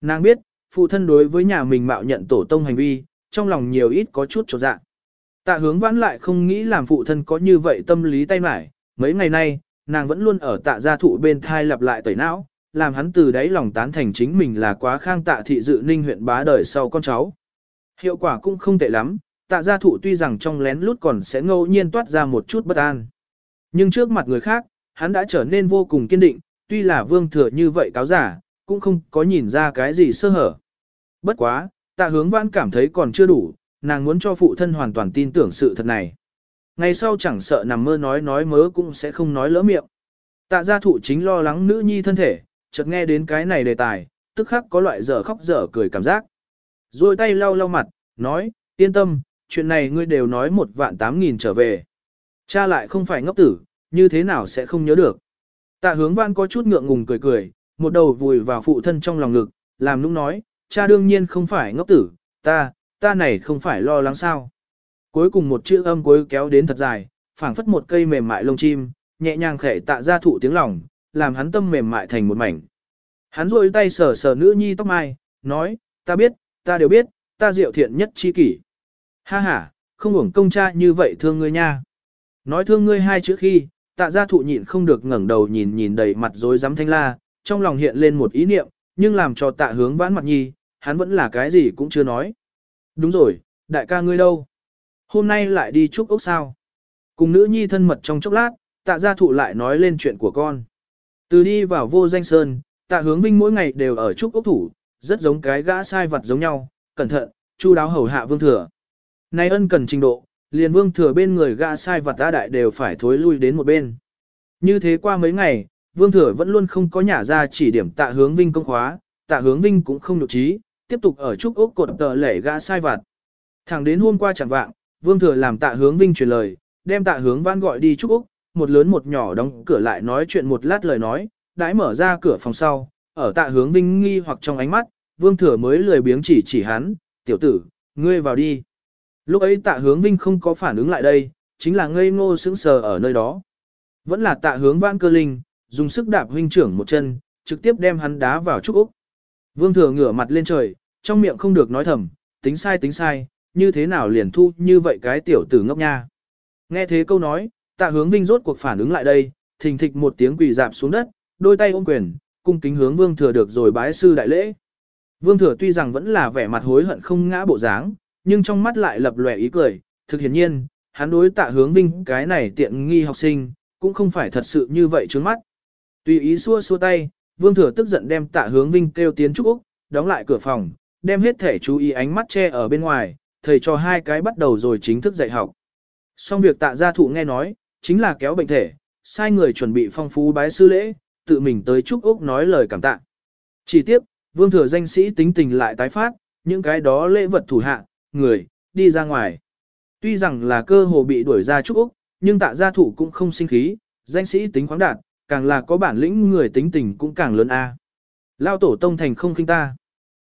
Nàng biết, phụ thân đối với nhà mình mạo nhận tổ tông hành vi, trong lòng nhiều ít có chút trột dạ. Tạ hướng vãn lại không nghĩ làm phụ thân có như vậy tâm lý tay mải, mấy ngày nay, nàng vẫn luôn ở tạ gia thụ bên thai lặp lại tẩy não, làm hắn từ đáy lòng tán thành chính mình là quá khang tạ thị dự ninh huyện bá đời sau con cháu. Hiệu quả cũng không tệ lắm, tạ gia thụ tuy rằng trong lén lút còn sẽ ngẫu nhiên toát ra một chút bất an. Nhưng trước mặt người khác, hắn đã trở nên vô cùng kiên định, tuy là vương thừa như vậy cáo giả, cũng không có nhìn ra cái gì sơ hở. Bất quá, tạ hướng vãn cảm thấy còn chưa đủ, nàng muốn cho phụ thân hoàn toàn tin tưởng sự thật này. Ngày sau chẳng sợ nằm mơ nói nói mớ cũng sẽ không nói lỡ miệng. Tạ gia thụ chính lo lắng nữ nhi thân thể, chợt nghe đến cái này đề tài, tức khắc có loại dở khóc dở cười cảm giác. Rồi tay lau lau mặt, nói, yên tâm, chuyện này ngươi đều nói một vạn tám nghìn trở về. Cha lại không phải ngốc tử, như thế nào sẽ không nhớ được. Tạ hướng văn có chút ngượng ngùng cười cười, một đầu vùi vào phụ thân trong lòng ngực, làm nũng nói, cha đương nhiên không phải ngốc tử, ta, ta này không phải lo lắng sao. Cuối cùng một chữ âm cuối kéo đến thật dài, phảng phất một cây mềm mại lông chim, nhẹ nhàng khẽ tạ ra thụ tiếng lòng, làm hắn tâm mềm mại thành một mảnh. Hắn rôi tay sờ sờ nữ nhi tóc mai, nói, ta biết, ta đều biết, ta diệu thiện nhất chi kỷ. Ha ha, không uổng công cha như vậy thương ngươi nha. Nói thương ngươi hai chữ khi, tạ gia thụ nhịn không được ngẩng đầu nhìn nhìn đầy mặt rối rắm thanh la, trong lòng hiện lên một ý niệm, nhưng làm cho tạ hướng vãn mặt nhi, hắn vẫn là cái gì cũng chưa nói. Đúng rồi, đại ca ngươi đâu? Hôm nay lại đi chúc ốc sao? Cùng nữ nhi thân mật trong chốc lát, tạ gia thụ lại nói lên chuyện của con. Từ đi vào vô danh sơn, tạ hướng vinh mỗi ngày đều ở chúc ốc thủ, rất giống cái gã sai vật giống nhau, cẩn thận, chu đáo hầu hạ vương thừa. Nay ân cần trình độ, liền vương thừa bên người gã sai vật ta đại đều phải thối lui đến một bên. Như thế qua mấy ngày, vương thừa vẫn luôn không có nhả ra chỉ điểm tạ hướng vinh công khóa, tạ hướng vinh cũng không nhục trí, tiếp tục ở trúc ốc cột tờ lẻ gã sai vặt. Thẳng đến hôm qua chẳng vạng, vương thừa làm tạ hướng vinh truyền lời, đem tạ hướng văn gọi đi trúc ốc, một lớn một nhỏ đóng cửa lại nói chuyện một lát lời nói, đãi mở ra cửa phòng sau, ở tạ hướng vinh nghi hoặc trong ánh mắt, vương thừa mới lười biếng chỉ chỉ hắn, tiểu tử, ngươi vào đi. Lúc ấy tạ hướng vinh không có phản ứng lại đây, chính là ngây ngô sững sờ ở nơi đó. Vẫn là tạ hướng Vãn cơ linh, dùng sức đạp huynh trưởng một chân, trực tiếp đem hắn đá vào trúc úc. Vương thừa ngửa mặt lên trời, trong miệng không được nói thầm, tính sai tính sai, như thế nào liền thu như vậy cái tiểu tử ngốc nha. Nghe thế câu nói, tạ hướng vinh rốt cuộc phản ứng lại đây, thình thịch một tiếng quỳ dạp xuống đất, đôi tay ôm quyền, cung kính hướng vương thừa được rồi bái sư đại lễ. Vương thừa tuy rằng vẫn là vẻ mặt hối hận không ngã bộ dáng, nhưng trong mắt lại lập lòe ý cười, thực hiển nhiên, hắn đối tạ hướng vinh cái này tiện nghi học sinh, cũng không phải thật sự như vậy trước mắt. Tùy ý xua xua tay, vương thừa tức giận đem tạ hướng vinh kêu tiến trúc Úc, đóng lại cửa phòng, đem hết thể chú ý ánh mắt che ở bên ngoài, thầy cho hai cái bắt đầu rồi chính thức dạy học. Xong việc tạ gia thụ nghe nói, chính là kéo bệnh thể, sai người chuẩn bị phong phú bái sư lễ, tự mình tới trúc Úc nói lời cảm tạ. Chỉ tiếc, vương thừa danh sĩ tính tình lại tái phát, những cái đó lễ vật thủ hạ, người, đi ra ngoài. Tuy rằng là cơ hồ bị đuổi ra Trúc Úc, nhưng tạ gia thụ cũng không sinh khí, danh sĩ tính khoáng đạt, càng là có bản lĩnh người tính tình cũng càng lớn a. Lao tổ tông thành không khinh ta.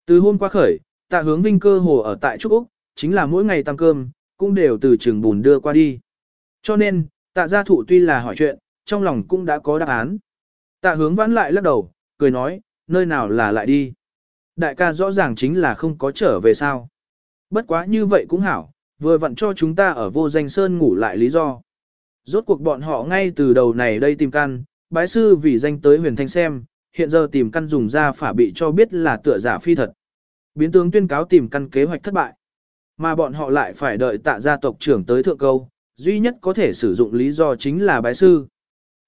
Từ hôm qua khởi, tạ hướng vinh cơ hồ ở tại Trúc Úc, chính là mỗi ngày tăng cơm, cũng đều từ trường bùn đưa qua đi. Cho nên, tạ gia thụ tuy là hỏi chuyện, trong lòng cũng đã có đáp án. Tạ hướng vãn lại lắc đầu, cười nói, nơi nào là lại đi. Đại ca rõ ràng chính là không có trở về sao. Bất quá như vậy cũng hảo, vừa vặn cho chúng ta ở vô danh sơn ngủ lại lý do. Rốt cuộc bọn họ ngay từ đầu này đây tìm căn, bái sư vì danh tới huyền thanh xem, hiện giờ tìm căn dùng ra phả bị cho biết là tựa giả phi thật. Biến tướng tuyên cáo tìm căn kế hoạch thất bại. Mà bọn họ lại phải đợi tạ gia tộc trưởng tới thượng câu, duy nhất có thể sử dụng lý do chính là bái sư.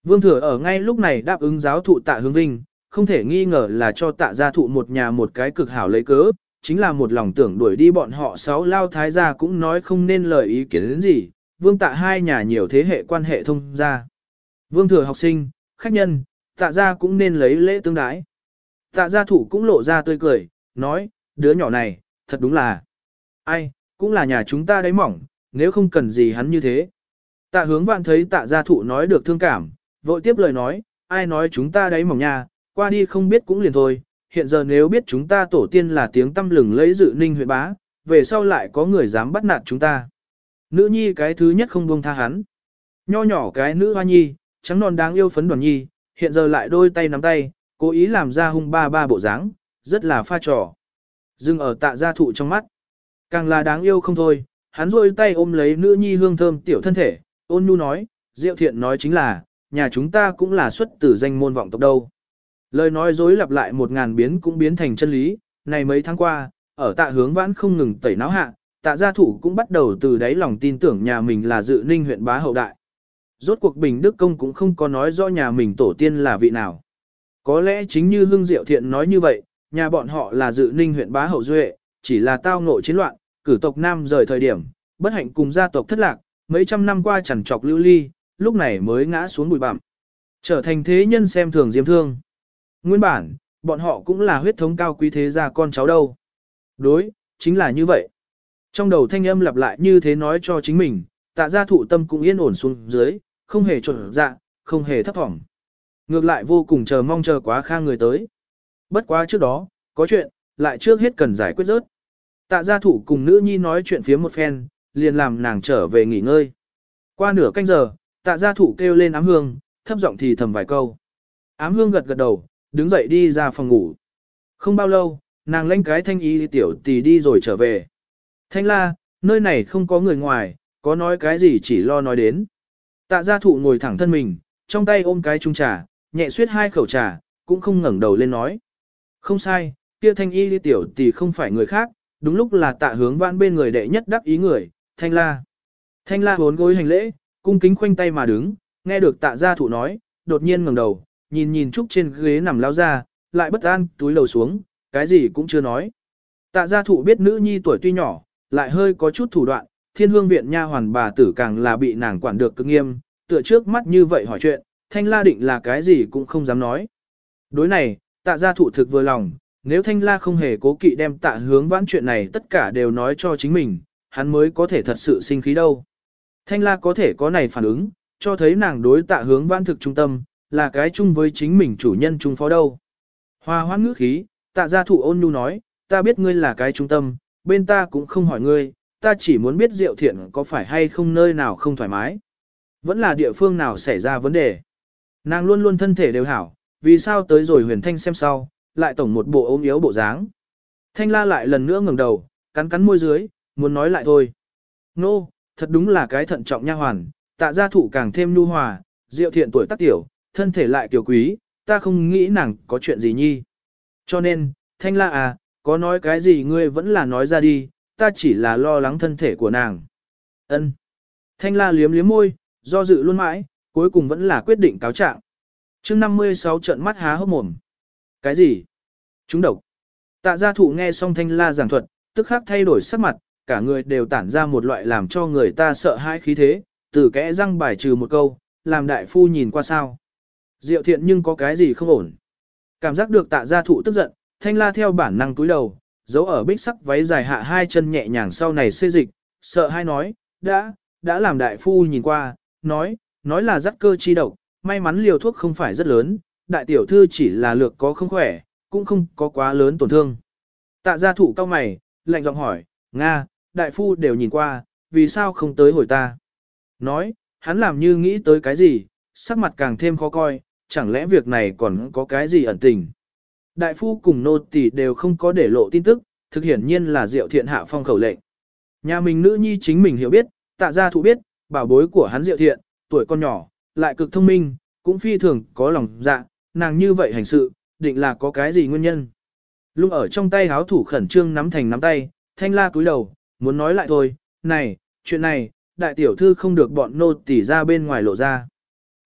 Vương Thừa ở ngay lúc này đáp ứng giáo thụ tạ hướng vinh, không thể nghi ngờ là cho tạ gia thụ một nhà một cái cực hảo lấy cớ, chính là một lòng tưởng đuổi đi bọn họ sáu lao thái gia cũng nói không nên lời ý kiến đến gì, vương tạ hai nhà nhiều thế hệ quan hệ thông ra. Vương thừa học sinh, khách nhân, tạ gia cũng nên lấy lễ tương đái. Tạ gia thủ cũng lộ ra tươi cười, nói, đứa nhỏ này, thật đúng là, ai, cũng là nhà chúng ta đấy mỏng, nếu không cần gì hắn như thế. Tạ hướng vạn thấy tạ gia thụ nói được thương cảm, vội tiếp lời nói, ai nói chúng ta đấy mỏng nha, qua đi không biết cũng liền thôi, hiện giờ nếu biết chúng ta tổ tiên là tiếng tâm lừng lấy dự ninh huyện bá, về sau lại có người dám bắt nạt chúng ta. Nữ nhi cái thứ nhất không buông tha hắn. Nho nhỏ cái nữ hoa nhi, trắng non đáng yêu phấn đoàn nhi, hiện giờ lại đôi tay nắm tay, cố ý làm ra hung ba ba bộ dáng, rất là pha trò. Dừng ở tạ gia thụ trong mắt. Càng là đáng yêu không thôi, hắn rôi tay ôm lấy nữ nhi hương thơm tiểu thân thể, ôn nhu nói, diệu thiện nói chính là, nhà chúng ta cũng là xuất từ danh môn vọng tộc đâu. Lời nói dối lặp lại một ngàn biến cũng biến thành chân lý, này mấy tháng qua, ở tạ hướng vãn không ngừng tẩy náo hạ, tạ gia thủ cũng bắt đầu từ đáy lòng tin tưởng nhà mình là dự ninh huyện bá hậu đại. Rốt cuộc Bình Đức Công cũng không có nói rõ nhà mình tổ tiên là vị nào. Có lẽ chính như Hương Diệu Thiện nói như vậy, nhà bọn họ là dự ninh huyện bá hậu duệ, chỉ là tao ngộ chiến loạn, cử tộc Nam rời thời điểm, bất hạnh cùng gia tộc thất lạc, mấy trăm năm qua chẳng chọc lưu ly, lúc này mới ngã xuống bụi bặm. Trở thành thế nhân xem thường diêm thương. Nguyên bản, bọn họ cũng là huyết thống cao quý thế gia con cháu đâu. Đối, chính là như vậy. Trong đầu thanh âm lặp lại như thế nói cho chính mình, tạ gia thụ tâm cũng yên ổn xuống dưới, không hề trộn dạ, không hề thấp thỏm. Ngược lại vô cùng chờ mong chờ quá khang người tới. Bất quá trước đó, có chuyện, lại trước hết cần giải quyết rớt. Tạ gia thủ cùng nữ nhi nói chuyện phía một phen, liền làm nàng trở về nghỉ ngơi. Qua nửa canh giờ, tạ gia thủ kêu lên ám hương, thấp giọng thì thầm vài câu. Ám hương gật gật đầu, đứng dậy đi ra phòng ngủ. Không bao lâu, nàng lên cái thanh y tiểu tỷ đi rồi trở về. Thanh la, nơi này không có người ngoài, có nói cái gì chỉ lo nói đến. Tạ gia thụ ngồi thẳng thân mình, trong tay ôm cái chung trà, nhẹ suyết hai khẩu trà, cũng không ngẩng đầu lên nói. Không sai, kia thanh y tiểu tỷ không phải người khác, đúng lúc là tạ hướng vãn bên người đệ nhất đắc ý người, thanh la. Thanh la bốn gối hành lễ, cung kính khoanh tay mà đứng, nghe được tạ gia thụ nói, đột nhiên ngẩng đầu, nhìn nhìn Trúc trên ghế nằm lao ra, lại bất an, túi lầu xuống, cái gì cũng chưa nói. Tạ gia thụ biết nữ nhi tuổi tuy nhỏ, lại hơi có chút thủ đoạn, thiên hương viện nha hoàn bà tử càng là bị nàng quản được cực nghiêm, tựa trước mắt như vậy hỏi chuyện, thanh la định là cái gì cũng không dám nói. Đối này, tạ gia thụ thực vừa lòng, nếu thanh la không hề cố kỵ đem tạ hướng vãn chuyện này tất cả đều nói cho chính mình, hắn mới có thể thật sự sinh khí đâu. Thanh la có thể có này phản ứng, cho thấy nàng đối tạ hướng vãn thực trung tâm, là cái chung với chính mình chủ nhân chung phó đâu. Hoa hoãn ngữ khí, tạ gia thụ ôn nhu nói, ta biết ngươi là cái trung tâm, bên ta cũng không hỏi ngươi, ta chỉ muốn biết diệu thiện có phải hay không nơi nào không thoải mái. Vẫn là địa phương nào xảy ra vấn đề. Nàng luôn luôn thân thể đều hảo, vì sao tới rồi huyền thanh xem sau, lại tổng một bộ ôm yếu bộ dáng. Thanh la lại lần nữa ngẩng đầu, cắn cắn môi dưới, muốn nói lại thôi. Nô, no, thật đúng là cái thận trọng nha hoàn, tạ gia thụ càng thêm nhu hòa, diệu thiện tuổi tác tiểu, thân thể lại kiểu quý, ta không nghĩ nàng có chuyện gì nhi. Cho nên, thanh la à, có nói cái gì ngươi vẫn là nói ra đi, ta chỉ là lo lắng thân thể của nàng. Ân. Thanh la liếm liếm môi, do dự luôn mãi, cuối cùng vẫn là quyết định cáo trạng. chương 56 trận mắt há hốc mồm. Cái gì? Chúng độc. Tạ gia thụ nghe xong thanh la giảng thuật, tức khắc thay đổi sắc mặt, cả người đều tản ra một loại làm cho người ta sợ hãi khí thế, từ kẽ răng bài trừ một câu, làm đại phu nhìn qua sao. Diệu thiện nhưng có cái gì không ổn. Cảm giác được tạ gia thụ tức giận, thanh la theo bản năng túi đầu, giấu ở bích sắc váy dài hạ hai chân nhẹ nhàng sau này xê dịch, sợ hai nói, đã, đã làm đại phu nhìn qua, nói, nói là dắt cơ chi độc, may mắn liều thuốc không phải rất lớn, đại tiểu thư chỉ là lược có không khỏe, cũng không có quá lớn tổn thương. Tạ gia thụ cao mày, lạnh giọng hỏi, Nga, đại phu đều nhìn qua, vì sao không tới hồi ta? Nói, hắn làm như nghĩ tới cái gì, sắc mặt càng thêm khó coi, chẳng lẽ việc này còn có cái gì ẩn tình? Đại phu cùng nô tỳ đều không có để lộ tin tức, thực hiển nhiên là diệu thiện hạ phong khẩu lệnh. Nhà mình nữ nhi chính mình hiểu biết, tạ gia thụ biết, bảo bối của hắn diệu thiện, tuổi con nhỏ, lại cực thông minh, cũng phi thường có lòng dạ, nàng như vậy hành sự, định là có cái gì nguyên nhân. Lúc ở trong tay háo thủ khẩn trương nắm thành nắm tay, thanh la cúi đầu, muốn nói lại thôi, này, chuyện này, đại tiểu thư không được bọn nô tỉ ra bên ngoài lộ ra.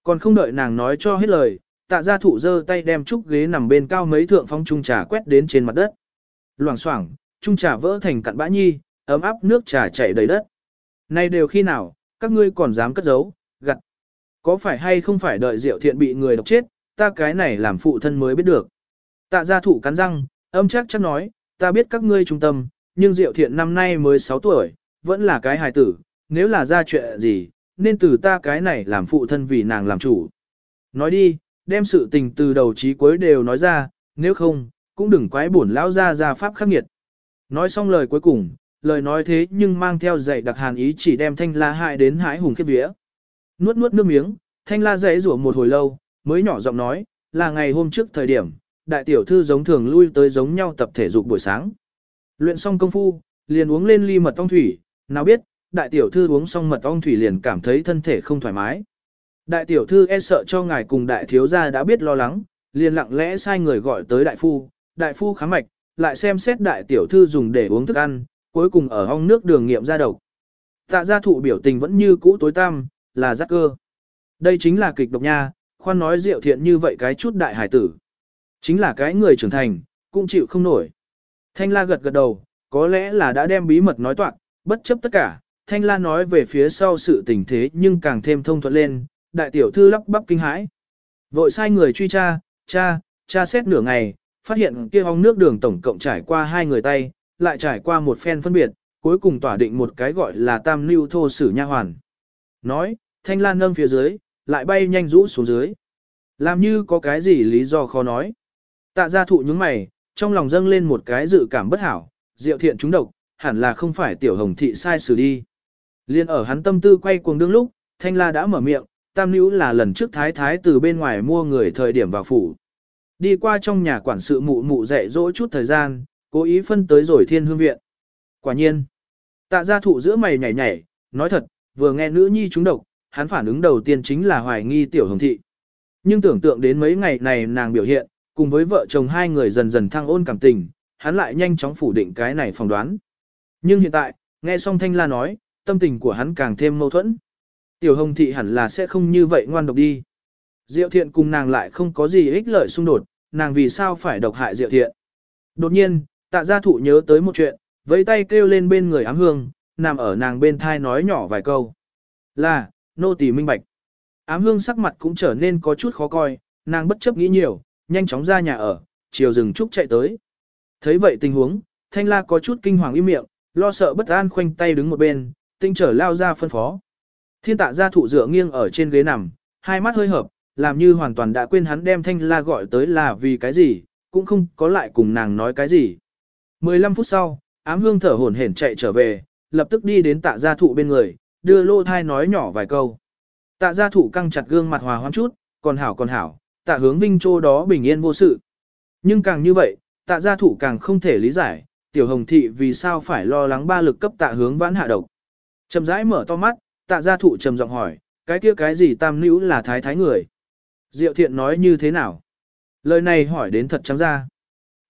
Còn không đợi nàng nói cho hết lời, tạ gia thụ giơ tay đem trúc ghế nằm bên cao mấy thượng phong trung trà quét đến trên mặt đất. Loảng xoảng, trung trà vỡ thành cặn bã nhi, ấm áp nước trà chảy đầy đất. Này đều khi nào, các ngươi còn dám cất giấu, gặt. Có phải hay không phải đợi Diệu Thiện bị người độc chết, ta cái này làm phụ thân mới biết được. Tạ gia thụ cắn răng, âm chắc chắc nói, ta biết các ngươi trung tâm, nhưng Diệu Thiện năm nay mới 6 tuổi, vẫn là cái hài tử, nếu là ra chuyện gì, nên từ ta cái này làm phụ thân vì nàng làm chủ. Nói đi, đem sự tình từ đầu chí cuối đều nói ra, nếu không, cũng đừng quái bổn lão ra ra pháp khắc nghiệt. Nói xong lời cuối cùng, lời nói thế nhưng mang theo dạy đặc hàn ý chỉ đem thanh la hại đến hãi hùng khiếp vía. Nuốt nuốt nước miếng, thanh la dãy rủa một hồi lâu, mới nhỏ giọng nói, là ngày hôm trước thời điểm, đại tiểu thư giống thường lui tới giống nhau tập thể dục buổi sáng. Luyện xong công phu, liền uống lên ly mật ong thủy, nào biết, đại tiểu thư uống xong mật ong thủy liền cảm thấy thân thể không thoải mái. Đại tiểu thư e sợ cho ngài cùng đại thiếu gia đã biết lo lắng, liền lặng lẽ sai người gọi tới đại phu, đại phu khám mạch, lại xem xét đại tiểu thư dùng để uống thức ăn, cuối cùng ở hong nước đường nghiệm ra độc. Tạ gia thụ biểu tình vẫn như cũ tối tăm, là giác cơ. Đây chính là kịch độc nha, khoan nói diệu thiện như vậy cái chút đại hải tử. Chính là cái người trưởng thành, cũng chịu không nổi. Thanh la gật gật đầu, có lẽ là đã đem bí mật nói toạc, bất chấp tất cả, Thanh la nói về phía sau sự tình thế nhưng càng thêm thông thuận lên, đại tiểu thư lắp bắp kinh hãi. Vội sai người truy tra, cha, cha xét nửa ngày, phát hiện kia hong nước đường tổng cộng trải qua hai người tay, lại trải qua một phen phân biệt, cuối cùng tỏa định một cái gọi là tam lưu thô sử nha hoàn. Nói, thanh lan nâng phía dưới, lại bay nhanh rũ xuống dưới. Làm như có cái gì lý do khó nói. Tạ gia thụ những mày, trong lòng dâng lên một cái dự cảm bất hảo, diệu thiện chúng độc, hẳn là không phải tiểu hồng thị sai xử đi. Liên ở hắn tâm tư quay cuồng đương lúc, thanh la đã mở miệng, tam nữ là lần trước thái thái từ bên ngoài mua người thời điểm vào phủ. Đi qua trong nhà quản sự mụ mụ dạy dỗ chút thời gian, cố ý phân tới rồi thiên hương viện. Quả nhiên, tạ gia thụ giữa mày nhảy nhảy, nói thật, vừa nghe nữ nhi trúng độc, hắn phản ứng đầu tiên chính là hoài nghi tiểu hồng thị. Nhưng tưởng tượng đến mấy ngày này nàng biểu hiện, cùng với vợ chồng hai người dần dần thăng ôn cảm tình, hắn lại nhanh chóng phủ định cái này phỏng đoán. Nhưng hiện tại, nghe xong Thanh La nói, tâm tình của hắn càng thêm mâu thuẫn. Tiểu hồng thị hẳn là sẽ không như vậy ngoan độc đi. Diệu thiện cùng nàng lại không có gì ích lợi xung đột, nàng vì sao phải độc hại diệu thiện. Đột nhiên, tạ gia thụ nhớ tới một chuyện, vẫy tay kêu lên bên người ám hương, nằm ở nàng bên thai nói nhỏ vài câu. Là, nô tỳ minh bạch. Ám hương sắc mặt cũng trở nên có chút khó coi, nàng bất chấp nghĩ nhiều, nhanh chóng ra nhà ở, chiều rừng trúc chạy tới. Thấy vậy tình huống, thanh la có chút kinh hoàng im miệng, lo sợ bất an khoanh tay đứng một bên, tinh trở lao ra phân phó. Thiên tạ gia thụ dựa nghiêng ở trên ghế nằm, hai mắt hơi hợp, làm như hoàn toàn đã quên hắn đem thanh la gọi tới là vì cái gì, cũng không có lại cùng nàng nói cái gì. 15 phút sau, ám hương thở hổn hển chạy trở về, lập tức đi đến tạ gia thụ bên người, đưa lô thai nói nhỏ vài câu. Tạ gia thụ căng chặt gương mặt hòa hoãn chút, còn hảo còn hảo, tạ hướng vinh châu đó bình yên vô sự. Nhưng càng như vậy, tạ gia thụ càng không thể lý giải, tiểu hồng thị vì sao phải lo lắng ba lực cấp tạ hướng vãn hạ độc. Chầm rãi mở to mắt, tạ gia thụ trầm giọng hỏi, cái kia cái gì tam nữ là thái thái người. Diệu thiện nói như thế nào? Lời này hỏi đến thật trắng ra.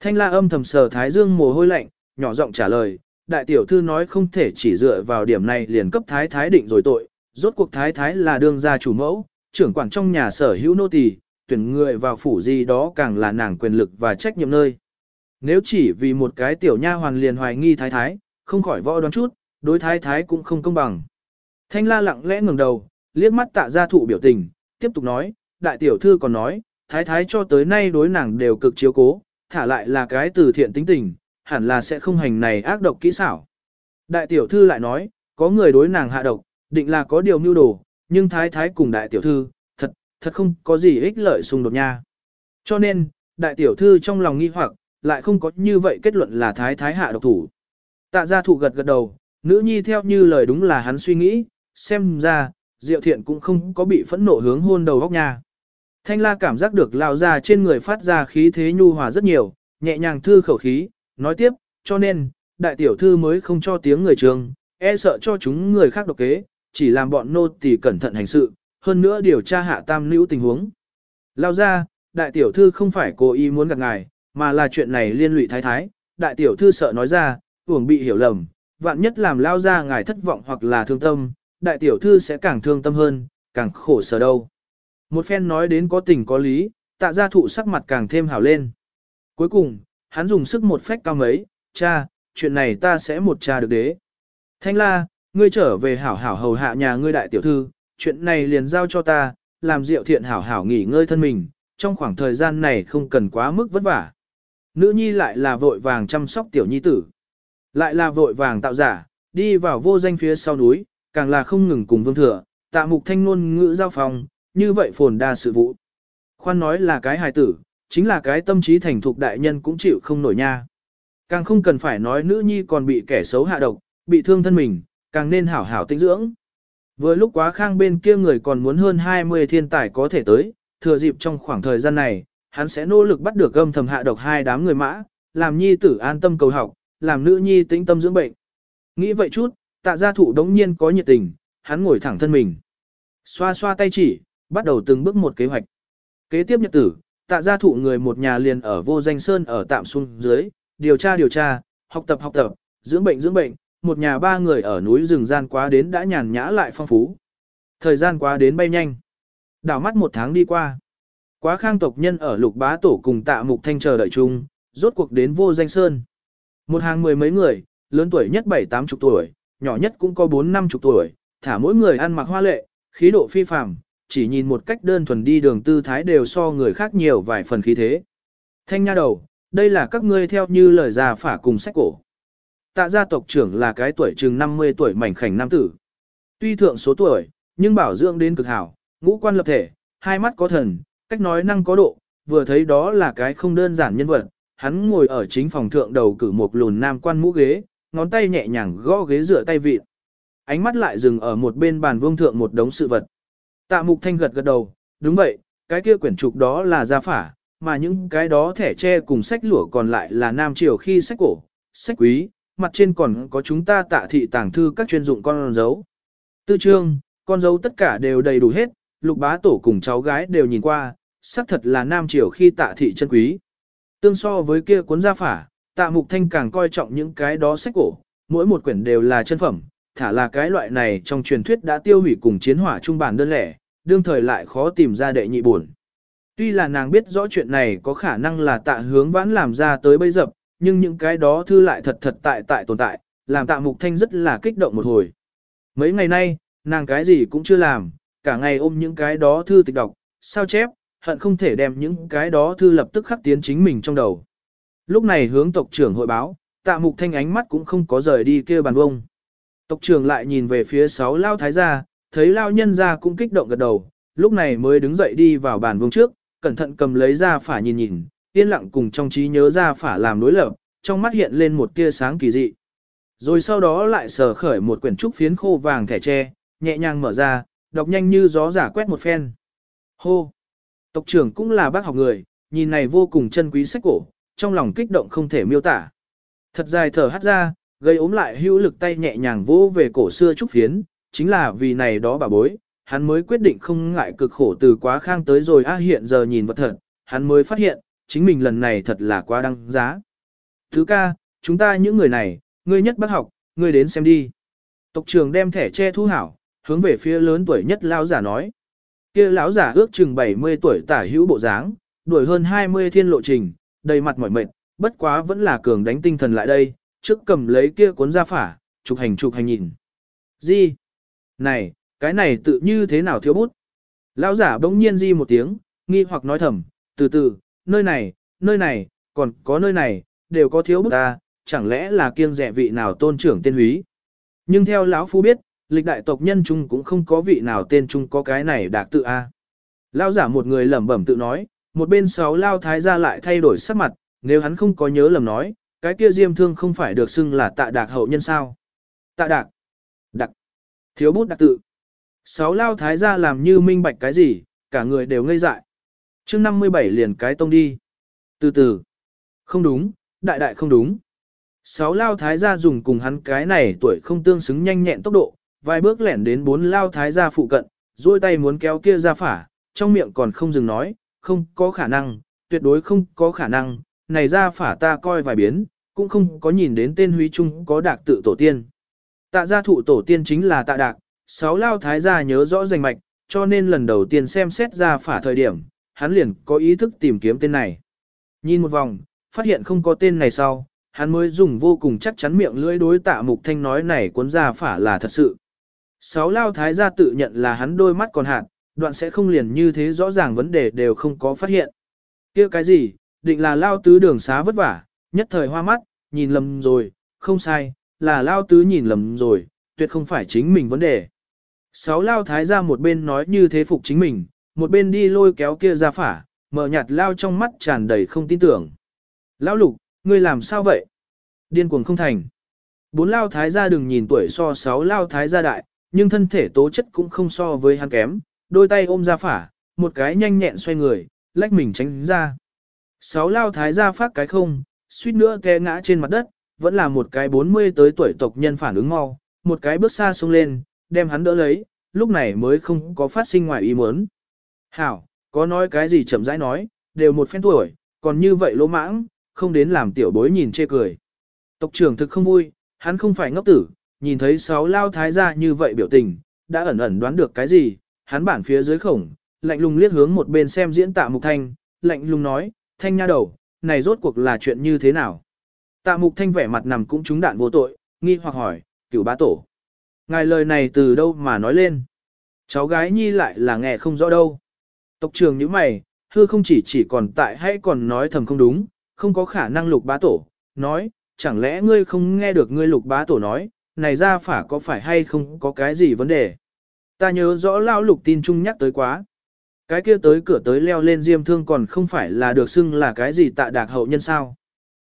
Thanh la âm thầm sờ thái dương mồ hôi lạnh, nhỏ giọng trả lời, đại tiểu thư nói không thể chỉ dựa vào điểm này liền cấp thái thái định rồi tội, rốt cuộc thái thái là đương gia chủ mẫu, trưởng quản trong nhà sở hữu nô tỳ, tuyển người vào phủ gì đó càng là nàng quyền lực và trách nhiệm nơi. Nếu chỉ vì một cái tiểu nha hoàn liền hoài nghi thái thái, không khỏi võ đoán chút, đối thái thái cũng không công bằng. Thanh la lặng lẽ ngẩng đầu, liếc mắt tạ gia thụ biểu tình, tiếp tục nói, đại tiểu thư còn nói, thái thái cho tới nay đối nàng đều cực chiếu cố, thả lại là cái từ thiện tính tình, hẳn là sẽ không hành này ác độc kỹ xảo. Đại tiểu thư lại nói, có người đối nàng hạ độc, định là có điều mưu đồ, nhưng thái thái cùng đại tiểu thư, thật, thật không có gì ích lợi xung đột nha. Cho nên, đại tiểu thư trong lòng nghi hoặc, lại không có như vậy kết luận là thái thái hạ độc thủ. Tạ gia thụ gật gật đầu, nữ nhi theo như lời đúng là hắn suy nghĩ, xem ra, diệu thiện cũng không có bị phẫn nộ hướng hôn đầu góc nhà. Thanh la cảm giác được lao ra trên người phát ra khí thế nhu hòa rất nhiều, nhẹ nhàng thư khẩu khí, nói tiếp, cho nên, đại tiểu thư mới không cho tiếng người trường, e sợ cho chúng người khác độc kế, chỉ làm bọn nô tỳ cẩn thận hành sự, hơn nữa điều tra hạ tam nữ tình huống. Lao ra, đại tiểu thư không phải cố ý muốn gặp ngài, mà là chuyện này liên lụy thái thái, đại tiểu thư sợ nói ra, uổng bị hiểu lầm, vạn nhất làm lao ra ngài thất vọng hoặc là thương tâm, đại tiểu thư sẽ càng thương tâm hơn, càng khổ sở đâu. Một phen nói đến có tình có lý, tạ gia thụ sắc mặt càng thêm hào lên. Cuối cùng, hắn dùng sức một phách cao mấy, cha, chuyện này ta sẽ một cha được đế. Thanh la, ngươi trở về hảo hảo hầu hạ nhà ngươi đại tiểu thư, chuyện này liền giao cho ta, làm diệu thiện hảo hảo nghỉ ngơi thân mình, trong khoảng thời gian này không cần quá mức vất vả. Nữ nhi lại là vội vàng chăm sóc tiểu nhi tử. Lại là vội vàng tạo giả, đi vào vô danh phía sau núi, càng là không ngừng cùng vương thừa, tạ mục thanh ngôn ngữ giao phòng, như vậy phồn đa sự vụ. Khoan nói là cái hài tử, chính là cái tâm trí thành thục đại nhân cũng chịu không nổi nha. Càng không cần phải nói nữ nhi còn bị kẻ xấu hạ độc, bị thương thân mình, càng nên hảo hảo tinh dưỡng. Vừa lúc quá khang bên kia người còn muốn hơn 20 thiên tài có thể tới, thừa dịp trong khoảng thời gian này, hắn sẽ nỗ lực bắt được gâm thầm hạ độc hai đám người mã, làm nhi tử an tâm cầu học, làm nữ nhi tĩnh tâm dưỡng bệnh. Nghĩ vậy chút, tạ gia thụ đống nhiên có nhiệt tình, hắn ngồi thẳng thân mình. Xoa xoa tay chỉ, bắt đầu từng bước một kế hoạch. Kế tiếp nhật tử, tạ gia thụ người một nhà liền ở vô danh sơn ở tạm xuống dưới, điều tra điều tra, học tập học tập, dưỡng bệnh dưỡng bệnh, một nhà ba người ở núi rừng gian quá đến đã nhàn nhã lại phong phú. Thời gian quá đến bay nhanh. Đảo mắt một tháng đi qua. Quá khang tộc nhân ở lục bá tổ cùng tạ mục thanh chờ đợi chung, rốt cuộc đến vô danh sơn. Một hàng mười mấy người, lớn tuổi nhất bảy tám chục tuổi, nhỏ nhất cũng có bốn năm chục tuổi, thả mỗi người ăn mặc hoa lệ, khí độ phi phàm, chỉ nhìn một cách đơn thuần đi đường tư thái đều so người khác nhiều vài phần khí thế. Thanh nha đầu, đây là các ngươi theo như lời già phả cùng sách cổ. Tạ gia tộc trưởng là cái tuổi chừng 50 tuổi mảnh khảnh nam tử. Tuy thượng số tuổi, nhưng bảo dưỡng đến cực hảo, ngũ quan lập thể, hai mắt có thần, cách nói năng có độ, vừa thấy đó là cái không đơn giản nhân vật. Hắn ngồi ở chính phòng thượng đầu cử một lùn nam quan mũ ghế, ngón tay nhẹ nhàng gõ ghế dựa tay vịt. Ánh mắt lại dừng ở một bên bàn vương thượng một đống sự vật. Tạ mục thanh gật gật đầu, đúng vậy, cái kia quyển trục đó là gia phả, mà những cái đó thẻ tre cùng sách lửa còn lại là nam triều khi sách cổ, sách quý, mặt trên còn có chúng ta tạ thị tàng thư các chuyên dụng con dấu. Tư trương, con dấu tất cả đều đầy đủ hết, lục bá tổ cùng cháu gái đều nhìn qua, xác thật là nam triều khi tạ thị chân quý. Tương so với kia cuốn gia phả, tạ mục thanh càng coi trọng những cái đó sách cổ, mỗi một quyển đều là chân phẩm, thả là cái loại này trong truyền thuyết đã tiêu hủy cùng chiến hỏa trung bản đơn lẻ, đương thời lại khó tìm ra đệ nhị buồn. Tuy là nàng biết rõ chuyện này có khả năng là tạ hướng vãn làm ra tới bây dập, nhưng những cái đó thư lại thật thật tại tại tồn tại, làm tạ mục thanh rất là kích động một hồi. Mấy ngày nay, nàng cái gì cũng chưa làm, cả ngày ôm những cái đó thư tịch đọc, sao chép, hận không thể đem những cái đó thư lập tức khắc tiến chính mình trong đầu. Lúc này hướng tộc trưởng hội báo, tạ mục thanh ánh mắt cũng không có rời đi kia bàn vông. Tộc trưởng lại nhìn về phía sáu lao thái gia, thấy lao nhân gia cũng kích động gật đầu, lúc này mới đứng dậy đi vào bàn vương trước, cẩn thận cầm lấy ra phả nhìn nhìn, yên lặng cùng trong trí nhớ ra phả làm đối lập, trong mắt hiện lên một tia sáng kỳ dị. Rồi sau đó lại sờ khởi một quyển trúc phiến khô vàng thẻ tre, nhẹ nhàng mở ra, đọc nhanh như gió giả quét một phen. Hô! Tộc trưởng cũng là bác học người, nhìn này vô cùng chân quý sách cổ, trong lòng kích động không thể miêu tả. Thật dài thở hắt ra, gây ốm lại hữu lực tay nhẹ nhàng vỗ về cổ xưa trúc phiến, chính là vì này đó bà bối, hắn mới quyết định không ngại cực khổ từ quá khang tới rồi a hiện giờ nhìn vật thật, hắn mới phát hiện, chính mình lần này thật là quá đăng giá. Thứ ca, chúng ta những người này, ngươi nhất bác học, ngươi đến xem đi. Tộc trưởng đem thẻ che thu hảo, hướng về phía lớn tuổi nhất lao giả nói kia lão giả ước chừng 70 tuổi tả hữu bộ dáng, đuổi hơn 20 thiên lộ trình, đầy mặt mỏi mệt, bất quá vẫn là cường đánh tinh thần lại đây, trước cầm lấy kia cuốn ra phả, chụp hành chụp hành nhìn. Gì? Này, cái này tự như thế nào thiếu bút? Lão giả bỗng nhiên di một tiếng, nghi hoặc nói thầm, từ từ, nơi này, nơi này, còn có nơi này, đều có thiếu bút ta, chẳng lẽ là kiêng rẻ vị nào tôn trưởng tên húy. Nhưng theo lão phu biết, lịch đại tộc nhân chung cũng không có vị nào tên chung có cái này đạc tự A. Lao giả một người lẩm bẩm tự nói, một bên sáu lao thái gia lại thay đổi sắc mặt, nếu hắn không có nhớ lầm nói, cái kia diêm thương không phải được xưng là tạ đạc hậu nhân sao. Tạ đạc, đặc, thiếu bút đặc tự. Sáu lao thái gia làm như minh bạch cái gì, cả người đều ngây dại. chương 57 liền cái tông đi. Từ từ, không đúng, đại đại không đúng. Sáu lao thái gia dùng cùng hắn cái này tuổi không tương xứng nhanh nhẹn tốc độ, vài bước lẻn đến bốn lao thái gia phụ cận, duỗi tay muốn kéo kia ra phả, trong miệng còn không dừng nói, không có khả năng, tuyệt đối không có khả năng, này ra phả ta coi vài biến, cũng không có nhìn đến tên huy trung có đạc tự tổ tiên. Tạ gia thụ tổ tiên chính là tạ đạc, sáu lao thái gia nhớ rõ danh mạch, cho nên lần đầu tiên xem xét ra phả thời điểm, hắn liền có ý thức tìm kiếm tên này. Nhìn một vòng, phát hiện không có tên này sau, hắn mới dùng vô cùng chắc chắn miệng lưỡi đối tạ mục thanh nói này cuốn ra phả là thật sự. Sáu lao thái gia tự nhận là hắn đôi mắt còn hạn, đoạn sẽ không liền như thế rõ ràng vấn đề đều không có phát hiện. kia cái gì, định là lao tứ đường xá vất vả, nhất thời hoa mắt, nhìn lầm rồi, không sai, là lao tứ nhìn lầm rồi, tuyệt không phải chính mình vấn đề. Sáu lao thái gia một bên nói như thế phục chính mình, một bên đi lôi kéo kia ra phả, mở nhạt lao trong mắt tràn đầy không tin tưởng. Lão lục, ngươi làm sao vậy? Điên cuồng không thành. Bốn lao thái gia đừng nhìn tuổi so sáu lao thái gia đại, nhưng thân thể tố chất cũng không so với hắn kém, đôi tay ôm ra phả, một cái nhanh nhẹn xoay người, lách mình tránh ra. Sáu lao thái gia phát cái không, suýt nữa té ngã trên mặt đất, vẫn là một cái 40 tới tuổi tộc nhân phản ứng mau, một cái bước xa xuống lên, đem hắn đỡ lấy, lúc này mới không có phát sinh ngoài ý muốn. Hảo, có nói cái gì chậm rãi nói, đều một phen tuổi, còn như vậy lỗ mãng, không đến làm tiểu bối nhìn chê cười. Tộc trưởng thực không vui, hắn không phải ngốc tử, nhìn thấy sáu lao thái gia như vậy biểu tình, đã ẩn ẩn đoán được cái gì, hắn bản phía dưới khổng, lạnh lùng liếc hướng một bên xem diễn tạ mục thanh, lạnh lùng nói, thanh nha đầu, này rốt cuộc là chuyện như thế nào? Tạ mục thanh vẻ mặt nằm cũng trúng đạn vô tội, nghi hoặc hỏi, cửu bá tổ. Ngài lời này từ đâu mà nói lên? Cháu gái nhi lại là nghe không rõ đâu. Tộc trường như mày, hư không chỉ chỉ còn tại hay còn nói thầm không đúng, không có khả năng lục bá tổ, nói, chẳng lẽ ngươi không nghe được ngươi lục bá tổ nói, này ra phả có phải hay không có cái gì vấn đề. Ta nhớ rõ lao lục tin chung nhắc tới quá. Cái kia tới cửa tới leo lên diêm thương còn không phải là được xưng là cái gì tạ đạc hậu nhân sao.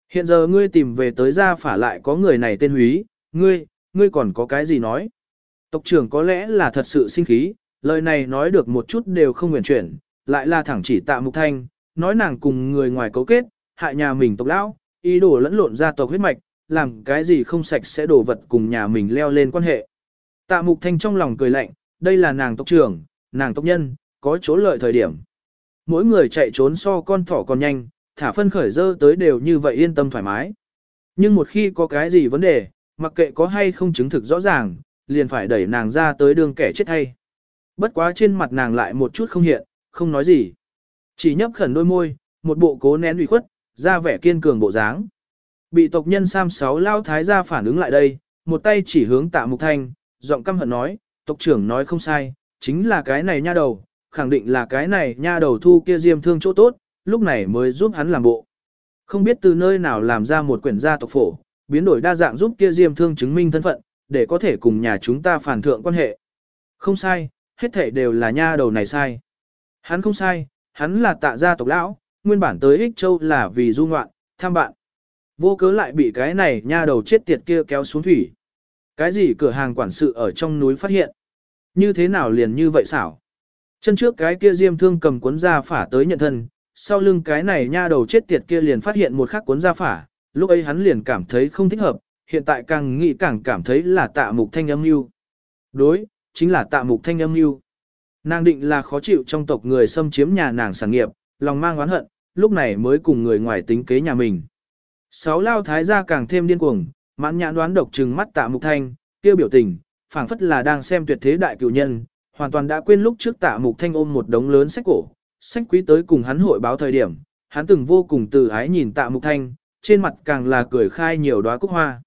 Hiện giờ ngươi tìm về tới ra phả lại có người này tên húy, ngươi, ngươi còn có cái gì nói. Tộc trưởng có lẽ là thật sự sinh khí, lời này nói được một chút đều không nguyện chuyển, lại là thẳng chỉ tạ mục thanh, nói nàng cùng người ngoài cấu kết, hại nhà mình tộc lão, ý đồ lẫn lộn ra tộc huyết mạch, làm cái gì không sạch sẽ đổ vật cùng nhà mình leo lên quan hệ. Tạ mục thanh trong lòng cười lạnh, đây là nàng tộc trưởng, nàng tộc nhân, có chỗ lợi thời điểm. Mỗi người chạy trốn so con thỏ còn nhanh, thả phân khởi dơ tới đều như vậy yên tâm thoải mái. Nhưng một khi có cái gì vấn đề, mặc kệ có hay không chứng thực rõ ràng, liền phải đẩy nàng ra tới đường kẻ chết hay. Bất quá trên mặt nàng lại một chút không hiện, không nói gì. Chỉ nhấp khẩn đôi môi, một bộ cố nén ủy khuất, ra vẻ kiên cường bộ dáng. Bị tộc nhân Sam Sáu lao thái gia phản ứng lại đây, một tay chỉ hướng tạ mục thanh, giọng căm hận nói, tộc trưởng nói không sai, chính là cái này nha đầu, khẳng định là cái này nha đầu thu kia diêm thương chỗ tốt, lúc này mới giúp hắn làm bộ. Không biết từ nơi nào làm ra một quyển gia tộc phổ, biến đổi đa dạng giúp kia diêm thương chứng minh thân phận, để có thể cùng nhà chúng ta phản thượng quan hệ. Không sai, hết thể đều là nha đầu này sai. Hắn không sai, hắn là tạ gia tộc lão, nguyên bản tới Ích Châu là vì du ngoạn, tham bạn. Vô cớ lại bị cái này nha đầu chết tiệt kia kéo xuống thủy. Cái gì cửa hàng quản sự ở trong núi phát hiện? Như thế nào liền như vậy xảo? Chân trước cái kia diêm thương cầm cuốn ra phả tới nhận thân, sau lưng cái này nha đầu chết tiệt kia liền phát hiện một khắc cuốn ra phả, lúc ấy hắn liền cảm thấy không thích hợp, hiện tại càng nghĩ càng cảm thấy là tạ mục thanh âm mưu. Đối, chính là tạ mục thanh âm mưu. Nàng định là khó chịu trong tộc người xâm chiếm nhà nàng sản nghiệp, lòng mang oán hận, lúc này mới cùng người ngoài tính kế nhà mình. Sáu lao thái gia càng thêm điên cuồng, mãn nhãn đoán độc trừng mắt tạ mục thanh, kêu biểu tình, phảng phất là đang xem tuyệt thế đại cựu nhân, hoàn toàn đã quên lúc trước tạ mục thanh ôm một đống lớn sách cổ, sách quý tới cùng hắn hội báo thời điểm, hắn từng vô cùng từ ái nhìn tạ mục thanh, trên mặt càng là cười khai nhiều đóa cúc hoa.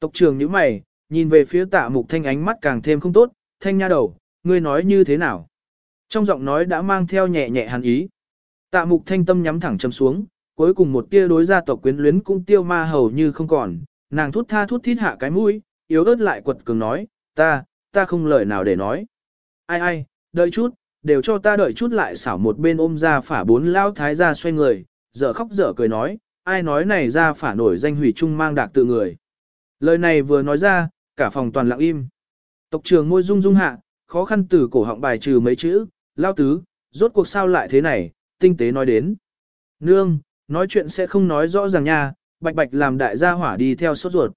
Tộc trưởng như mày, nhìn về phía tạ mục thanh ánh mắt càng thêm không tốt, thanh nha đầu, ngươi nói như thế nào? Trong giọng nói đã mang theo nhẹ nhẹ hàn ý. Tạ mục thanh tâm nhắm thẳng châm xuống, cuối cùng một tia đối gia tộc quyến luyến cũng tiêu ma hầu như không còn, nàng thút tha thút thít hạ cái mũi, yếu ớt lại quật cường nói, ta, ta không lời nào để nói. Ai ai, đợi chút, đều cho ta đợi chút lại xảo một bên ôm ra phả bốn lao thái ra xoay người, dở khóc dở cười nói, ai nói này ra phả nổi danh hủy trung mang đạc tự người. Lời này vừa nói ra, cả phòng toàn lặng im. Tộc trưởng môi rung rung hạ, khó khăn từ cổ họng bài trừ mấy chữ, lao tứ, rốt cuộc sao lại thế này, tinh tế nói đến. Nương, nói chuyện sẽ không nói rõ ràng nha, bạch bạch làm đại gia hỏa đi theo sốt ruột.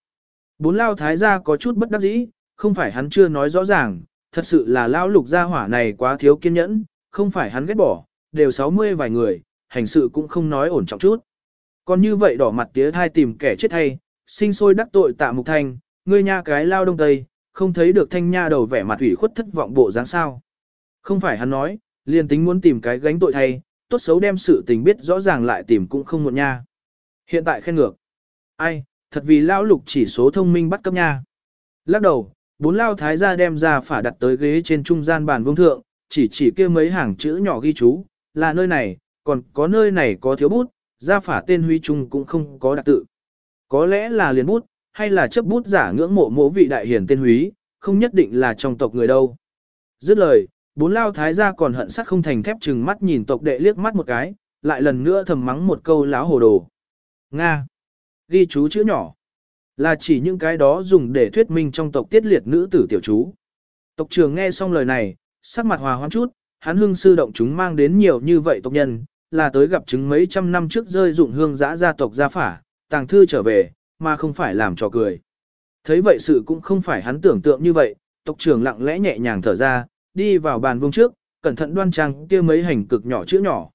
Bốn lao thái gia có chút bất đắc dĩ, không phải hắn chưa nói rõ ràng, thật sự là lao lục gia hỏa này quá thiếu kiên nhẫn, không phải hắn ghét bỏ, đều 60 vài người, hành sự cũng không nói ổn trọng chút. Còn như vậy đỏ mặt tía thai tìm kẻ chết hay, sinh sôi đắc tội tạ mục thanh, ngươi nha cái lao đông tây, không thấy được thanh nha đầu vẻ mặt ủy khuất thất vọng bộ dáng sao. Không phải hắn nói, liền tính muốn tìm cái gánh tội thay, tốt xấu đem sự tình biết rõ ràng lại tìm cũng không một nha. Hiện tại khen ngược. Ai, thật vì lao lục chỉ số thông minh bắt cấp nha. Lắc đầu, bốn lao thái gia đem ra phả đặt tới ghế trên trung gian bàn vương thượng, chỉ chỉ kia mấy hàng chữ nhỏ ghi chú, là nơi này, còn có nơi này có thiếu bút, ra phả tên huy trung cũng không có đặc tự. Có lẽ là liền bút, hay là chấp bút giả ngưỡng mộ mộ vị đại hiển tên húy, không nhất định là trong tộc người đâu. Dứt lời, bốn lao thái gia còn hận sắt không thành thép chừng mắt nhìn tộc đệ liếc mắt một cái, lại lần nữa thầm mắng một câu láo hồ đồ. Nga. Ghi chú chữ nhỏ. Là chỉ những cái đó dùng để thuyết minh trong tộc tiết liệt nữ tử tiểu chú. Tộc trưởng nghe xong lời này, sắc mặt hòa hoãn chút, hắn hương sư động chúng mang đến nhiều như vậy tộc nhân, là tới gặp chứng mấy trăm năm trước rơi dụng hương giã gia tộc gia phả, tàng thư trở về, mà không phải làm trò cười. Thấy vậy sự cũng không phải hắn tưởng tượng như vậy, tộc trưởng lặng lẽ nhẹ nhàng thở ra, đi vào bàn vương trước, cẩn thận đoan trang kia mấy hành cực nhỏ chữ nhỏ.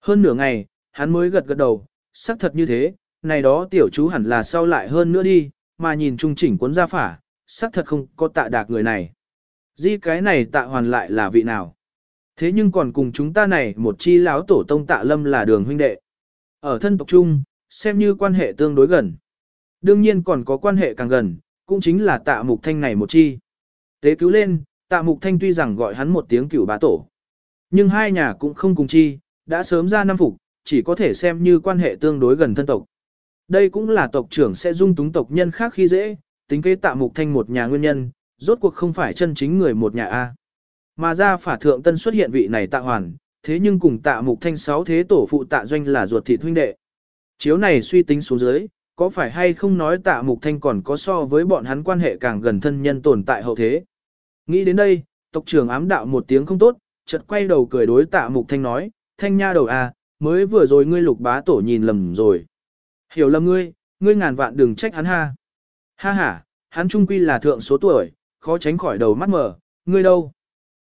Hơn nửa ngày, hắn mới gật gật đầu, xác thật như thế, này đó tiểu chú hẳn là sau lại hơn nữa đi, mà nhìn trung chỉnh cuốn ra phả, xác thật không có tạ đạc người này. Di cái này tạ hoàn lại là vị nào? Thế nhưng còn cùng chúng ta này một chi lão tổ tông tạ lâm là đường huynh đệ. Ở thân tộc chung, xem như quan hệ tương đối gần. Đương nhiên còn có quan hệ càng gần, cũng chính là tạ mục thanh này một chi. Tế cứu lên, tạ mục thanh tuy rằng gọi hắn một tiếng cửu bá tổ. Nhưng hai nhà cũng không cùng chi, đã sớm ra năm phục, chỉ có thể xem như quan hệ tương đối gần thân tộc. Đây cũng là tộc trưởng sẽ dung túng tộc nhân khác khi dễ, tính kế tạ mục thanh một nhà nguyên nhân, rốt cuộc không phải chân chính người một nhà A. Mà ra phả thượng tân xuất hiện vị này tạ hoàn, thế nhưng cùng tạ mục thanh sáu thế tổ phụ tạ doanh là ruột thịt huynh đệ. Chiếu này suy tính xuống dưới, có phải hay không nói tạ mục thanh còn có so với bọn hắn quan hệ càng gần thân nhân tồn tại hậu thế. Nghĩ đến đây, tộc trưởng ám đạo một tiếng không tốt, chợt quay đầu cười đối tạ mục thanh nói, thanh nha đầu à, mới vừa rồi ngươi lục bá tổ nhìn lầm rồi. Hiểu lầm ngươi, ngươi ngàn vạn đừng trách hắn ha. Ha ha, hắn trung quy là thượng số tuổi, khó tránh khỏi đầu mắt mở, ngươi đâu.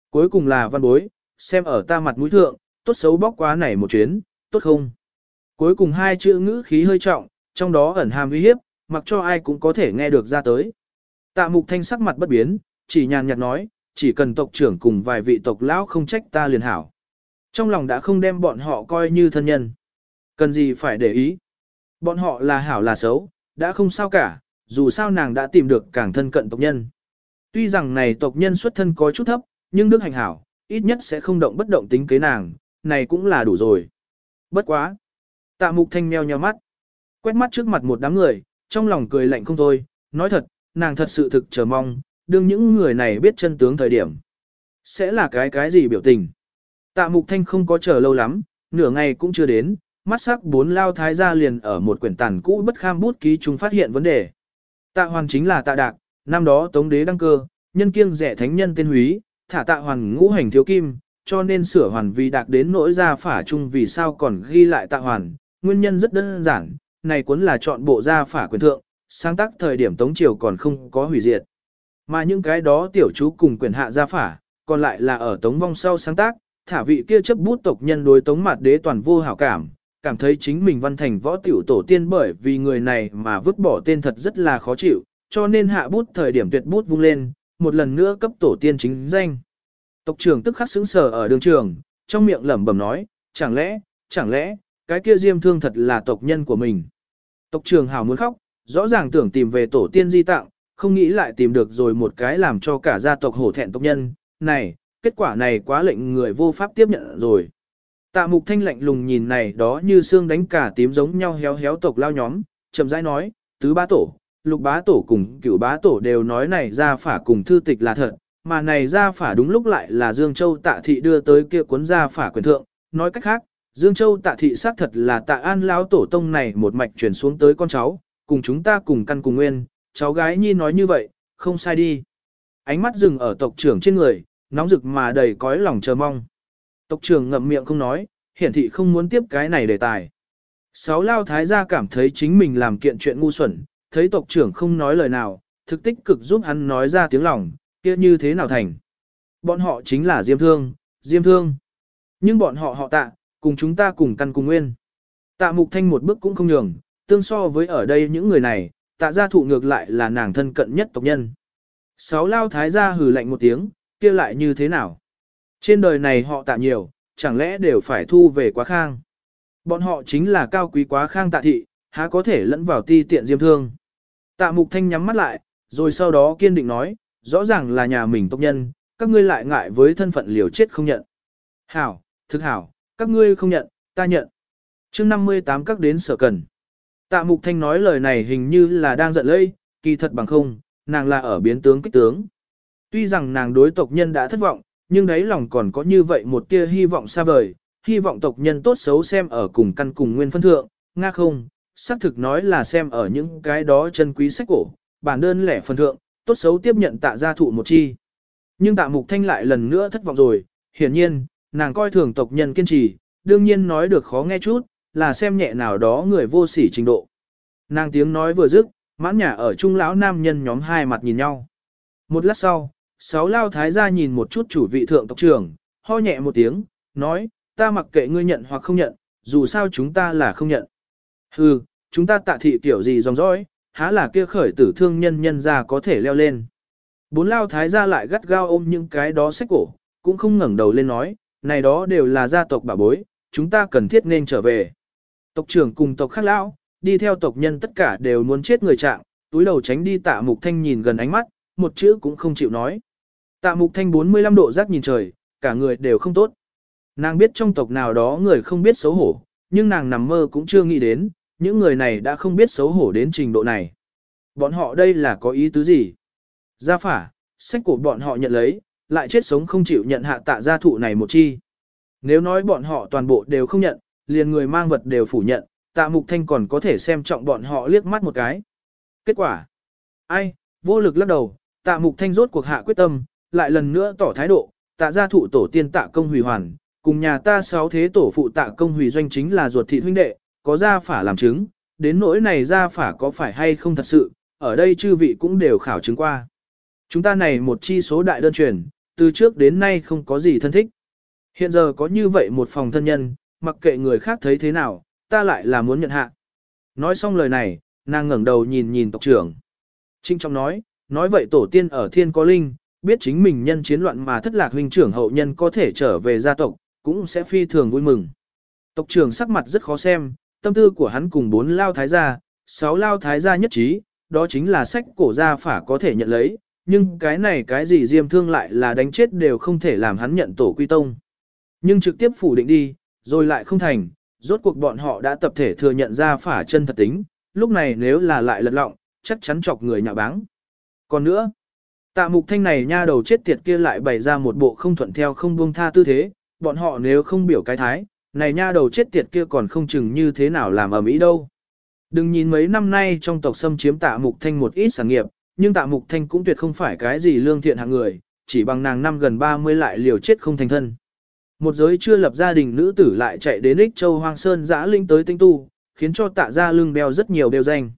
Cuối cùng là văn bối, xem ở ta mặt mũi thượng, tốt xấu bóc quá này một chuyến, tốt không? Cuối cùng hai chữ ngữ khí hơi trọng, trong đó ẩn hàm uy hiếp, mặc cho ai cũng có thể nghe được ra tới. Tạ mục thanh sắc mặt bất biến, chỉ nhàn nhạt nói, chỉ cần tộc trưởng cùng vài vị tộc lão không trách ta liền hảo. Trong lòng đã không đem bọn họ coi như thân nhân. Cần gì phải để ý. Bọn họ là hảo là xấu, đã không sao cả, dù sao nàng đã tìm được càng thân cận tộc nhân. Tuy rằng này tộc nhân xuất thân có chút thấp, nhưng đức hành hảo, ít nhất sẽ không động bất động tính kế nàng, này cũng là đủ rồi. Bất quá. Tạ mục thanh meo nheo mắt. Quét mắt trước mặt một đám người, trong lòng cười lạnh không thôi, nói thật, nàng thật sự thực chờ mong, đương những người này biết chân tướng thời điểm. Sẽ là cái cái gì biểu tình. Tạ mục thanh không có chờ lâu lắm, nửa ngày cũng chưa đến, mắt sắc bốn lao thái gia liền ở một quyển tàn cũ bất kham bút ký chúng phát hiện vấn đề. Tạ hoàn chính là tạ đạc, năm đó tống đế đăng cơ, nhân kiêng rẻ thánh nhân tên húy, thả tạ hoàn ngũ hành thiếu kim, cho nên sửa hoàn vì đạc đến nỗi ra phả chung vì sao còn ghi lại tạ hoàn, nguyên nhân rất đơn giản, này cuốn là chọn bộ ra phả quyền thượng, sáng tác thời điểm Tống Triều còn không có hủy diệt. Mà những cái đó tiểu chú cùng quyền hạ gia phả, còn lại là ở Tống Vong sau sáng tác, thả vị kia chấp bút tộc nhân đối Tống Mạt Đế toàn vô hảo cảm, cảm thấy chính mình văn thành võ tiểu tổ tiên bởi vì người này mà vứt bỏ tên thật rất là khó chịu, cho nên hạ bút thời điểm tuyệt bút vung lên, một lần nữa cấp tổ tiên chính danh. Tộc trưởng tức khắc sững sờ ở đường trường, trong miệng lẩm bẩm nói, chẳng lẽ, chẳng lẽ, cái kia diêm thương thật là tộc nhân của mình. Tộc trưởng hào muốn khóc, rõ ràng tưởng tìm về tổ tiên di tạng không nghĩ lại tìm được rồi một cái làm cho cả gia tộc hổ thẹn tộc nhân, này, kết quả này quá lệnh người vô pháp tiếp nhận rồi. Tạ mục thanh lạnh lùng nhìn này đó như xương đánh cả tím giống nhau héo héo tộc lao nhóm, chậm rãi nói, tứ bá tổ, lục bá tổ cùng cửu bá tổ đều nói này ra phả cùng thư tịch là thật, mà này ra phả đúng lúc lại là Dương Châu tạ thị đưa tới kia cuốn ra phả quyền thượng, nói cách khác, Dương Châu tạ thị xác thật là tạ an lão tổ tông này một mạch chuyển xuống tới con cháu, cùng chúng ta cùng căn cùng nguyên, cháu gái nhi nói như vậy, không sai đi. Ánh mắt dừng ở tộc trưởng trên người, nóng rực mà đầy cõi lòng chờ mong. Tộc trưởng ngậm miệng không nói, hiển thị không muốn tiếp cái này đề tài. Sáu lao thái gia cảm thấy chính mình làm kiện chuyện ngu xuẩn, thấy tộc trưởng không nói lời nào, thực tích cực giúp hắn nói ra tiếng lòng, kia như thế nào thành. Bọn họ chính là Diêm Thương, Diêm Thương. Nhưng bọn họ họ tạ, cùng chúng ta cùng căn cùng nguyên. Tạ Mục Thanh một bước cũng không nhường, tương so với ở đây những người này, tạ gia thụ ngược lại là nàng thân cận nhất tộc nhân. Sáu lao thái gia hừ lạnh một tiếng, kia lại như thế nào? Trên đời này họ tạ nhiều, chẳng lẽ đều phải thu về quá khang? Bọn họ chính là cao quý quá khang tạ thị, há có thể lẫn vào ti tiện diêm thương. Tạ mục thanh nhắm mắt lại, rồi sau đó kiên định nói, rõ ràng là nhà mình tộc nhân, các ngươi lại ngại với thân phận liều chết không nhận. Hảo, thực hảo, các ngươi không nhận, ta nhận. chương 58 các đến sở cần. Tạ mục thanh nói lời này hình như là đang giận lây, kỳ thật bằng không, nàng là ở biến tướng kích tướng. Tuy rằng nàng đối tộc nhân đã thất vọng, nhưng đấy lòng còn có như vậy một tia hy vọng xa vời, hy vọng tộc nhân tốt xấu xem ở cùng căn cùng nguyên phân thượng, nga không, xác thực nói là xem ở những cái đó chân quý sách cổ, bản đơn lẻ phân thượng, tốt xấu tiếp nhận tạ gia thụ một chi. Nhưng tạ mục thanh lại lần nữa thất vọng rồi, hiển nhiên, nàng coi thường tộc nhân kiên trì, đương nhiên nói được khó nghe chút, là xem nhẹ nào đó người vô sỉ trình độ. Nàng tiếng nói vừa dứt, mãn nhà ở trung lão nam nhân nhóm hai mặt nhìn nhau. Một lát sau, sáu lao thái gia nhìn một chút chủ vị thượng tộc trưởng, ho nhẹ một tiếng, nói, ta mặc kệ ngươi nhận hoặc không nhận, dù sao chúng ta là không nhận. Hừ, chúng ta tạ thị kiểu gì dòng dõi, há là kia khởi tử thương nhân nhân ra có thể leo lên. Bốn lao thái gia lại gắt gao ôm những cái đó sách cổ, cũng không ngẩng đầu lên nói, này đó đều là gia tộc bà bối, chúng ta cần thiết nên trở về. Tộc trưởng cùng tộc khác lão, đi theo tộc nhân tất cả đều muốn chết người trạng, túi đầu tránh đi tạ mục thanh nhìn gần ánh mắt, một chữ cũng không chịu nói. Tạ mục thanh 45 độ giác nhìn trời, cả người đều không tốt. Nàng biết trong tộc nào đó người không biết xấu hổ, nhưng nàng nằm mơ cũng chưa nghĩ đến, những người này đã không biết xấu hổ đến trình độ này. Bọn họ đây là có ý tứ gì? Gia phả, sách của bọn họ nhận lấy, lại chết sống không chịu nhận hạ tạ gia thụ này một chi. Nếu nói bọn họ toàn bộ đều không nhận, liền người mang vật đều phủ nhận, tạ mục thanh còn có thể xem trọng bọn họ liếc mắt một cái. Kết quả? Ai, vô lực lắc đầu, tạ mục thanh rốt cuộc hạ quyết tâm, lại lần nữa tỏ thái độ, tạ gia thụ tổ tiên tạ công hủy hoàn, cùng nhà ta sáu thế tổ phụ tạ công hủy doanh chính là ruột thị huynh đệ, có gia phả làm chứng, đến nỗi này gia phả có phải hay không thật sự, ở đây chư vị cũng đều khảo chứng qua. Chúng ta này một chi số đại đơn truyền, từ trước đến nay không có gì thân thích. Hiện giờ có như vậy một phòng thân nhân, mặc kệ người khác thấy thế nào, ta lại là muốn nhận hạ. Nói xong lời này, nàng ngẩng đầu nhìn nhìn tộc trưởng. Trinh trọng nói, nói vậy tổ tiên ở thiên có linh, biết chính mình nhân chiến loạn mà thất lạc huynh trưởng hậu nhân có thể trở về gia tộc, cũng sẽ phi thường vui mừng. Tộc trưởng sắc mặt rất khó xem, tâm tư của hắn cùng bốn lao thái gia, sáu lao thái gia nhất trí, đó chính là sách cổ gia phả có thể nhận lấy, nhưng cái này cái gì diêm thương lại là đánh chết đều không thể làm hắn nhận tổ quy tông. Nhưng trực tiếp phủ định đi, rồi lại không thành, rốt cuộc bọn họ đã tập thể thừa nhận ra phả chân thật tính, lúc này nếu là lại lật lọng, chắc chắn chọc người nhạ báng. Còn nữa, tạ mục thanh này nha đầu chết tiệt kia lại bày ra một bộ không thuận theo không buông tha tư thế, bọn họ nếu không biểu cái thái, này nha đầu chết tiệt kia còn không chừng như thế nào làm ở Mỹ đâu. Đừng nhìn mấy năm nay trong tộc xâm chiếm tạ mục thanh một ít sản nghiệp, nhưng tạ mục thanh cũng tuyệt không phải cái gì lương thiện hạng người, chỉ bằng nàng năm gần 30 lại liều chết không thành thân. Một giới chưa lập gia đình nữ tử lại chạy đến Ích Châu Hoang Sơn dã linh tới tinh tu, khiến cho tạ gia lưng đeo rất nhiều đều danh.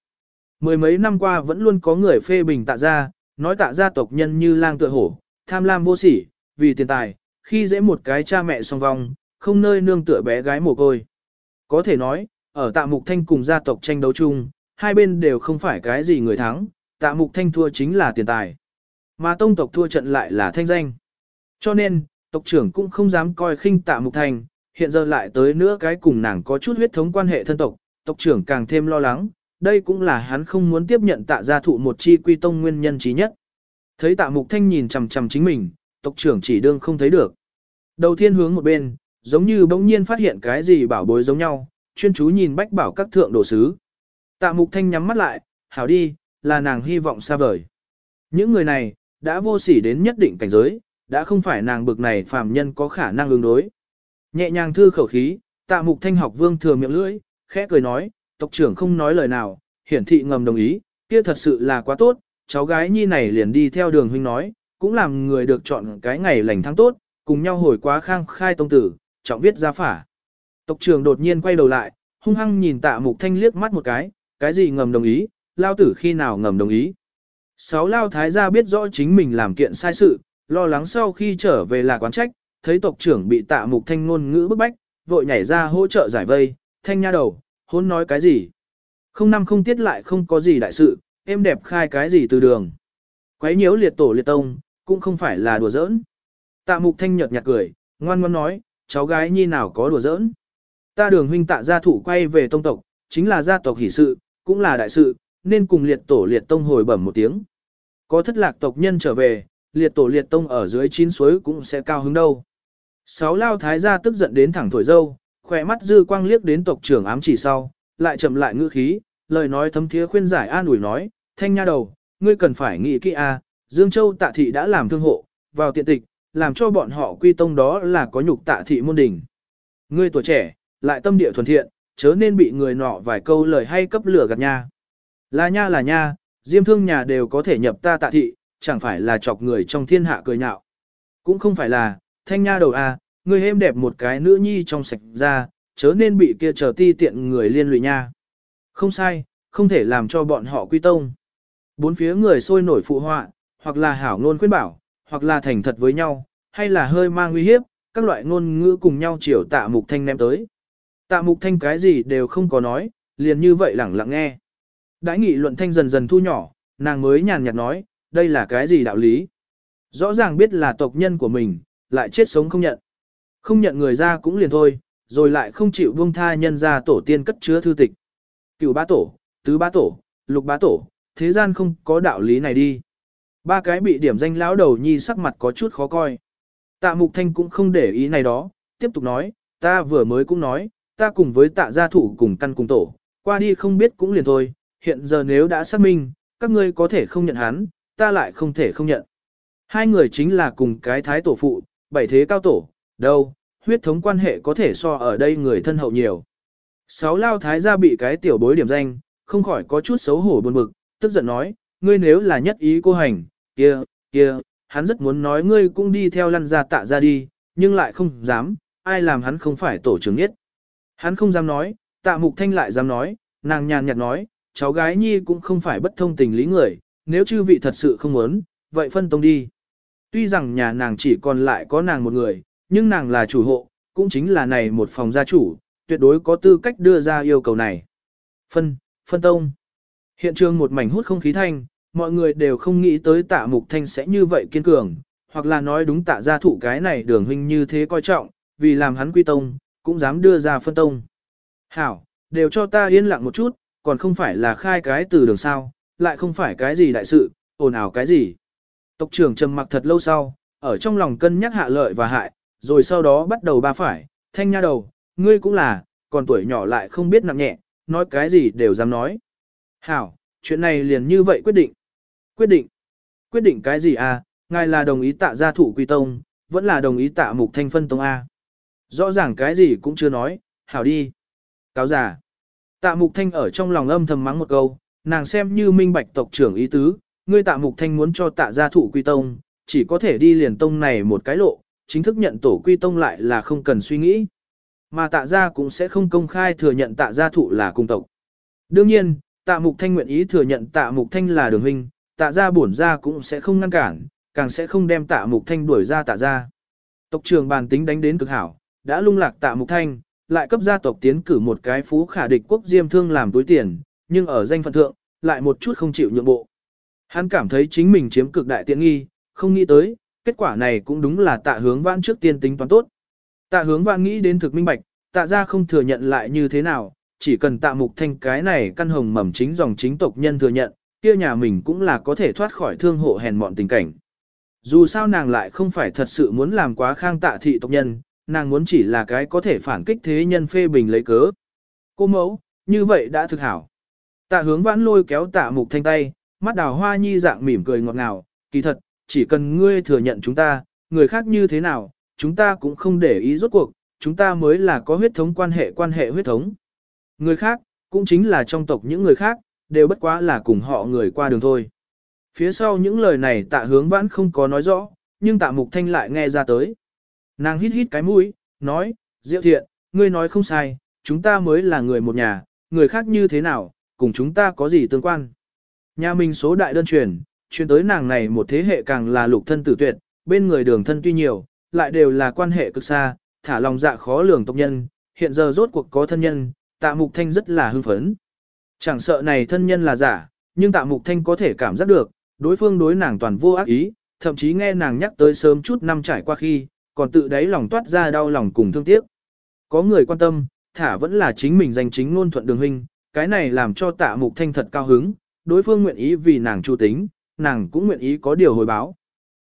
Mười mấy năm qua vẫn luôn có người phê bình tạ gia, nói tạ gia tộc nhân như lang tựa hổ, tham lam vô sỉ, vì tiền tài, khi dễ một cái cha mẹ song vong, không nơi nương tựa bé gái mồ côi. Có thể nói, ở tạ mục thanh cùng gia tộc tranh đấu chung, hai bên đều không phải cái gì người thắng, tạ mục thanh thua chính là tiền tài. Mà tông tộc thua trận lại là thanh danh. Cho nên, tộc trưởng cũng không dám coi khinh tạ mục thanh, hiện giờ lại tới nữa cái cùng nàng có chút huyết thống quan hệ thân tộc, tộc trưởng càng thêm lo lắng, đây cũng là hắn không muốn tiếp nhận tạ gia thụ một chi quy tông nguyên nhân trí nhất. Thấy tạ mục thanh nhìn chằm chằm chính mình, tộc trưởng chỉ đương không thấy được. Đầu tiên hướng một bên, giống như bỗng nhiên phát hiện cái gì bảo bối giống nhau, chuyên chú nhìn bách bảo các thượng đồ sứ. Tạ mục thanh nhắm mắt lại, hảo đi, là nàng hy vọng xa vời. Những người này, đã vô sỉ đến nhất định cảnh giới, đã không phải nàng bực này phàm nhân có khả năng ứng đối. Nhẹ nhàng thư khẩu khí, tạ mục thanh học vương thừa miệng lưỡi, khẽ cười nói, tộc trưởng không nói lời nào, hiển thị ngầm đồng ý, kia thật sự là quá tốt, cháu gái nhi này liền đi theo đường huynh nói, cũng làm người được chọn cái ngày lành tháng tốt, cùng nhau hồi quá khang khai tông tử, trọng viết ra phả. Tộc trưởng đột nhiên quay đầu lại, hung hăng nhìn tạ mục thanh liếc mắt một cái, cái gì ngầm đồng ý, lao tử khi nào ngầm đồng ý. Sáu lao thái gia biết rõ chính mình làm kiện sai sự, lo lắng sau khi trở về là quán trách, thấy tộc trưởng bị tạ mục thanh ngôn ngữ bức bách, vội nhảy ra hỗ trợ giải vây, thanh nha đầu, hôn nói cái gì. Không năm không tiết lại không có gì đại sự, em đẹp khai cái gì từ đường. Quấy nhiễu liệt tổ liệt tông, cũng không phải là đùa giỡn. Tạ mục thanh nhợt nhạt cười, ngoan ngoan nói, cháu gái nhi nào có đùa giỡn. Ta đường huynh tạ gia thủ quay về tông tộc, chính là gia tộc hỷ sự, cũng là đại sự, nên cùng liệt tổ liệt tông hồi bẩm một tiếng. Có thất lạc tộc nhân trở về, liệt tổ liệt tông ở dưới chín suối cũng sẽ cao hứng đâu. Sáu lao thái gia tức giận đến thẳng thổi dâu, khỏe mắt dư quang liếc đến tộc trưởng ám chỉ sau, lại chậm lại ngữ khí, lời nói thấm thía khuyên giải an ủi nói, thanh nha đầu, ngươi cần phải nghĩ kỹ a, Dương Châu tạ thị đã làm thương hộ, vào tiện tịch, làm cho bọn họ quy tông đó là có nhục tạ thị môn đỉnh. Ngươi tuổi trẻ, lại tâm địa thuần thiện, chớ nên bị người nọ vài câu lời hay cấp lửa gạt nha. Là nha là nha, diêm thương nhà đều có thể nhập ta tạ thị, chẳng phải là chọc người trong thiên hạ cười nhạo. Cũng không phải là, thanh nha đầu a, ngươi êm đẹp một cái nữ nhi trong sạch ra, chớ nên bị kia chờ ti tiện người liên lụy nha. Không sai, không thể làm cho bọn họ quy tông. Bốn phía người sôi nổi phụ họa, hoặc là hảo ngôn khuyên bảo, hoặc là thành thật với nhau, hay là hơi mang uy hiếp, các loại ngôn ngữ cùng nhau chiều tạ mục thanh ném tới. Tạ mục thanh cái gì đều không có nói, liền như vậy lẳng lặng nghe. Đãi nghị luận thanh dần dần thu nhỏ, nàng mới nhàn nhạt nói, đây là cái gì đạo lý. Rõ ràng biết là tộc nhân của mình, lại chết sống không nhận. Không nhận người ra cũng liền thôi, rồi lại không chịu buông tha nhân ra tổ tiên cất chứa thư tịch. Cựu bá tổ, tứ bá tổ, lục bá tổ, thế gian không có đạo lý này đi. Ba cái bị điểm danh lão đầu nhi sắc mặt có chút khó coi. Tạ Mục Thanh cũng không để ý này đó, tiếp tục nói, ta vừa mới cũng nói, ta cùng với tạ gia thủ cùng căn cùng tổ, qua đi không biết cũng liền thôi, hiện giờ nếu đã xác minh, các ngươi có thể không nhận hắn, ta lại không thể không nhận. Hai người chính là cùng cái thái tổ phụ, bảy thế cao tổ, đâu, huyết thống quan hệ có thể so ở đây người thân hậu nhiều. Sáu lao thái gia bị cái tiểu bối điểm danh, không khỏi có chút xấu hổ buồn bực, tức giận nói, ngươi nếu là nhất ý cô hành, kia, kia, hắn rất muốn nói ngươi cũng đi theo lăn ra tạ ra đi, nhưng lại không dám, ai làm hắn không phải tổ trưởng nhất. Hắn không dám nói, tạ mục thanh lại dám nói, nàng nhàn nhạt nói, cháu gái nhi cũng không phải bất thông tình lý người, nếu chư vị thật sự không muốn, vậy phân tông đi. Tuy rằng nhà nàng chỉ còn lại có nàng một người, nhưng nàng là chủ hộ, cũng chính là này một phòng gia chủ, tuyệt đối có tư cách đưa ra yêu cầu này. Phân, phân tông. Hiện trường một mảnh hút không khí thanh, mọi người đều không nghĩ tới tạ mục thanh sẽ như vậy kiên cường, hoặc là nói đúng tạ gia thụ cái này đường huynh như thế coi trọng, vì làm hắn quy tông, cũng dám đưa ra phân tông. Hảo, đều cho ta yên lặng một chút, còn không phải là khai cái từ đường sao, lại không phải cái gì đại sự, ồn ào cái gì. Tộc trưởng trầm mặc thật lâu sau, ở trong lòng cân nhắc hạ lợi và hại, rồi sau đó bắt đầu ba phải, thanh nha đầu, ngươi cũng là, còn tuổi nhỏ lại không biết nặng nhẹ, nói cái gì đều dám nói. Hảo, chuyện này liền như vậy quyết định. Quyết định. Quyết định cái gì à, ngài là đồng ý tạ gia thủ quy tông, vẫn là đồng ý tạ mục thanh phân tông A. Rõ ràng cái gì cũng chưa nói, hảo đi. Cáo giả. Tạ mục thanh ở trong lòng âm thầm mắng một câu, nàng xem như minh bạch tộc trưởng ý tứ, ngươi tạ mục thanh muốn cho tạ gia thủ quy tông, chỉ có thể đi liền tông này một cái lộ, chính thức nhận tổ quy tông lại là không cần suy nghĩ. Mà tạ gia cũng sẽ không công khai thừa nhận tạ gia thụ là cung tộc. Đương nhiên, tạ mục thanh nguyện ý thừa nhận tạ mục thanh là đường huynh, tạ gia bổn gia cũng sẽ không ngăn cản, càng sẽ không đem tạ mục thanh đuổi ra tạ gia. Tộc trưởng bàn tính đánh đến cực hảo, đã lung lạc tạ mục thanh, lại cấp gia tộc tiến cử một cái phú khả địch quốc diêm thương làm túi tiền, nhưng ở danh phận thượng, lại một chút không chịu nhượng bộ. Hắn cảm thấy chính mình chiếm cực đại tiện nghi, không nghĩ tới, kết quả này cũng đúng là tạ hướng vãn trước tiên tính toán tốt. Tạ hướng vãn nghĩ đến thực minh bạch, tạ ra không thừa nhận lại như thế nào, chỉ cần tạ mục thanh cái này căn hồng mầm chính dòng chính tộc nhân thừa nhận, kia nhà mình cũng là có thể thoát khỏi thương hộ hèn mọn tình cảnh. Dù sao nàng lại không phải thật sự muốn làm quá khang tạ thị tộc nhân, nàng muốn chỉ là cái có thể phản kích thế nhân phê bình lấy cớ. Cô mẫu, như vậy đã thực hảo. Tạ hướng vãn lôi kéo tạ mục thanh tay, mắt đào hoa nhi dạng mỉm cười ngọt ngào, kỳ thật, chỉ cần ngươi thừa nhận chúng ta, người khác như thế nào, chúng ta cũng không để ý rốt cuộc, chúng ta mới là có huyết thống quan hệ quan hệ huyết thống. Người khác, cũng chính là trong tộc những người khác, đều bất quá là cùng họ người qua đường thôi. Phía sau những lời này tạ hướng vãn không có nói rõ, nhưng tạ mục thanh lại nghe ra tới. Nàng hít hít cái mũi, nói, Diệu thiện, ngươi nói không sai, chúng ta mới là người một nhà, người khác như thế nào, cùng chúng ta có gì tương quan. Nhà mình số đại đơn truyền, truyền tới nàng này một thế hệ càng là lục thân tử tuyệt, bên người đường thân tuy nhiều, lại đều là quan hệ cực xa, thả lòng dạ khó lường tộc nhân, hiện giờ rốt cuộc có thân nhân, tạ mục thanh rất là hưng phấn. Chẳng sợ này thân nhân là giả, nhưng tạ mục thanh có thể cảm giác được, đối phương đối nàng toàn vô ác ý, thậm chí nghe nàng nhắc tới sớm chút năm trải qua khi, còn tự đáy lòng toát ra đau lòng cùng thương tiếc. Có người quan tâm, thả vẫn là chính mình danh chính ngôn thuận đường huynh, cái này làm cho tạ mục thanh thật cao hứng, đối phương nguyện ý vì nàng chu tính, nàng cũng nguyện ý có điều hồi báo.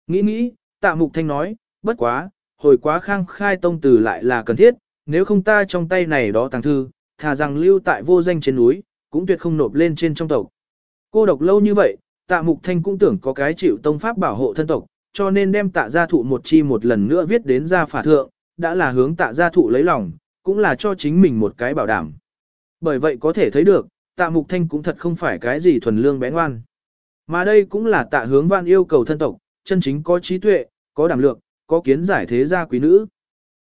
Nghĩ nghĩ, tạ mục thanh nói, bất quá, hồi quá khang khai tông từ lại là cần thiết, nếu không ta trong tay này đó tàng thư, thà rằng lưu tại vô danh trên núi, cũng tuyệt không nộp lên trên trong tộc. Cô độc lâu như vậy, tạ mục thanh cũng tưởng có cái chịu tông pháp bảo hộ thân tộc, cho nên đem tạ gia thụ một chi một lần nữa viết đến gia phả thượng, đã là hướng tạ gia thụ lấy lòng, cũng là cho chính mình một cái bảo đảm. Bởi vậy có thể thấy được, tạ mục thanh cũng thật không phải cái gì thuần lương bé ngoan. Mà đây cũng là tạ hướng văn yêu cầu thân tộc, chân chính có trí tuệ, có đảm lượng, có kiến giải thế gia quý nữ.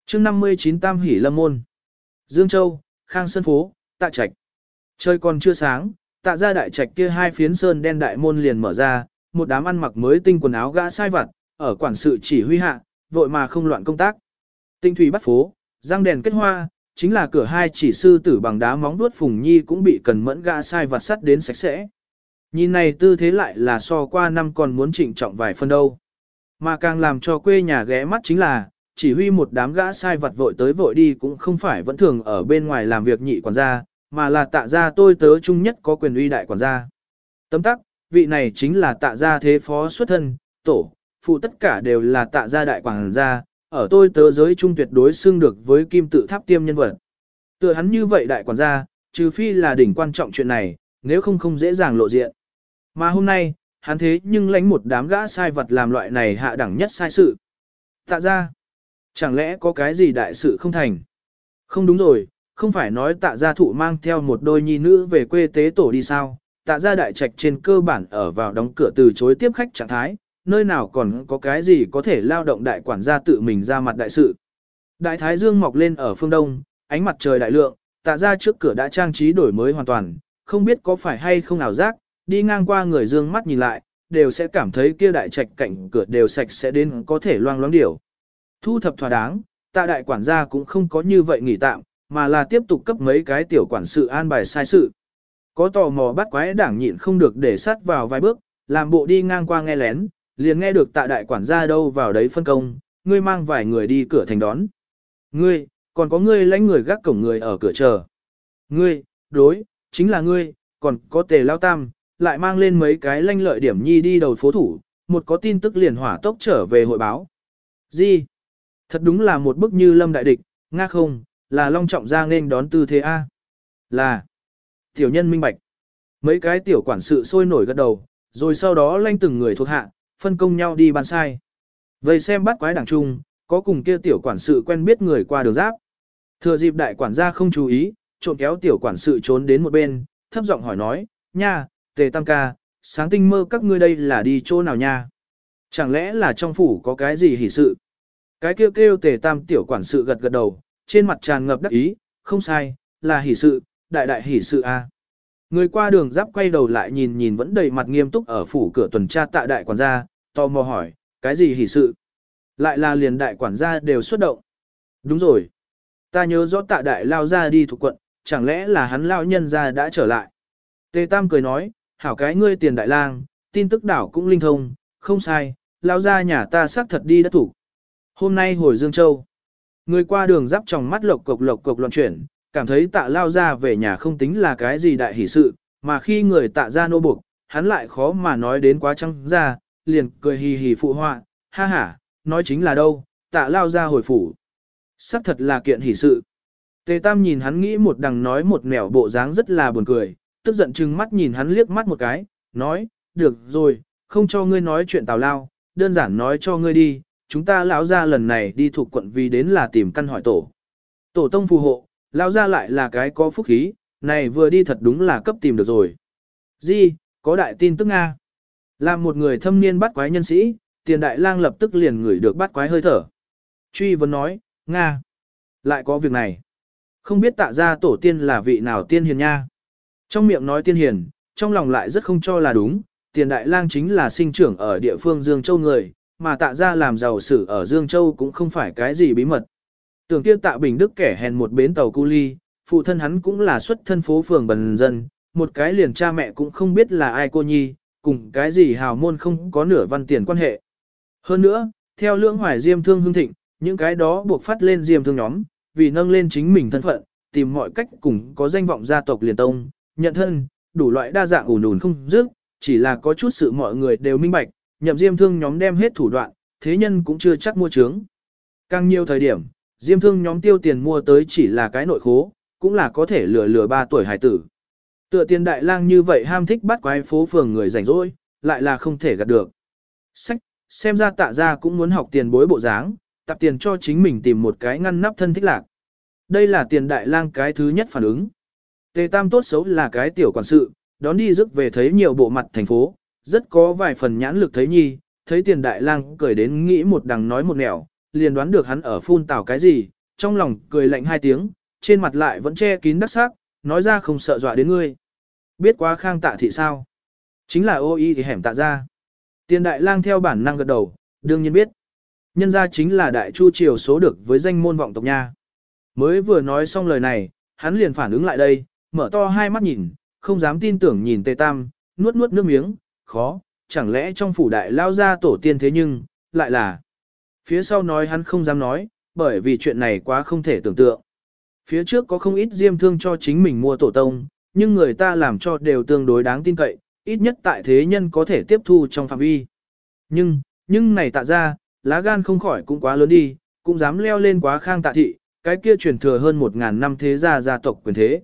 chương 59 Tam Hỷ Lâm Môn Dương Châu, Khang Sơn Phố, Tạ Trạch Trời còn chưa sáng, tạ ra đại trạch kia hai phiến sơn đen đại môn liền mở ra, một đám ăn mặc mới tinh quần áo gã sai vặt, ở quản sự chỉ huy hạ, vội mà không loạn công tác. Tinh thủy bắt phố, răng đèn kết hoa, chính là cửa hai chỉ sư tử bằng đá móng vuốt phùng nhi cũng bị cần mẫn gã sai vặt sắt đến sạch sẽ. Nhìn này tư thế lại là so qua năm còn muốn trịnh trọng vài phân đâu. Mà càng làm cho quê nhà ghé mắt chính là, chỉ huy một đám gã sai vặt vội tới vội đi cũng không phải vẫn thường ở bên ngoài làm việc nhị quản gia, mà là tạ gia tôi tớ chung nhất có quyền uy đại quản gia. Tấm tắc, vị này chính là tạ gia thế phó xuất thân, tổ, phụ tất cả đều là tạ gia đại quản gia, ở tôi tớ giới trung tuyệt đối xưng được với kim tự tháp tiêm nhân vật. Tựa hắn như vậy đại quản gia, trừ phi là đỉnh quan trọng chuyện này, nếu không không dễ dàng lộ diện. Mà hôm nay, hắn thế nhưng lãnh một đám gã sai vật làm loại này hạ đẳng nhất sai sự. Tạ ra, chẳng lẽ có cái gì đại sự không thành? Không đúng rồi, không phải nói tạ gia thụ mang theo một đôi nhi nữ về quê tế tổ đi sao, tạ gia đại trạch trên cơ bản ở vào đóng cửa từ chối tiếp khách trạng thái, nơi nào còn có cái gì có thể lao động đại quản gia tự mình ra mặt đại sự. Đại thái dương mọc lên ở phương đông, ánh mặt trời đại lượng, tạ gia trước cửa đã trang trí đổi mới hoàn toàn, không biết có phải hay không ảo giác, đi ngang qua người dương mắt nhìn lại, đều sẽ cảm thấy kia đại trạch cạnh cửa đều sạch sẽ đến có thể loang loáng điểu. Thu thập thỏa đáng, tạ đại quản gia cũng không có như vậy nghỉ tạm, mà là tiếp tục cấp mấy cái tiểu quản sự an bài sai sự. Có tò mò bắt quái đảng nhịn không được để sát vào vài bước, làm bộ đi ngang qua nghe lén, liền nghe được tạ đại quản gia đâu vào đấy phân công, ngươi mang vài người đi cửa thành đón. Ngươi, còn có ngươi lãnh người gác cổng người ở cửa chờ. Ngươi, đối, chính là ngươi, còn có tề lao tam, lại mang lên mấy cái lanh lợi điểm nhi đi đầu phố thủ, một có tin tức liền hỏa tốc trở về hội báo. Gì? Thật đúng là một bức như lâm đại địch, nga không, là long trọng ra nên đón tư thế A. Là. Tiểu nhân minh bạch. Mấy cái tiểu quản sự sôi nổi gật đầu, rồi sau đó lanh từng người thuộc hạ, phân công nhau đi ban sai. Vậy xem bắt quái đảng trung, có cùng kia tiểu quản sự quen biết người qua đường giáp. Thừa dịp đại quản gia không chú ý, trộn kéo tiểu quản sự trốn đến một bên, thấp giọng hỏi nói, nha, tề tam ca, sáng tinh mơ các ngươi đây là đi chỗ nào nha? Chẳng lẽ là trong phủ có cái gì hỉ sự? Cái kêu kêu tề tam tiểu quản sự gật gật đầu, trên mặt tràn ngập đắc ý, không sai, là hỉ sự, đại đại hỉ sự a. Người qua đường giáp quay đầu lại nhìn nhìn vẫn đầy mặt nghiêm túc ở phủ cửa tuần tra tạ đại quản gia, tò mò hỏi, cái gì hỉ sự? Lại là liền đại quản gia đều xuất động. Đúng rồi. Ta nhớ rõ tạ đại lao ra đi thuộc quận, chẳng lẽ là hắn lao nhân ra đã trở lại. Tề Tam cười nói, hảo cái ngươi tiền đại lang, tin tức đảo cũng linh thông, không sai, lao ra nhà ta xác thật đi đã thủ. Hôm nay hồi Dương Châu. Người qua đường giáp trong mắt lộc cộc lộc cộc loạn chuyển, cảm thấy tạ lao ra về nhà không tính là cái gì đại hỷ sự, mà khi người tạ ra nô buộc, hắn lại khó mà nói đến quá trăng ra, liền cười hì hì phụ họa, ha ha, nói chính là đâu, tạ lao ra hồi phủ. xác thật là kiện hỷ sự. Tề Tam nhìn hắn nghĩ một đằng nói một nẻo bộ dáng rất là buồn cười, tức giận chừng mắt nhìn hắn liếc mắt một cái, nói, được rồi, không cho ngươi nói chuyện tào lao, đơn giản nói cho ngươi đi, chúng ta lão ra lần này đi thuộc quận vì đến là tìm căn hỏi tổ. Tổ tông phù hộ, lão ra lại là cái có phúc khí, này vừa đi thật đúng là cấp tìm được rồi. Di, có đại tin tức Nga. Làm một người thâm niên bắt quái nhân sĩ, tiền đại lang lập tức liền ngửi được bắt quái hơi thở. Truy vấn nói, Nga. Lại có việc này. Không biết tạ ra tổ tiên là vị nào tiên hiền nha. Trong miệng nói tiên hiền, trong lòng lại rất không cho là đúng. Tiền đại lang chính là sinh trưởng ở địa phương Dương Châu người, mà tạ ra làm giàu sử ở Dương Châu cũng không phải cái gì bí mật. Tưởng kia tạ Bình Đức kẻ hèn một bến tàu cu ly, phụ thân hắn cũng là xuất thân phố phường bần dân, một cái liền cha mẹ cũng không biết là ai cô nhi, cùng cái gì hào môn không có nửa văn tiền quan hệ. Hơn nữa, theo lưỡng hoài diêm thương hương thịnh, những cái đó buộc phát lên diêm thương nhóm, vì nâng lên chính mình thân phận, tìm mọi cách cùng có danh vọng gia tộc liền tông, nhận thân, đủ loại đa dạng ủn ủn không dứt, chỉ là có chút sự mọi người đều minh bạch, nhậm diêm thương nhóm đem hết thủ đoạn, thế nhân cũng chưa chắc mua trướng. Càng nhiều thời điểm, diêm thương nhóm tiêu tiền mua tới chỉ là cái nội khố, cũng là có thể lừa lừa ba tuổi hải tử. Tựa tiền đại lang như vậy ham thích bắt quái phố phường người rảnh rỗi, lại là không thể gạt được. Sách, xem ra tạ ra cũng muốn học tiền bối bộ dáng, tập tiền cho chính mình tìm một cái ngăn nắp thân thích lạc. Đây là tiền đại lang cái thứ nhất phản ứng. Tề tam tốt xấu là cái tiểu quản sự, đón đi rước về thấy nhiều bộ mặt thành phố, rất có vài phần nhãn lực thấy nhi, thấy tiền đại lang cười đến nghĩ một đằng nói một nẻo, liền đoán được hắn ở phun tảo cái gì, trong lòng cười lạnh hai tiếng, trên mặt lại vẫn che kín đắc sắc, nói ra không sợ dọa đến ngươi. Biết quá khang tạ thị sao? Chính là ô y thì hẻm tạ ra. Tiền đại lang theo bản năng gật đầu, đương nhiên biết. Nhân ra chính là đại chu triều số được với danh môn vọng tộc nha. Mới vừa nói xong lời này, hắn liền phản ứng lại đây, mở to hai mắt nhìn, không dám tin tưởng nhìn tề tam, nuốt nuốt nước miếng, khó, chẳng lẽ trong phủ đại lao ra tổ tiên thế nhưng, lại là. Phía sau nói hắn không dám nói, bởi vì chuyện này quá không thể tưởng tượng. Phía trước có không ít diêm thương cho chính mình mua tổ tông, nhưng người ta làm cho đều tương đối đáng tin cậy, ít nhất tại thế nhân có thể tiếp thu trong phạm vi. Nhưng, nhưng này tạ ra, lá gan không khỏi cũng quá lớn đi, cũng dám leo lên quá khang tạ thị, cái kia truyền thừa hơn một ngàn năm thế gia gia tộc quyền thế.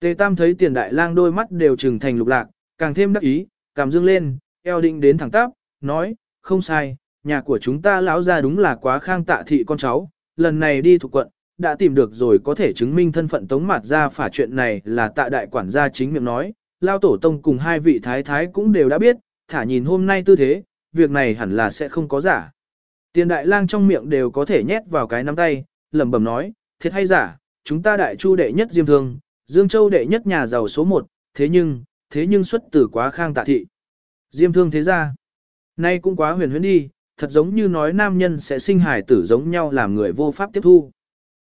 Tề Tam thấy tiền đại lang đôi mắt đều trừng thành lục lạc, càng thêm đắc ý, cảm dương lên, eo định đến thẳng tắp, nói, không sai, nhà của chúng ta lão ra đúng là quá khang tạ thị con cháu, lần này đi thuộc quận, đã tìm được rồi có thể chứng minh thân phận tống mạt ra phả chuyện này là tạ đại quản gia chính miệng nói, lao tổ tông cùng hai vị thái thái cũng đều đã biết, thả nhìn hôm nay tư thế, việc này hẳn là sẽ không có giả. Tiền đại lang trong miệng đều có thể nhét vào cái nắm tay, lẩm bẩm nói, thiệt hay giả, chúng ta đại chu đệ nhất diêm thương, Dương Châu đệ nhất nhà giàu số một, thế nhưng, thế nhưng xuất tử quá khang tạ thị. Diêm thương thế ra, nay cũng quá huyền huyễn đi, thật giống như nói nam nhân sẽ sinh hài tử giống nhau làm người vô pháp tiếp thu.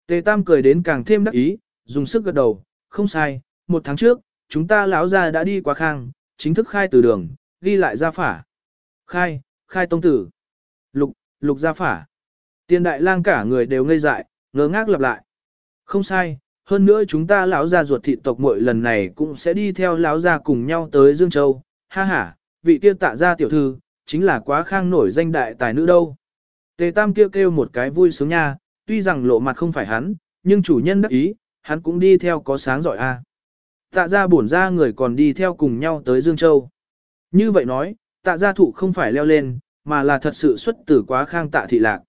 Tề Tam cười đến càng thêm đắc ý, dùng sức gật đầu, không sai, một tháng trước, chúng ta lão gia đã đi qua khang, chính thức khai từ đường, ghi lại gia phả. Khai, khai tông tử. Lục, lục gia phả. Tiên đại lang cả người đều ngây dại, ngơ ngác lặp lại. Không sai, hơn nữa chúng ta lão gia ruột thị tộc muội lần này cũng sẽ đi theo lão gia cùng nhau tới Dương Châu. Ha ha, vị kia tạ gia tiểu thư, chính là quá khang nổi danh đại tài nữ đâu. Tề Tam kêu kêu một cái vui sướng nha, tuy rằng lộ mặt không phải hắn, nhưng chủ nhân đắc ý, hắn cũng đi theo có sáng giỏi a. Tạ gia bổn ra người còn đi theo cùng nhau tới Dương Châu. Như vậy nói, tạ gia thụ không phải leo lên, mà là thật sự xuất tử quá khang tạ thị lạc.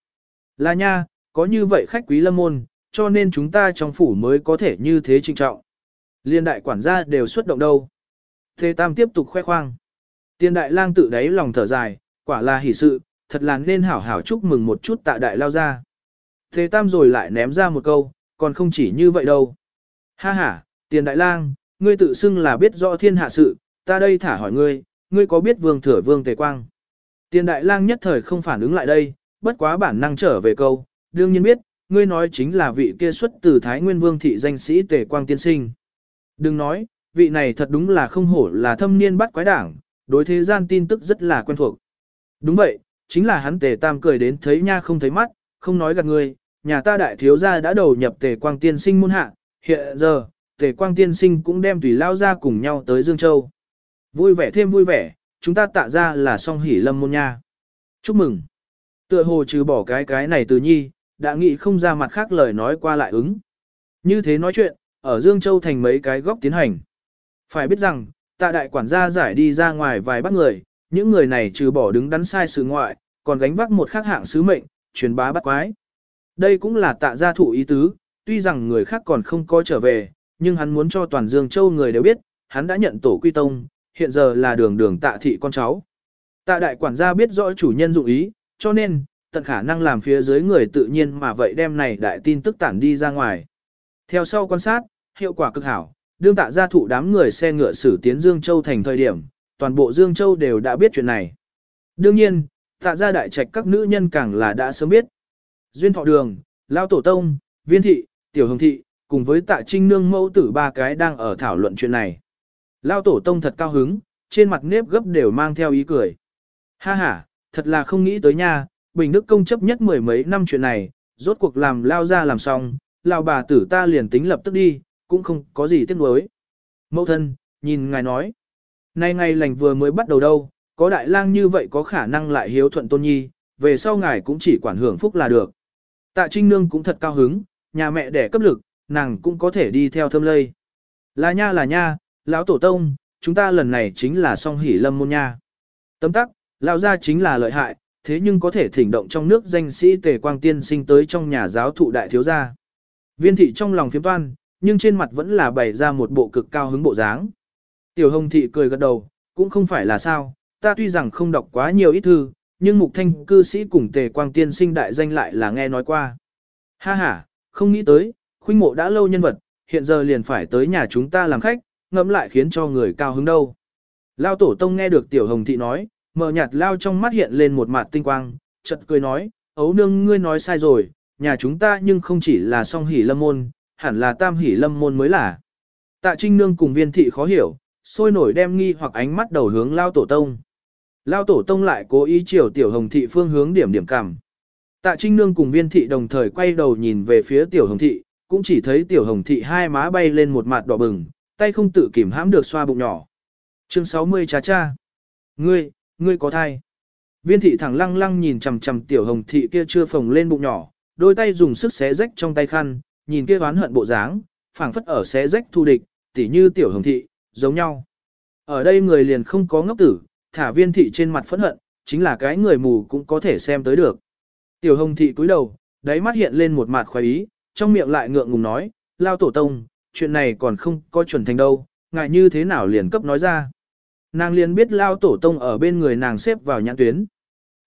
Là nha, có như vậy khách quý lâm môn, cho nên chúng ta trong phủ mới có thể như thế trinh trọng. Liên đại quản gia đều xuất động đâu. Thế Tam tiếp tục khoe khoang. Tiên đại lang tự đáy lòng thở dài, quả là hỷ sự, thật là nên hảo hảo chúc mừng một chút tạ đại lao ra. Thế Tam rồi lại ném ra một câu, còn không chỉ như vậy đâu. Ha ha, tiền đại lang, ngươi tự xưng là biết rõ thiên hạ sự, ta đây thả hỏi ngươi, ngươi có biết vương thừa vương tề quang? Tiền đại lang nhất thời không phản ứng lại đây, bất quá bản năng trở về câu, đương nhiên biết, ngươi nói chính là vị kia xuất từ Thái Nguyên Vương thị danh sĩ tề quang tiên sinh. Đừng nói, vị này thật đúng là không hổ là thâm niên bắt quái đảng, đối thế gian tin tức rất là quen thuộc. Đúng vậy, chính là hắn tề tam cười đến thấy nha không thấy mắt, không nói gạt người. nhà ta đại thiếu gia đã đầu nhập tề quang tiên sinh môn hạ, hiện giờ, tề quang tiên sinh cũng đem tùy lao ra cùng nhau tới Dương Châu. Vui vẻ thêm vui vẻ, chúng ta tạ ra là song hỷ lâm môn nha. Chúc mừng. Tựa hồ trừ bỏ cái cái này từ nhi, đã nghĩ không ra mặt khác lời nói qua lại ứng. Như thế nói chuyện, ở Dương Châu thành mấy cái góc tiến hành. Phải biết rằng, tạ đại quản gia giải đi ra ngoài vài bắt người, những người này trừ bỏ đứng đắn sai sự ngoại, còn gánh vác một khác hạng sứ mệnh, truyền bá bắt quái. Đây cũng là tạ gia thủ ý tứ, tuy rằng người khác còn không có trở về, nhưng hắn muốn cho toàn Dương Châu người đều biết, hắn đã nhận tổ quy tông, hiện giờ là đường đường tạ thị con cháu. Tạ đại quản gia biết rõ chủ nhân dụng ý, cho nên, tận khả năng làm phía dưới người tự nhiên mà vậy đem này đại tin tức tản đi ra ngoài. Theo sau quan sát, hiệu quả cực hảo, đương tạ gia thụ đám người xe ngựa xử tiến Dương Châu thành thời điểm, toàn bộ Dương Châu đều đã biết chuyện này. Đương nhiên, tạ gia đại trạch các nữ nhân càng là đã sớm biết. Duyên thọ đường, Lao Tổ Tông, Viên Thị, Tiểu Hồng Thị, cùng với tạ trinh nương mẫu tử ba cái đang ở thảo luận chuyện này. Lao Tổ Tông thật cao hứng, trên mặt nếp gấp đều mang theo ý cười. Ha ha, thật là không nghĩ tới nha, Bình Đức công chấp nhất mười mấy năm chuyện này, rốt cuộc làm Lao ra làm xong, Lao bà tử ta liền tính lập tức đi, cũng không có gì tiếc nuối. Mẫu thân, nhìn ngài nói. Nay ngày lành vừa mới bắt đầu đâu, có đại lang như vậy có khả năng lại hiếu thuận tôn nhi, về sau ngài cũng chỉ quản hưởng phúc là được. Tạ Trinh Nương cũng thật cao hứng, nhà mẹ đẻ cấp lực, nàng cũng có thể đi theo thâm lây. Là nha là nha, lão tổ tông, chúng ta lần này chính là song hỷ lâm môn nha. Tấm tắc, lão gia chính là lợi hại, thế nhưng có thể thỉnh động trong nước danh sĩ tề quang tiên sinh tới trong nhà giáo thụ đại thiếu gia. Viên thị trong lòng phiếm toan, nhưng trên mặt vẫn là bày ra một bộ cực cao hứng bộ dáng. Tiểu hồng thị cười gật đầu, cũng không phải là sao, ta tuy rằng không đọc quá nhiều ít thư, nhưng mục thanh cư sĩ cùng tề quang tiên sinh đại danh lại là nghe nói qua. Ha ha, không nghĩ tới, khuynh mộ đã lâu nhân vật, hiện giờ liền phải tới nhà chúng ta làm khách, ngẫm lại khiến cho người cao hứng đâu. Lao tổ tông nghe được tiểu hồng thị nói, mở nhạt lao trong mắt hiện lên một mặt tinh quang, chợt cười nói, ấu nương ngươi nói sai rồi, nhà chúng ta nhưng không chỉ là song hỷ lâm môn, hẳn là tam hỷ lâm môn mới là. Tạ trinh nương cùng viên thị khó hiểu, sôi nổi đem nghi hoặc ánh mắt đầu hướng lao tổ tông. Lao tổ tông lại cố ý chiều tiểu hồng thị phương hướng điểm điểm cảm. Tạ trinh nương cùng viên thị đồng thời quay đầu nhìn về phía tiểu hồng thị, cũng chỉ thấy tiểu hồng thị hai má bay lên một mặt đỏ bừng, tay không tự kìm hãm được xoa bụng nhỏ. Chương 60 cha cha. Ngươi, ngươi có thai. Viên thị thẳng lăng lăng nhìn chằm chằm tiểu hồng thị kia chưa phồng lên bụng nhỏ, đôi tay dùng sức xé rách trong tay khăn, nhìn kia oán hận bộ dáng, phảng phất ở xé rách thu địch, tỉ như tiểu hồng thị, giống nhau. Ở đây người liền không có ngốc tử, thả viên thị trên mặt phẫn hận, chính là cái người mù cũng có thể xem tới được. Tiểu hồng thị cúi đầu, đáy mắt hiện lên một mặt khoái ý, trong miệng lại ngượng ngùng nói, lao tổ tông, chuyện này còn không có chuẩn thành đâu, ngại như thế nào liền cấp nói ra. Nàng liền biết lao tổ tông ở bên người nàng xếp vào nhãn tuyến.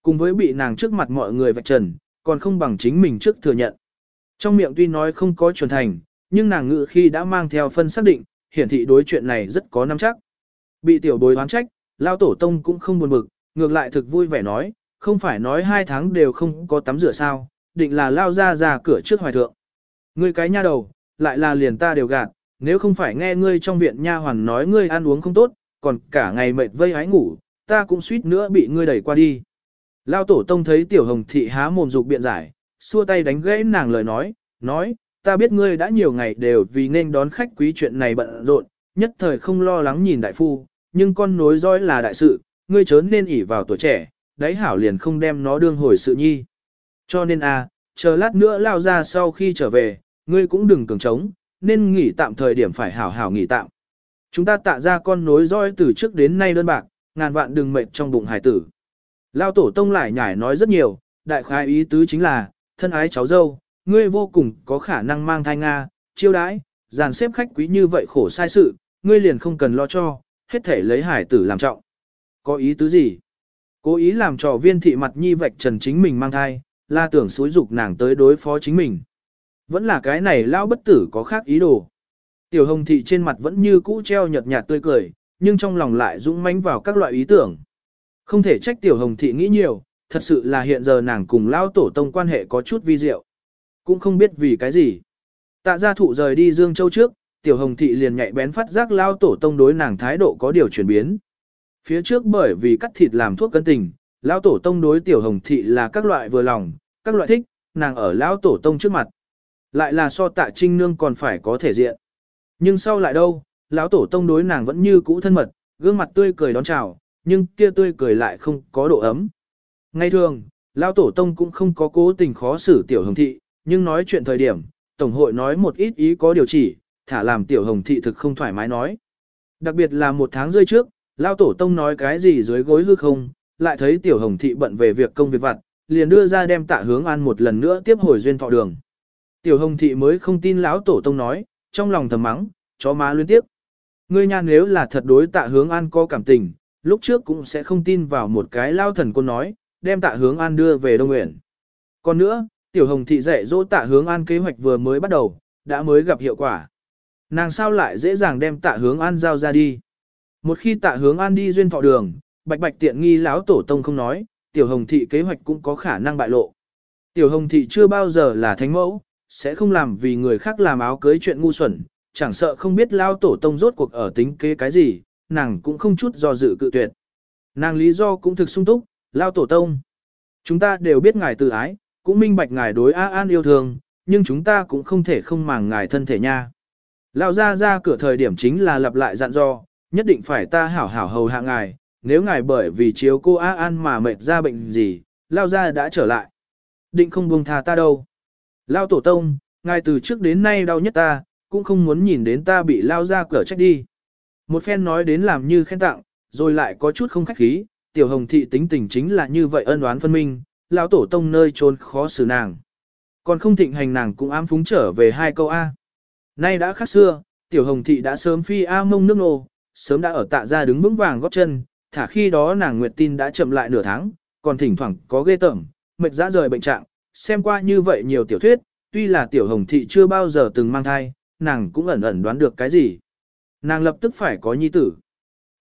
Cùng với bị nàng trước mặt mọi người vạch trần, còn không bằng chính mình trước thừa nhận. Trong miệng tuy nói không có chuẩn thành, nhưng nàng ngự khi đã mang theo phân xác định, hiển thị đối chuyện này rất có nắm chắc. Bị tiểu bối oán trách, lao tổ tông cũng không buồn bực, ngược lại thực vui vẻ nói, không phải nói hai tháng đều không có tắm rửa sao, định là lao ra ra cửa trước hoài thượng. Ngươi cái nha đầu, lại là liền ta đều gạt, nếu không phải nghe ngươi trong viện nha hoàn nói ngươi ăn uống không tốt, còn cả ngày mệt vây ái ngủ, ta cũng suýt nữa bị ngươi đẩy qua đi. Lao tổ tông thấy tiểu hồng thị há mồm dục biện giải, xua tay đánh gãy nàng lời nói, nói, ta biết ngươi đã nhiều ngày đều vì nên đón khách quý chuyện này bận rộn, nhất thời không lo lắng nhìn đại phu, nhưng con nối dõi là đại sự, ngươi chớ nên ỉ vào tuổi trẻ, đáy hảo liền không đem nó đương hồi sự nhi. Cho nên a, à, chờ lát nữa lao ra sau khi trở về, ngươi cũng đừng cường trống, nên nghỉ tạm thời điểm phải hảo hảo nghỉ tạm. Chúng ta tạ ra con nối dõi từ trước đến nay đơn bạc, ngàn vạn đừng mệt trong bụng hải tử. Lao tổ tông lại nhải nói rất nhiều, đại khái ý tứ chính là, thân ái cháu dâu, ngươi vô cùng có khả năng mang thai Nga, chiêu đãi, dàn xếp khách quý như vậy khổ sai sự, ngươi liền không cần lo cho, hết thể lấy hải tử làm trọng. Có ý tứ gì? Cố ý làm trò viên thị mặt nhi vạch trần chính mình mang thai, là tưởng xúi dục nàng tới đối phó chính mình. Vẫn là cái này lao bất tử có khác ý đồ. Tiểu hồng thị trên mặt vẫn như cũ treo nhợt nhạt tươi cười, nhưng trong lòng lại dũng mãnh vào các loại ý tưởng. Không thể trách tiểu hồng thị nghĩ nhiều, thật sự là hiện giờ nàng cùng Lão tổ tông quan hệ có chút vi diệu. Cũng không biết vì cái gì. Tạ gia thụ rời đi Dương Châu trước, tiểu hồng thị liền nhạy bén phát giác lao tổ tông đối nàng thái độ có điều chuyển biến. Phía trước bởi vì cắt thịt làm thuốc cân tình, lao tổ tông đối tiểu hồng thị là các loại vừa lòng, các loại thích, nàng ở lao tổ tông trước mặt. Lại là so tạ trinh nương còn phải có thể diện. Nhưng sau lại đâu, lão tổ tông đối nàng vẫn như cũ thân mật, gương mặt tươi cười đón chào, nhưng kia tươi cười lại không có độ ấm. Ngay thường, lão tổ tông cũng không có cố tình khó xử tiểu hồng thị, nhưng nói chuyện thời điểm, Tổng hội nói một ít ý có điều chỉ, thả làm tiểu hồng thị thực không thoải mái nói. Đặc biệt là một tháng rơi trước, Lao Tổ Tông nói cái gì dưới gối hư không, lại thấy tiểu hồng thị bận về việc công việc vặt, liền đưa ra đem tạ hướng an một lần nữa tiếp hồi duyên thọ đường. Tiểu hồng thị mới không tin lão Tổ Tông nói, trong lòng thầm mắng, chó má liên tiếp. Ngươi nha nếu là thật đối tạ hướng an có cảm tình, lúc trước cũng sẽ không tin vào một cái lao thần cô nói, đem tạ hướng an đưa về Đông Nguyện. Còn nữa, tiểu hồng thị dạy dỗ tạ hướng an kế hoạch vừa mới bắt đầu, đã mới gặp hiệu quả. Nàng sao lại dễ dàng đem tạ hướng an giao ra đi. Một khi tạ hướng an đi duyên thọ đường, bạch bạch tiện nghi lão tổ tông không nói, tiểu hồng thị kế hoạch cũng có khả năng bại lộ. Tiểu hồng thị chưa bao giờ là thánh mẫu, sẽ không làm vì người khác làm áo cưới chuyện ngu xuẩn, chẳng sợ không biết lao tổ tông rốt cuộc ở tính kế cái gì, nàng cũng không chút do dự cự tuyệt. Nàng lý do cũng thực sung túc, lao tổ tông. Chúng ta đều biết ngài từ ái, cũng minh bạch ngài đối A An yêu thương, nhưng chúng ta cũng không thể không màng ngài thân thể nha. Lao ra ra cửa thời điểm chính là lặp lại dặn dò, nhất định phải ta hảo hảo hầu hạ ngài, nếu ngài bởi vì chiếu cô A An mà mệt ra bệnh gì, Lao ra đã trở lại. Định không buông tha ta đâu. Lao tổ tông, ngài từ trước đến nay đau nhất ta, cũng không muốn nhìn đến ta bị Lao ra cửa trách đi. Một phen nói đến làm như khen tặng, rồi lại có chút không khách khí, tiểu hồng thị tính tình chính là như vậy ân oán phân minh, lão tổ tông nơi trốn khó xử nàng. Còn không thịnh hành nàng cũng ám phúng trở về hai câu A. Nay đã khác xưa, tiểu hồng thị đã sớm phi A mông nước nô, sớm đã ở tạ ra đứng vững vàng góp chân, thả khi đó nàng nguyệt tin đã chậm lại nửa tháng, còn thỉnh thoảng có ghê tởm, mệt dã rời bệnh trạng, xem qua như vậy nhiều tiểu thuyết, tuy là tiểu hồng thị chưa bao giờ từng mang thai, nàng cũng ẩn ẩn đoán được cái gì. Nàng lập tức phải có nhi tử.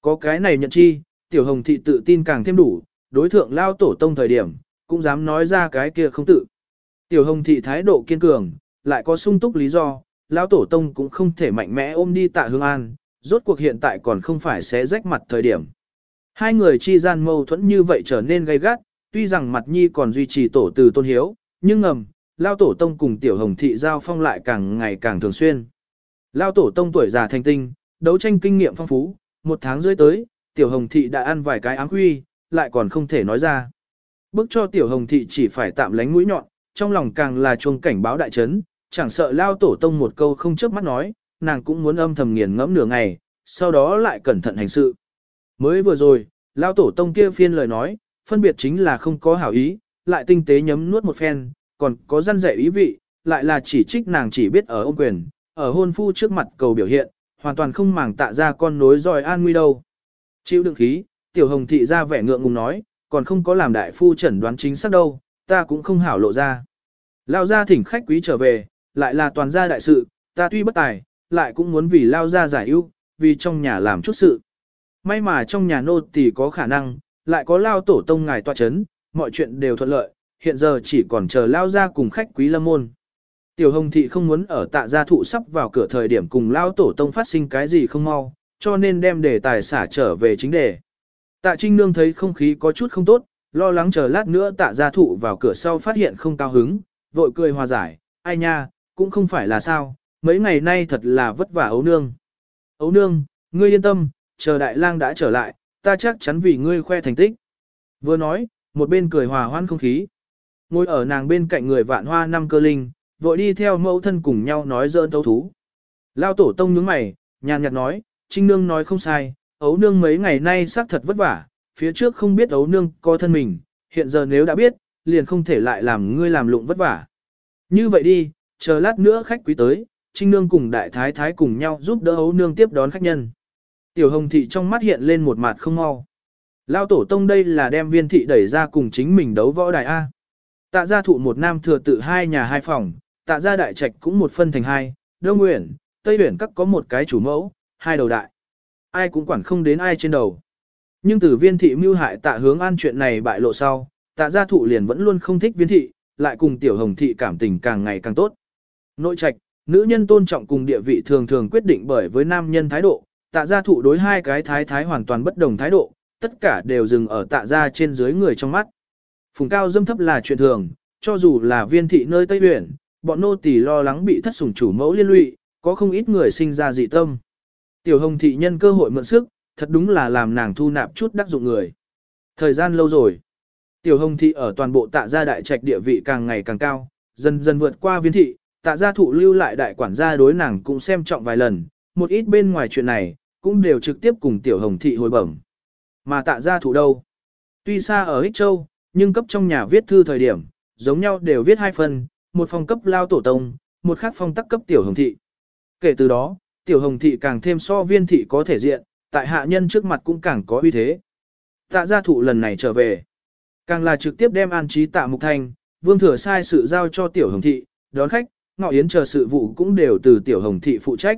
Có cái này nhận chi, tiểu hồng thị tự tin càng thêm đủ, đối thượng lao tổ tông thời điểm, cũng dám nói ra cái kia không tự. Tiểu hồng thị thái độ kiên cường, lại có sung túc lý do, lao tổ tông cũng không thể mạnh mẽ ôm đi tạ hương an, rốt cuộc hiện tại còn không phải sẽ rách mặt thời điểm. Hai người chi gian mâu thuẫn như vậy trở nên gay gắt, tuy rằng mặt nhi còn duy trì tổ từ tôn hiếu, nhưng ngầm, lao tổ tông cùng tiểu hồng thị giao phong lại càng ngày càng thường xuyên. Lao tổ tông tuổi già thành tinh, đấu tranh kinh nghiệm phong phú, một tháng rưỡi tới, tiểu hồng thị đã ăn vài cái ám huy, lại còn không thể nói ra. Bước cho tiểu hồng thị chỉ phải tạm lánh mũi nhọn, trong lòng càng là chuông cảnh báo đại chấn, chẳng sợ lao tổ tông một câu không chớp mắt nói, nàng cũng muốn âm thầm nghiền ngẫm nửa ngày, sau đó lại cẩn thận hành sự. Mới vừa rồi, lao tổ tông kia phiên lời nói, phân biệt chính là không có hảo ý, lại tinh tế nhấm nuốt một phen, còn có răn dạy ý vị, lại là chỉ trích nàng chỉ biết ở ôm quyền, ở hôn phu trước mặt cầu biểu hiện, hoàn toàn không màng tạ ra con nối dòi an nguy đâu. Chịu đựng khí, tiểu hồng thị ra vẻ ngượng ngùng nói, còn không có làm đại phu chẩn đoán chính xác đâu, ta cũng không hảo lộ ra. Lao ra thỉnh khách quý trở về, lại là toàn gia đại sự, ta tuy bất tài, lại cũng muốn vì lao ra giải ưu, vì trong nhà làm chút sự. May mà trong nhà nô tỳ có khả năng, lại có lao tổ tông ngài tọa chấn, mọi chuyện đều thuận lợi, hiện giờ chỉ còn chờ lao ra cùng khách quý lâm môn. Tiểu hồng thị không muốn ở tạ gia thụ sắp vào cửa thời điểm cùng lao tổ tông phát sinh cái gì không mau, cho nên đem đề tài xả trở về chính đề. Tạ trinh nương thấy không khí có chút không tốt, lo lắng chờ lát nữa tạ gia thụ vào cửa sau phát hiện không cao hứng, vội cười hòa giải, ai nha, cũng không phải là sao, mấy ngày nay thật là vất vả ấu nương. Ấu nương, ngươi yên tâm, chờ đại lang đã trở lại, ta chắc chắn vì ngươi khoe thành tích. Vừa nói, một bên cười hòa hoan không khí. Ngồi ở nàng bên cạnh người vạn hoa năm cơ linh, vội đi theo mẫu thân cùng nhau nói dơn tấu thú. Lao tổ tông nhướng mày, nhàn nhạt nói, Trinh Nương nói không sai, ấu nương mấy ngày nay xác thật vất vả, phía trước không biết ấu nương có thân mình, hiện giờ nếu đã biết, liền không thể lại làm ngươi làm lụng vất vả. Như vậy đi, chờ lát nữa khách quý tới, Trinh Nương cùng đại thái thái cùng nhau giúp đỡ ấu nương tiếp đón khách nhân. Tiểu hồng thị trong mắt hiện lên một mặt không mau. Lao tổ tông đây là đem viên thị đẩy ra cùng chính mình đấu võ đài A. Tạ gia thụ một nam thừa tự hai nhà hai phòng, tạ gia đại trạch cũng một phân thành hai, đông nguyện, tây nguyện các có một cái chủ mẫu, hai đầu đại. Ai cũng quản không đến ai trên đầu. Nhưng từ viên thị mưu hại tạ hướng an chuyện này bại lộ sau, tạ gia thụ liền vẫn luôn không thích viên thị, lại cùng tiểu hồng thị cảm tình càng ngày càng tốt. Nội trạch, nữ nhân tôn trọng cùng địa vị thường thường quyết định bởi với nam nhân thái độ, tạ gia thụ đối hai cái thái thái hoàn toàn bất đồng thái độ, tất cả đều dừng ở tạ gia trên dưới người trong mắt. Phùng cao dâm thấp là chuyện thường, cho dù là viên thị nơi Tây Huyền, bọn nô tỳ lo lắng bị thất sủng chủ mẫu liên lụy, có không ít người sinh ra dị tâm. Tiểu hồng thị nhân cơ hội mượn sức, thật đúng là làm nàng thu nạp chút đắc dụng người. Thời gian lâu rồi, tiểu hồng thị ở toàn bộ tạ gia đại trạch địa vị càng ngày càng cao, dần dần vượt qua viên thị, tạ gia thụ lưu lại đại quản gia đối nàng cũng xem trọng vài lần, một ít bên ngoài chuyện này, cũng đều trực tiếp cùng tiểu hồng thị hồi bẩm. Mà tạ gia thụ đâu? Tuy xa ở Ích Châu, nhưng cấp trong nhà viết thư thời điểm, giống nhau đều viết hai phần, một phong cấp lao tổ tông, một khác phong tắc cấp tiểu hồng thị. Kể từ đó, tiểu hồng thị càng thêm so viên thị có thể diện, tại hạ nhân trước mặt cũng càng có uy thế. Tạ gia thụ lần này trở về, càng là trực tiếp đem an trí tạ mục thanh, vương thừa sai sự giao cho tiểu hồng thị, đón khách, ngọ yến chờ sự vụ cũng đều từ tiểu hồng thị phụ trách.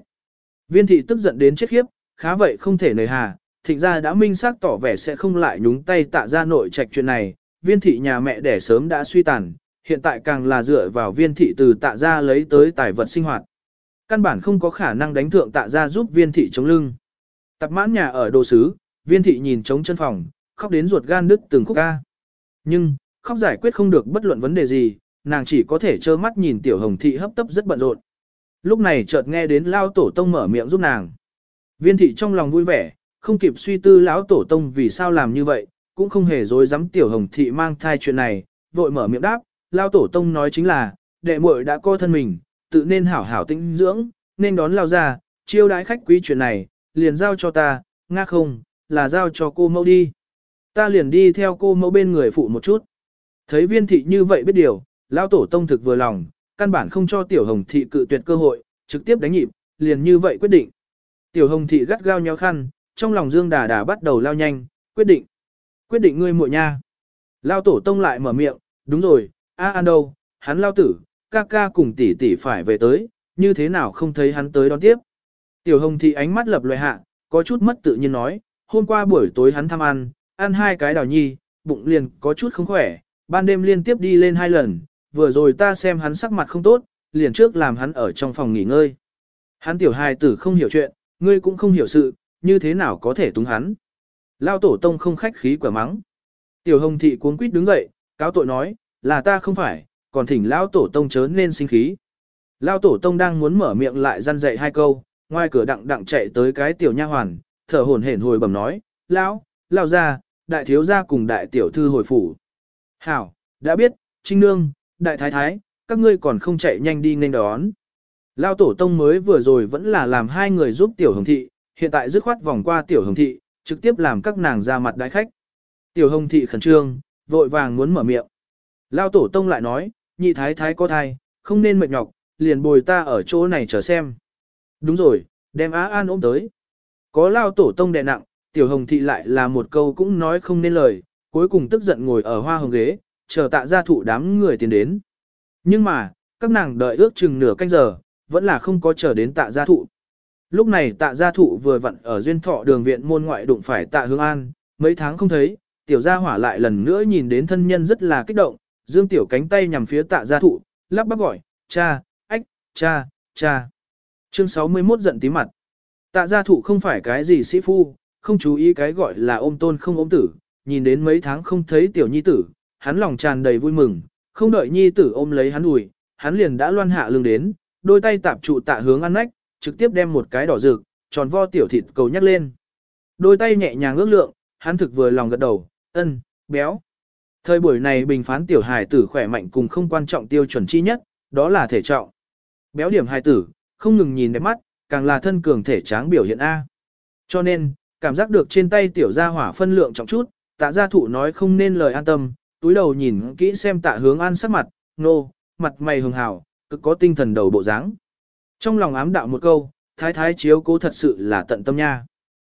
Viên thị tức giận đến chết khiếp, khá vậy không thể nời hà, thịnh gia đã minh xác tỏ vẻ sẽ không lại nhúng tay tạ gia nội trạch chuyện này, viên thị nhà mẹ đẻ sớm đã suy tàn, hiện tại càng là dựa vào viên thị từ tạ ra lấy tới tài vật sinh hoạt. Căn bản không có khả năng đánh thượng tạ ra giúp viên thị chống lưng. Tập mãn nhà ở đồ sứ, viên thị nhìn chống chân phòng, khóc đến ruột gan đứt từng khúc ca. Nhưng, khóc giải quyết không được bất luận vấn đề gì, nàng chỉ có thể trơ mắt nhìn tiểu hồng thị hấp tấp rất bận rộn. Lúc này chợt nghe đến lao tổ tông mở miệng giúp nàng. Viên thị trong lòng vui vẻ, không kịp suy tư lão tổ tông vì sao làm như vậy, cũng không hề dối dám tiểu hồng thị mang thai chuyện này, vội mở miệng đáp, lao tổ tông nói chính là, đệ muội đã co thân mình, tự nên hảo hảo tinh dưỡng, nên đón lao ra, chiêu đãi khách quý chuyện này, liền giao cho ta, nga không, là giao cho cô mẫu đi. Ta liền đi theo cô mẫu bên người phụ một chút. Thấy viên thị như vậy biết điều, lao tổ tông thực vừa lòng, căn bản không cho tiểu hồng thị cự tuyệt cơ hội, trực tiếp đánh nhịp, liền như vậy quyết định. Tiểu hồng thị gắt gao nhéo khăn, trong lòng dương đà đà bắt đầu lao nhanh, quyết định. Quyết định ngươi muội nha. Lao tổ tông lại mở miệng, đúng rồi, a an đâu, hắn lao tử, ca ca cùng tỷ tỷ phải về tới, như thế nào không thấy hắn tới đón tiếp. Tiểu hồng thị ánh mắt lập loại hạ, có chút mất tự nhiên nói, hôm qua buổi tối hắn thăm ăn, ăn hai cái đào nhi, bụng liền có chút không khỏe, ban đêm liên tiếp đi lên hai lần, vừa rồi ta xem hắn sắc mặt không tốt, liền trước làm hắn ở trong phòng nghỉ ngơi. Hắn tiểu hài tử không hiểu chuyện, ngươi cũng không hiểu sự, như thế nào có thể túng hắn. Lao tổ tông không khách khí quả mắng. Tiểu hồng thị cuốn quýt đứng dậy, cáo tội nói, là ta không phải, còn thỉnh lão tổ tông chớ nên sinh khí. Lão tổ tông đang muốn mở miệng lại răn dạy hai câu, ngoài cửa đặng đặng chạy tới cái tiểu nha hoàn, thở hổn hển hồi bẩm nói, Lão, lão gia, đại thiếu gia cùng đại tiểu thư hồi phủ. Hảo, đã biết, Trinh Nương, đại thái thái, các ngươi còn không chạy nhanh đi nên đón. Lão tổ tông mới vừa rồi vẫn là làm hai người giúp tiểu hồng thị, hiện tại dứt khoát vòng qua tiểu hồng thị, trực tiếp làm các nàng ra mặt đại khách. Tiểu hồng thị khẩn trương, vội vàng muốn mở miệng. Lao tổ tông lại nói, nhị thái thái có thai, không nên mệt nhọc, liền bồi ta ở chỗ này chờ xem. Đúng rồi, đem Á An ôm tới. Có lao tổ tông đè nặng, tiểu hồng thị lại là một câu cũng nói không nên lời, cuối cùng tức giận ngồi ở hoa hồng ghế, chờ tạ gia thụ đám người tiến đến. Nhưng mà, các nàng đợi ước chừng nửa canh giờ, vẫn là không có chờ đến tạ gia thụ. Lúc này tạ gia thụ vừa vặn ở duyên thọ đường viện môn ngoại đụng phải tạ hương an, mấy tháng không thấy, tiểu gia hỏa lại lần nữa nhìn đến thân nhân rất là kích động, dương tiểu cánh tay nhằm phía tạ gia thụ, lắp bắp gọi, cha, ách, cha, cha. Chương 61 giận tí mặt. Tạ gia thụ không phải cái gì sĩ phu, không chú ý cái gọi là ôm tôn không ôm tử, nhìn đến mấy tháng không thấy tiểu nhi tử, hắn lòng tràn đầy vui mừng, không đợi nhi tử ôm lấy hắn ủi, hắn liền đã loan hạ lưng đến, đôi tay tạp trụ tạ hướng ăn nách, trực tiếp đem một cái đỏ rực, tròn vo tiểu thịt cầu nhắc lên. Đôi tay nhẹ nhàng ước lượng, hắn thực vừa lòng gật đầu, ân, béo. Thời buổi này bình phán tiểu hài tử khỏe mạnh cùng không quan trọng tiêu chuẩn chi nhất, đó là thể trọng. Béo điểm hài tử, không ngừng nhìn đẹp mắt, càng là thân cường thể tráng biểu hiện A. Cho nên, cảm giác được trên tay tiểu gia hỏa phân lượng trọng chút, tạ gia thụ nói không nên lời an tâm, túi đầu nhìn kỹ xem tạ hướng an sắc mặt, nô, mặt mày hường hào, cực có tinh thần đầu bộ dáng. Trong lòng ám đạo một câu, thái thái chiếu cố thật sự là tận tâm nha.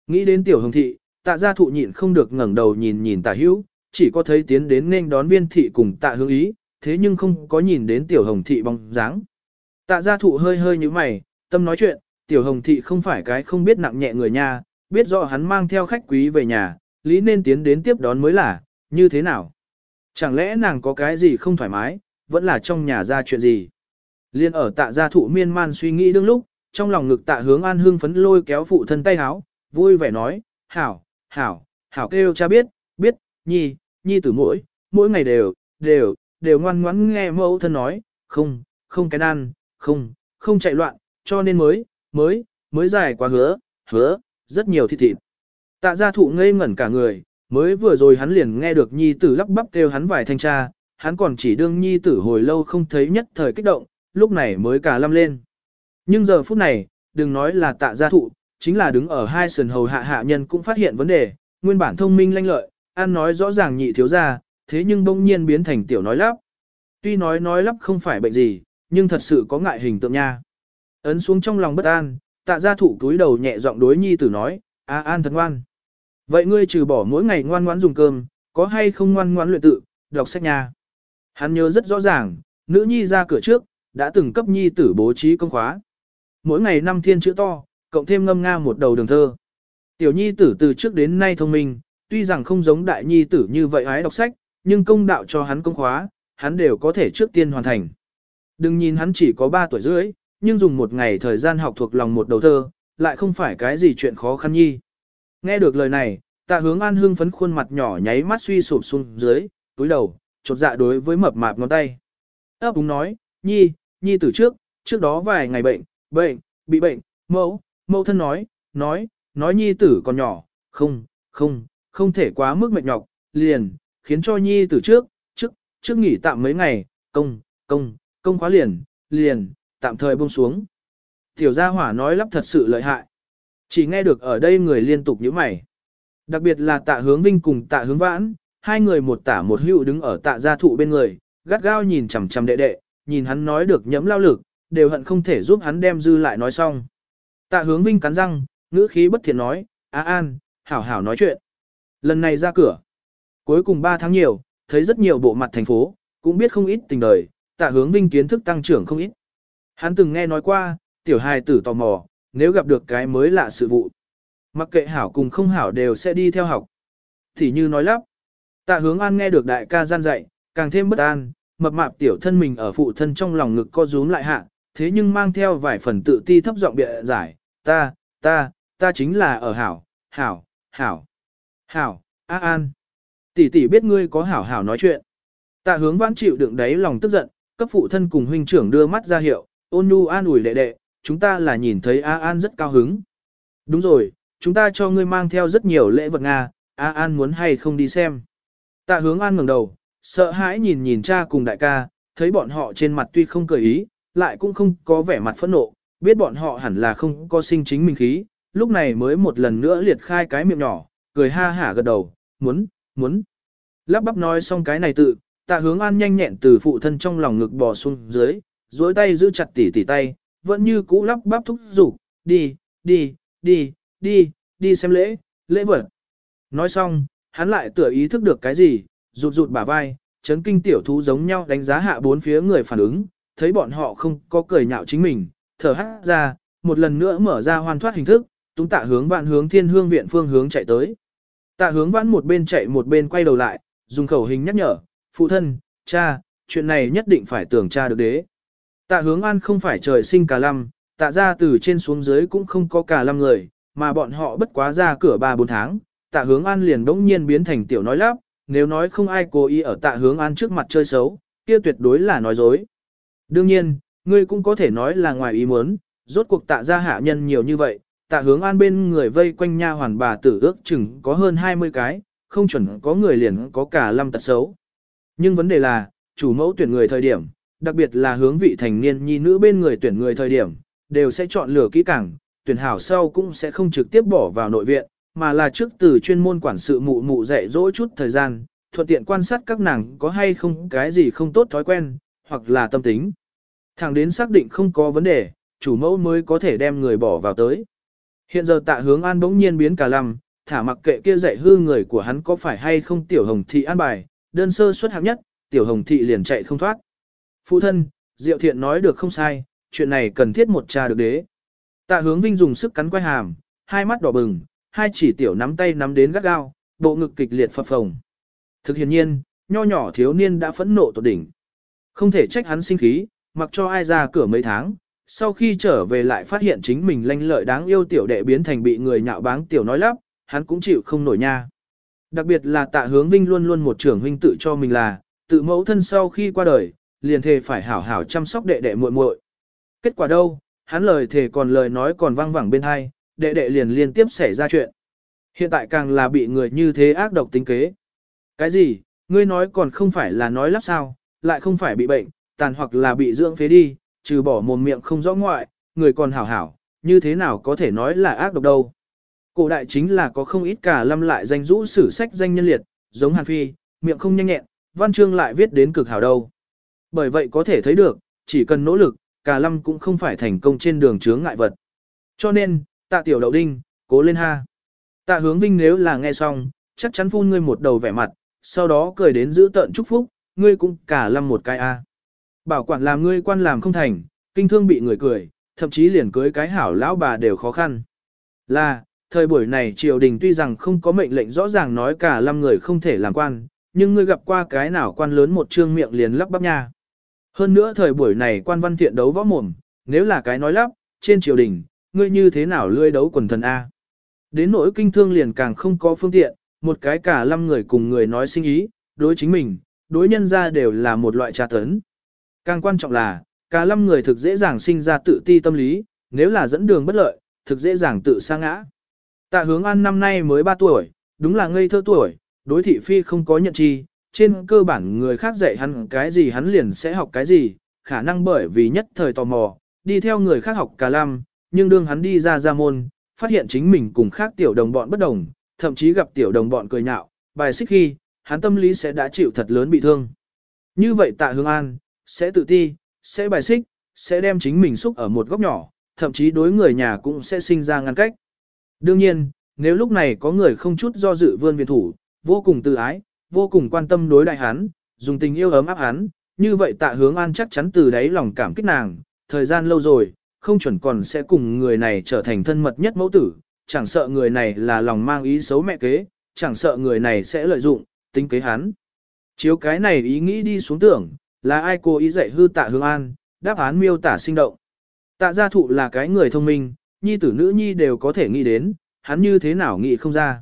Nghĩ đến tiểu hồng thị, tạ gia thụ nhịn không được ngẩng đầu nhìn nhìn tạ hữu, chỉ có thấy tiến đến nên đón viên thị cùng tạ hướng ý, thế nhưng không có nhìn đến tiểu hồng thị bóng dáng. Tạ gia thụ hơi hơi như mày, tâm nói chuyện, tiểu hồng thị không phải cái không biết nặng nhẹ người nha, biết rõ hắn mang theo khách quý về nhà, lý nên tiến đến tiếp đón mới là, như thế nào. Chẳng lẽ nàng có cái gì không thoải mái, vẫn là trong nhà ra chuyện gì. Liên ở tạ gia thụ miên man suy nghĩ đương lúc, trong lòng ngực tạ hướng an hương phấn lôi kéo phụ thân tay háo, vui vẻ nói, hảo, hảo, hảo kêu cha biết, biết, nhi, nhi tử mỗi, mỗi ngày đều, đều, đều ngoan ngoãn nghe mẫu thân nói, không, không cái ăn, không, không chạy loạn, cho nên mới, mới, mới dài quá hứa, hứa, rất nhiều thịt thịt. Tạ gia thụ ngây ngẩn cả người, mới vừa rồi hắn liền nghe được nhi tử lắp bắp kêu hắn vài thanh tra, hắn còn chỉ đương nhi tử hồi lâu không thấy nhất thời kích động, lúc này mới cả lâm lên. Nhưng giờ phút này, đừng nói là tạ gia thụ, chính là đứng ở hai sườn hầu hạ hạ nhân cũng phát hiện vấn đề, nguyên bản thông minh lanh lợi, ăn nói rõ ràng nhị thiếu ra, thế nhưng bỗng nhiên biến thành tiểu nói lắp. Tuy nói nói lắp không phải bệnh gì, nhưng thật sự có ngại hình tượng nha. Ấn xuống trong lòng bất an, tạ gia thụ túi đầu nhẹ giọng đối nhi tử nói, a an thật ngoan. Vậy ngươi trừ bỏ mỗi ngày ngoan ngoãn dùng cơm, có hay không ngoan ngoãn luyện tự, đọc sách nha. Hắn nhớ rất rõ ràng, nữ nhi ra cửa trước, đã từng cấp nhi tử bố trí công khóa. Mỗi ngày năm thiên chữ to, cộng thêm ngâm nga một đầu đường thơ. Tiểu nhi tử từ trước đến nay thông minh, tuy rằng không giống đại nhi tử như vậy ái đọc sách, nhưng công đạo cho hắn công khóa, hắn đều có thể trước tiên hoàn thành. Đừng nhìn hắn chỉ có 3 tuổi rưỡi, nhưng dùng một ngày thời gian học thuộc lòng một đầu thơ, lại không phải cái gì chuyện khó khăn nhi. Nghe được lời này, tạ hướng an hương phấn khuôn mặt nhỏ nháy mắt suy sụp xuống dưới, túi đầu, chột dạ đối với mập mạp ngón tay. ấp đúng nói, nhi, nhi từ trước, trước đó vài ngày bệnh, bệnh, bị bệnh, mẫu, mẫu thân nói, nói, nói nhi tử còn nhỏ, không, không, không thể quá mức mệt nhọc, liền, khiến cho nhi từ trước, trước, trước nghỉ tạm mấy ngày, công, công, công khóa liền, liền, tạm thời buông xuống. Tiểu gia hỏa nói lắp thật sự lợi hại. Chỉ nghe được ở đây người liên tục nhíu mày. Đặc biệt là tạ hướng vinh cùng tạ hướng vãn, hai người một tả một hữu đứng ở tạ gia thụ bên người, gắt gao nhìn chằm chằm đệ đệ, nhìn hắn nói được nhẫm lao lực, đều hận không thể giúp hắn đem dư lại nói xong. Tạ hướng vinh cắn răng, ngữ khí bất thiện nói, Á An, hảo hảo nói chuyện. Lần này ra cửa. Cuối cùng 3 tháng nhiều, thấy rất nhiều bộ mặt thành phố, cũng biết không ít tình đời, tạ hướng vinh kiến thức tăng trưởng không ít. Hắn từng nghe nói qua, tiểu hài tử tò mò, nếu gặp được cái mới lạ sự vụ. Mặc kệ hảo cùng không hảo đều sẽ đi theo học. Thì như nói lắp. Tạ hướng an nghe được đại ca gian dạy, càng thêm bất an, mập mạp tiểu thân mình ở phụ thân trong lòng ngực co rúm lại hạ, thế nhưng mang theo vài phần tự ti thấp giọng bịa giải, ta, ta, ta chính là ở hảo, hảo, hảo, hảo, a an. Tỷ tỷ biết ngươi có hảo hảo nói chuyện. Tạ hướng vãn chịu đựng đáy lòng tức giận, cấp phụ thân cùng huynh trưởng đưa mắt ra hiệu, ôn nhu an ủi đệ đệ, chúng ta là nhìn thấy A An rất cao hứng. Đúng rồi, chúng ta cho ngươi mang theo rất nhiều lễ vật Nga, A An muốn hay không đi xem. Tạ hướng An ngẩng đầu, sợ hãi nhìn nhìn cha cùng đại ca, thấy bọn họ trên mặt tuy không cười ý, lại cũng không có vẻ mặt phẫn nộ, biết bọn họ hẳn là không có sinh chính mình khí, lúc này mới một lần nữa liệt khai cái miệng nhỏ, cười ha hả gật đầu, muốn, muốn. Lắp bắp nói xong cái này tự, tạ hướng an nhanh nhẹn từ phụ thân trong lòng ngực bò xuống dưới, duỗi tay giữ chặt tỉ tỉ tay, vẫn như cũ lắp bắp thúc giục, đi, đi, đi, đi, đi xem lễ, lễ vật. Nói xong, hắn lại tựa ý thức được cái gì, rụt rụt bả vai, chấn kinh tiểu thú giống nhau đánh giá hạ bốn phía người phản ứng, thấy bọn họ không có cười nhạo chính mình, thở hát ra, một lần nữa mở ra hoàn thoát hình thức, túng tạ hướng vạn hướng thiên hương viện phương hướng chạy tới. Tạ hướng vãn một bên chạy một bên quay đầu lại, dùng khẩu hình nhắc nhở, phụ thân, cha, chuyện này nhất định phải tưởng cha được đế. Tạ hướng an không phải trời sinh cả lâm, tạ ra từ trên xuống dưới cũng không có cả lâm người, mà bọn họ bất quá ra cửa 3-4 tháng, tạ hướng an liền đống nhiên biến thành tiểu nói lắp, nếu nói không ai cố ý ở tạ hướng an trước mặt chơi xấu, kia tuyệt đối là nói dối. Đương nhiên, ngươi cũng có thể nói là ngoài ý muốn, rốt cuộc tạ ra hạ nhân nhiều như vậy, tạ hướng an bên người vây quanh nha hoàn bà tử ước chừng có hơn 20 cái, không chuẩn có người liền có cả lâm tật xấu. Nhưng vấn đề là, chủ mẫu tuyển người thời điểm, đặc biệt là hướng vị thành niên nhi nữ bên người tuyển người thời điểm, đều sẽ chọn lựa kỹ càng, tuyển hảo sau cũng sẽ không trực tiếp bỏ vào nội viện, mà là trước từ chuyên môn quản sự mụ mụ dạy dỗ chút thời gian, thuận tiện quan sát các nàng có hay không cái gì không tốt thói quen, hoặc là tâm tính. Thẳng đến xác định không có vấn đề, chủ mẫu mới có thể đem người bỏ vào tới. Hiện giờ tạ hướng an bỗng nhiên biến cả lầm, thả mặc kệ kia dạy hư người của hắn có phải hay không tiểu hồng thị an bài, đơn sơ xuất hạng nhất, tiểu hồng thị liền chạy không thoát. Phụ thân, Diệu Thiện nói được không sai, chuyện này cần thiết một cha được đế. Tạ hướng vinh dùng sức cắn quay hàm, hai mắt đỏ bừng, hai chỉ tiểu nắm tay nắm đến gắt gao, bộ ngực kịch liệt phập phồng. Thực hiện nhiên, nho nhỏ thiếu niên đã phẫn nộ tột đỉnh. Không thể trách hắn sinh khí, mặc cho ai ra cửa mấy tháng, sau khi trở về lại phát hiện chính mình lanh lợi đáng yêu tiểu đệ biến thành bị người nhạo báng tiểu nói lắp, hắn cũng chịu không nổi nha. Đặc biệt là tạ hướng vinh luôn luôn một trưởng huynh tự cho mình là, tự mẫu thân sau khi qua đời, liền thề phải hảo hảo chăm sóc đệ đệ muội muội. Kết quả đâu, hắn lời thề còn lời nói còn vang vẳng bên hai, đệ đệ liền liên tiếp xảy ra chuyện. Hiện tại càng là bị người như thế ác độc tính kế. Cái gì, ngươi nói còn không phải là nói lắp sao, lại không phải bị bệnh, tàn hoặc là bị dưỡng phế đi, trừ bỏ mồm miệng không rõ ngoại, người còn hảo hảo, như thế nào có thể nói là ác độc đâu. Cổ đại chính là có không ít cả lâm lại danh rũ sử sách danh nhân liệt, giống Hàn Phi, miệng không nhanh nhẹn, văn chương lại viết đến cực hảo đâu. Bởi vậy có thể thấy được, chỉ cần nỗ lực, cả lâm cũng không phải thành công trên đường chướng ngại vật. Cho nên, tạ tiểu đậu đinh, cố lên ha. Tạ hướng vinh nếu là nghe xong, chắc chắn phun ngươi một đầu vẻ mặt, sau đó cười đến giữ tận chúc phúc, ngươi cũng cả lâm một cái a. Bảo quản làm ngươi quan làm không thành, kinh thương bị người cười, thậm chí liền cưới cái hảo lão bà đều khó khăn. Là, thời buổi này triều đình tuy rằng không có mệnh lệnh rõ ràng nói cả năm người không thể làm quan, nhưng ngươi gặp qua cái nào quan lớn một trương miệng liền lắp bắp nha. Hơn nữa thời buổi này quan văn thiện đấu võ mồm, nếu là cái nói lắp, trên triều đình, ngươi như thế nào lươi đấu quần thần A. Đến nỗi kinh thương liền càng không có phương tiện, một cái cả năm người cùng người nói sinh ý, đối chính mình, đối nhân ra đều là một loại trà tấn. Càng quan trọng là, cả lâm người thực dễ dàng sinh ra tự ti tâm lý, nếu là dẫn đường bất lợi, thực dễ dàng tự sa ngã. Tạ hướng an năm nay mới 3 tuổi, đúng là ngây thơ tuổi, đối thị phi không có nhận chi, trên cơ bản người khác dạy hắn cái gì hắn liền sẽ học cái gì, khả năng bởi vì nhất thời tò mò, đi theo người khác học cả lâm, nhưng đương hắn đi ra ra môn, phát hiện chính mình cùng khác tiểu đồng bọn bất đồng, thậm chí gặp tiểu đồng bọn cười nhạo, bài xích khi, hắn tâm lý sẽ đã chịu thật lớn bị thương. Như vậy tạ hướng an, sẽ tự ti, sẽ bài xích, sẽ đem chính mình xúc ở một góc nhỏ, thậm chí đối người nhà cũng sẽ sinh ra ngăn cách. Đương nhiên, nếu lúc này có người không chút do dự vươn viện thủ, vô cùng tự ái, vô cùng quan tâm đối đại hắn, dùng tình yêu ấm áp hắn, như vậy tạ hướng an chắc chắn từ đấy lòng cảm kích nàng, thời gian lâu rồi, không chuẩn còn sẽ cùng người này trở thành thân mật nhất mẫu tử, chẳng sợ người này là lòng mang ý xấu mẹ kế, chẳng sợ người này sẽ lợi dụng, tính kế hắn. Chiếu cái này ý nghĩ đi xuống tưởng, là ai cố ý dạy hư tạ hướng an, đáp án miêu tả sinh động. Tạ gia thụ là cái người thông minh, nhi tử nữ nhi đều có thể nghĩ đến, hắn như thế nào nghĩ không ra.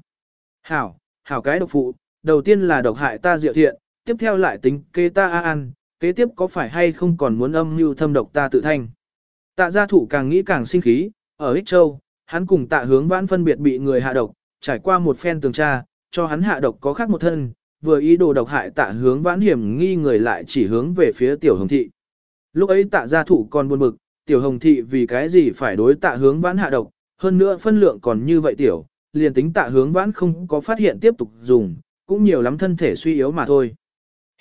Hảo, hảo cái độc phụ, đầu tiên là độc hại ta diệu thiện, tiếp theo lại tính kế ta a an, kế tiếp có phải hay không còn muốn âm mưu thâm độc ta tự thanh. Tạ gia thủ càng nghĩ càng sinh khí, ở Ích Châu, hắn cùng tạ hướng vãn phân biệt bị người hạ độc, trải qua một phen tường tra, cho hắn hạ độc có khác một thân, vừa ý đồ độc hại tạ hướng vãn hiểm nghi người lại chỉ hướng về phía tiểu hồng thị. Lúc ấy tạ gia thủ còn buồn bực, tiểu hồng thị vì cái gì phải đối tạ hướng vãn hạ độc, hơn nữa phân lượng còn như vậy tiểu, liền tính tạ hướng vãn không có phát hiện tiếp tục dùng, cũng nhiều lắm thân thể suy yếu mà thôi.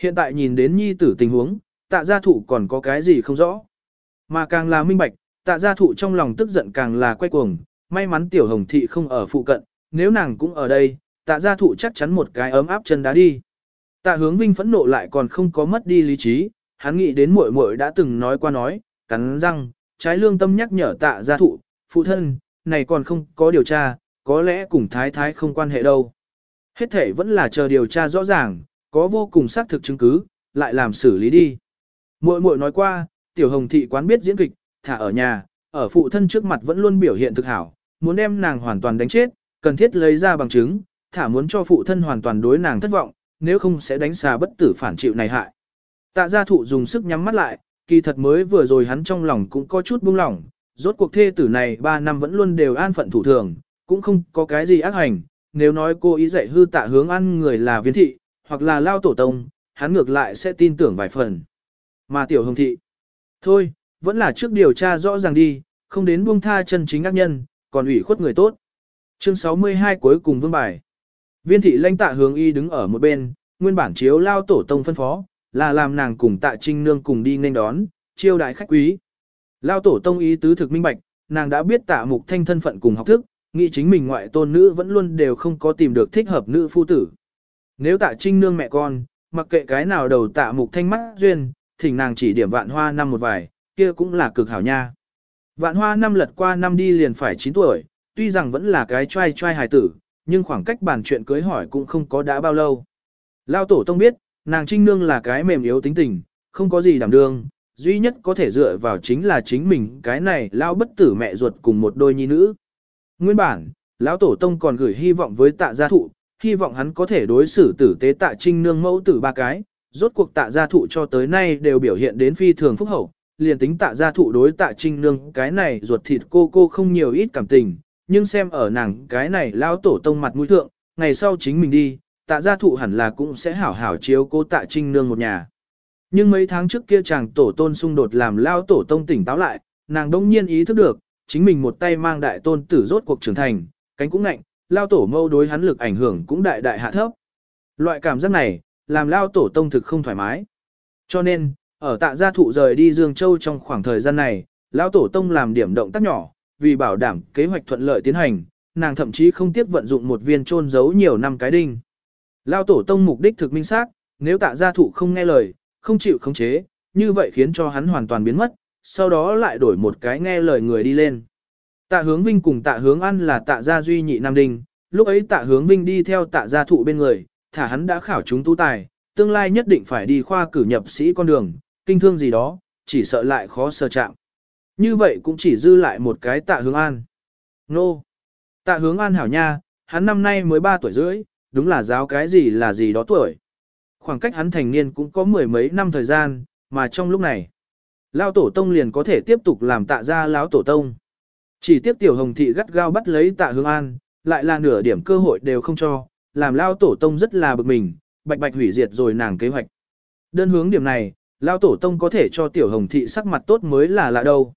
Hiện tại nhìn đến nhi tử tình huống, tạ gia thụ còn có cái gì không rõ. Mà càng là minh bạch, tạ gia thụ trong lòng tức giận càng là quay cuồng, may mắn tiểu hồng thị không ở phụ cận, nếu nàng cũng ở đây, tạ gia thụ chắc chắn một cái ấm áp chân đá đi. Tạ hướng vinh phẫn nộ lại còn không có mất đi lý trí, hắn nghĩ đến muội muội đã từng nói qua nói, cắn răng, trái lương tâm nhắc nhở tạ gia thụ, phụ thân, này còn không có điều tra, có lẽ cùng thái thái không quan hệ đâu. Hết thể vẫn là chờ điều tra rõ ràng, có vô cùng xác thực chứng cứ, lại làm xử lý đi. Muội muội nói qua, tiểu hồng thị quán biết diễn kịch, thả ở nhà, ở phụ thân trước mặt vẫn luôn biểu hiện thực hảo, muốn đem nàng hoàn toàn đánh chết, cần thiết lấy ra bằng chứng, thả muốn cho phụ thân hoàn toàn đối nàng thất vọng, nếu không sẽ đánh xà bất tử phản chịu này hại. Tạ gia thụ dùng sức nhắm mắt lại, kỳ thật mới vừa rồi hắn trong lòng cũng có chút buông lỏng, rốt cuộc thê tử này 3 năm vẫn luôn đều an phận thủ thường, cũng không có cái gì ác hành, nếu nói cô ý dạy hư tạ hướng ăn người là viên thị, hoặc là lao tổ tông, hắn ngược lại sẽ tin tưởng vài phần. Mà tiểu hồng thị, thôi, vẫn là trước điều tra rõ ràng đi, không đến buông tha chân chính ác nhân, còn ủy khuất người tốt. Chương 62 cuối cùng vương bài. Viên thị lãnh tạ hướng y đứng ở một bên, nguyên bản chiếu lao tổ tông phân phó, là làm nàng cùng tạ trinh nương cùng đi nên đón, chiêu đại khách quý. Lao tổ tông ý tứ thực minh bạch, nàng đã biết tạ mục thanh thân phận cùng học thức, nghĩ chính mình ngoại tôn nữ vẫn luôn đều không có tìm được thích hợp nữ phu tử. Nếu tạ trinh nương mẹ con, mặc kệ cái nào đầu tạ mục thanh mắt duyên, thỉnh nàng chỉ điểm vạn hoa năm một vài, kia cũng là cực hảo nha. Vạn hoa năm lật qua năm đi liền phải 9 tuổi, tuy rằng vẫn là cái trai trai hài tử, nhưng khoảng cách bàn chuyện cưới hỏi cũng không có đã bao lâu. Lao tổ tông biết, nàng trinh nương là cái mềm yếu tính tình, không có gì đảm đương, duy nhất có thể dựa vào chính là chính mình cái này lao bất tử mẹ ruột cùng một đôi nhi nữ. Nguyên bản, lão tổ tông còn gửi hy vọng với tạ gia thụ, hy vọng hắn có thể đối xử tử tế tạ trinh nương mẫu tử ba cái, rốt cuộc tạ gia thụ cho tới nay đều biểu hiện đến phi thường phúc hậu, liền tính tạ gia thụ đối tạ trinh nương cái này ruột thịt cô cô không nhiều ít cảm tình, nhưng xem ở nàng cái này lão tổ tông mặt mũi thượng, ngày sau chính mình đi, tạ gia thụ hẳn là cũng sẽ hảo hảo chiếu cố tạ trinh nương một nhà. Nhưng mấy tháng trước kia chàng tổ tôn xung đột làm lao tổ tông tỉnh táo lại, nàng đông nhiên ý thức được, chính mình một tay mang đại tôn tử rốt cuộc trưởng thành, cánh cũng ngạnh, lao tổ mâu đối hắn lực ảnh hưởng cũng đại đại hạ thấp. Loại cảm giác này, làm lao tổ tông thực không thoải mái. Cho nên, ở tạ gia thụ rời đi Dương Châu trong khoảng thời gian này, lao tổ tông làm điểm động tác nhỏ, vì bảo đảm kế hoạch thuận lợi tiến hành, nàng thậm chí không tiếc vận dụng một viên trôn giấu nhiều năm cái đinh. Lao tổ tông mục đích thực minh xác, nếu tạ gia thụ không nghe lời, không chịu khống chế, như vậy khiến cho hắn hoàn toàn biến mất, sau đó lại đổi một cái nghe lời người đi lên. Tạ hướng vinh cùng tạ hướng ăn là tạ gia duy nhị nam đinh, lúc ấy tạ hướng vinh đi theo tạ gia thụ bên người, thả hắn đã khảo chúng tu tài, tương lai nhất định phải đi khoa cử nhập sĩ con đường, kinh thương gì đó, chỉ sợ lại khó sơ chạm. Như vậy cũng chỉ dư lại một cái tạ hướng an. Nô! Tạ hướng an hảo nha, hắn năm nay mới 3 tuổi rưỡi, đúng là giáo cái gì là gì đó tuổi. Khoảng cách hắn thành niên cũng có mười mấy năm thời gian, mà trong lúc này, Lao tổ tông liền có thể tiếp tục làm tạ ra Lão tổ tông. Chỉ tiếp tiểu hồng thị gắt gao bắt lấy tạ hướng an, lại là nửa điểm cơ hội đều không cho, làm lao tổ tông rất là bực mình, bạch bạch hủy diệt rồi nàng kế hoạch. Đơn hướng điểm này, lao tổ tông có thể cho tiểu hồng thị sắc mặt tốt mới là lạ đâu.